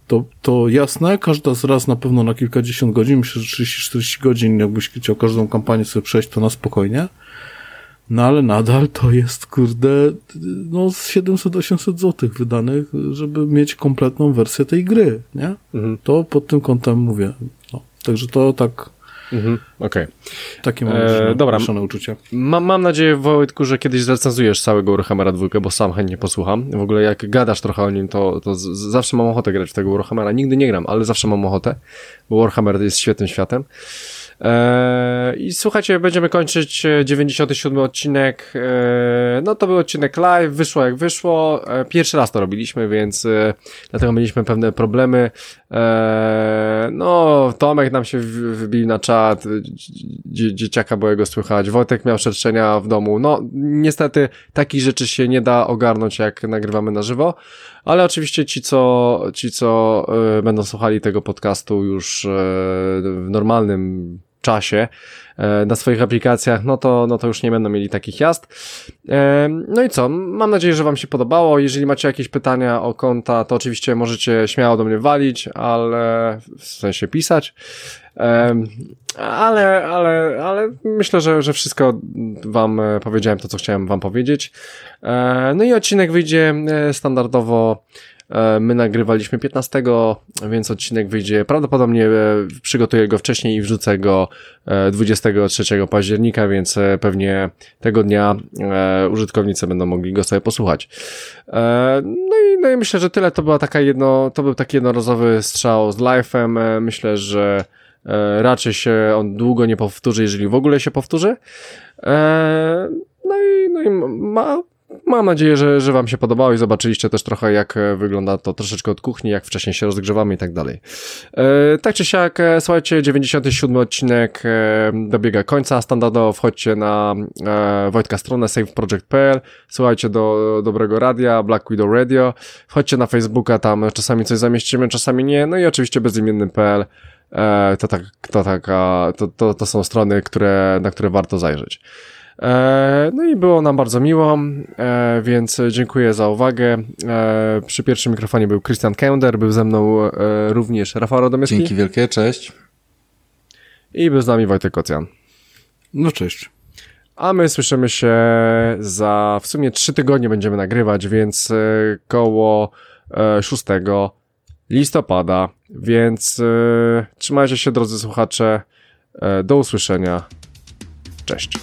to, to jasne, każda z raz na pewno na kilkadziesiąt godzin, myślę, że 30-40 godzin, jakbyś chciał każdą kampanię sobie przejść, to na spokojnie. No ale nadal to jest, kurde, no z 700-800 zł wydanych, żeby mieć kompletną wersję tej gry, nie? Mhm. To pod tym kątem mówię. No. Także to tak, Mhm. Okej. takie mam Eee, różne dobra. uczucia. Mam, mam nadzieję, Wojtku, że kiedyś zrecenzujesz całego Warhammera 2, bo sam chętnie posłucham. W ogóle jak gadasz trochę o nim, to, to z, zawsze mam ochotę grać w tego Warhammera. Nigdy nie gram, ale zawsze mam ochotę, bo Warhammer jest świetnym światem. E, I słuchajcie, będziemy kończyć 97 odcinek. E, no to był odcinek live, wyszło jak wyszło. E, pierwszy raz to robiliśmy, więc e, dlatego mieliśmy pewne problemy. E, no, Tomek nam się wybił na czat, dzie, dzieciaka byłego słychać, Wojtek miał szerszenia w domu. No, niestety takich rzeczy się nie da ogarnąć, jak nagrywamy na żywo, ale oczywiście ci, co, ci, co e, będą słuchali tego podcastu już e, w normalnym czasie e, na swoich aplikacjach, no to, no to już nie będą mieli takich jazd. E, No i co? Mam nadzieję, że Wam się podobało. Jeżeli macie jakieś pytania o konta, to oczywiście możecie śmiało do mnie walić, ale w sensie pisać. Em, Ale, ale, ale myślę, że, że wszystko Wam e, powiedziałem to, co chciałem Wam powiedzieć. E, No i odcinek wyjdzie e, standardowo. E, My nagrywaliśmy 15, więc odcinek wyjdzie prawdopodobnie, e, przygotuję go wcześniej i wrzucę go e, 23 października, więc e, pewnie tego dnia e, użytkownicy będą mogli go sobie posłuchać. E, No i, no i myślę, że tyle. To była taka jedno, to był taki jednorazowy strzał z live'em. E, Myślę, że e, raczej się on długo nie powtórzy, jeżeli w ogóle się powtórzy. E, No i, no i ma, mam nadzieję, że, że Wam się podobało i zobaczyliście też trochę, jak e, wygląda to troszeczkę od kuchni, jak wcześniej się rozgrzewamy i tak dalej. E, Tak czy siak, e, słuchajcie, 97 odcinek e, dobiega końca. Standardowo wchodźcie na e, Wojtka stronę saveproject.pl, słuchajcie do dobrego radia, Black Widow Radio, wchodźcie na Facebooka, tam czasami coś zamieścimy, czasami nie, no i oczywiście bezimienny.pl. E, to, tak, to, taka, to, to, to są strony, które, na które warto zajrzeć. E, no i było nam bardzo miło, e, więc dziękuję za uwagę. E, przy pierwszym mikrofonie był Christian Kender, był ze mną również Rafał Radomyski Dzięki wielkie, cześć. i był z nami Wojtek Kocjan. No cześć. A my słyszymy się za w sumie trzy tygodnie będziemy nagrywać, więc koło e, 6 listopada, więc trzymajcie się drodzy słuchacze. Do usłyszenia. Cześć.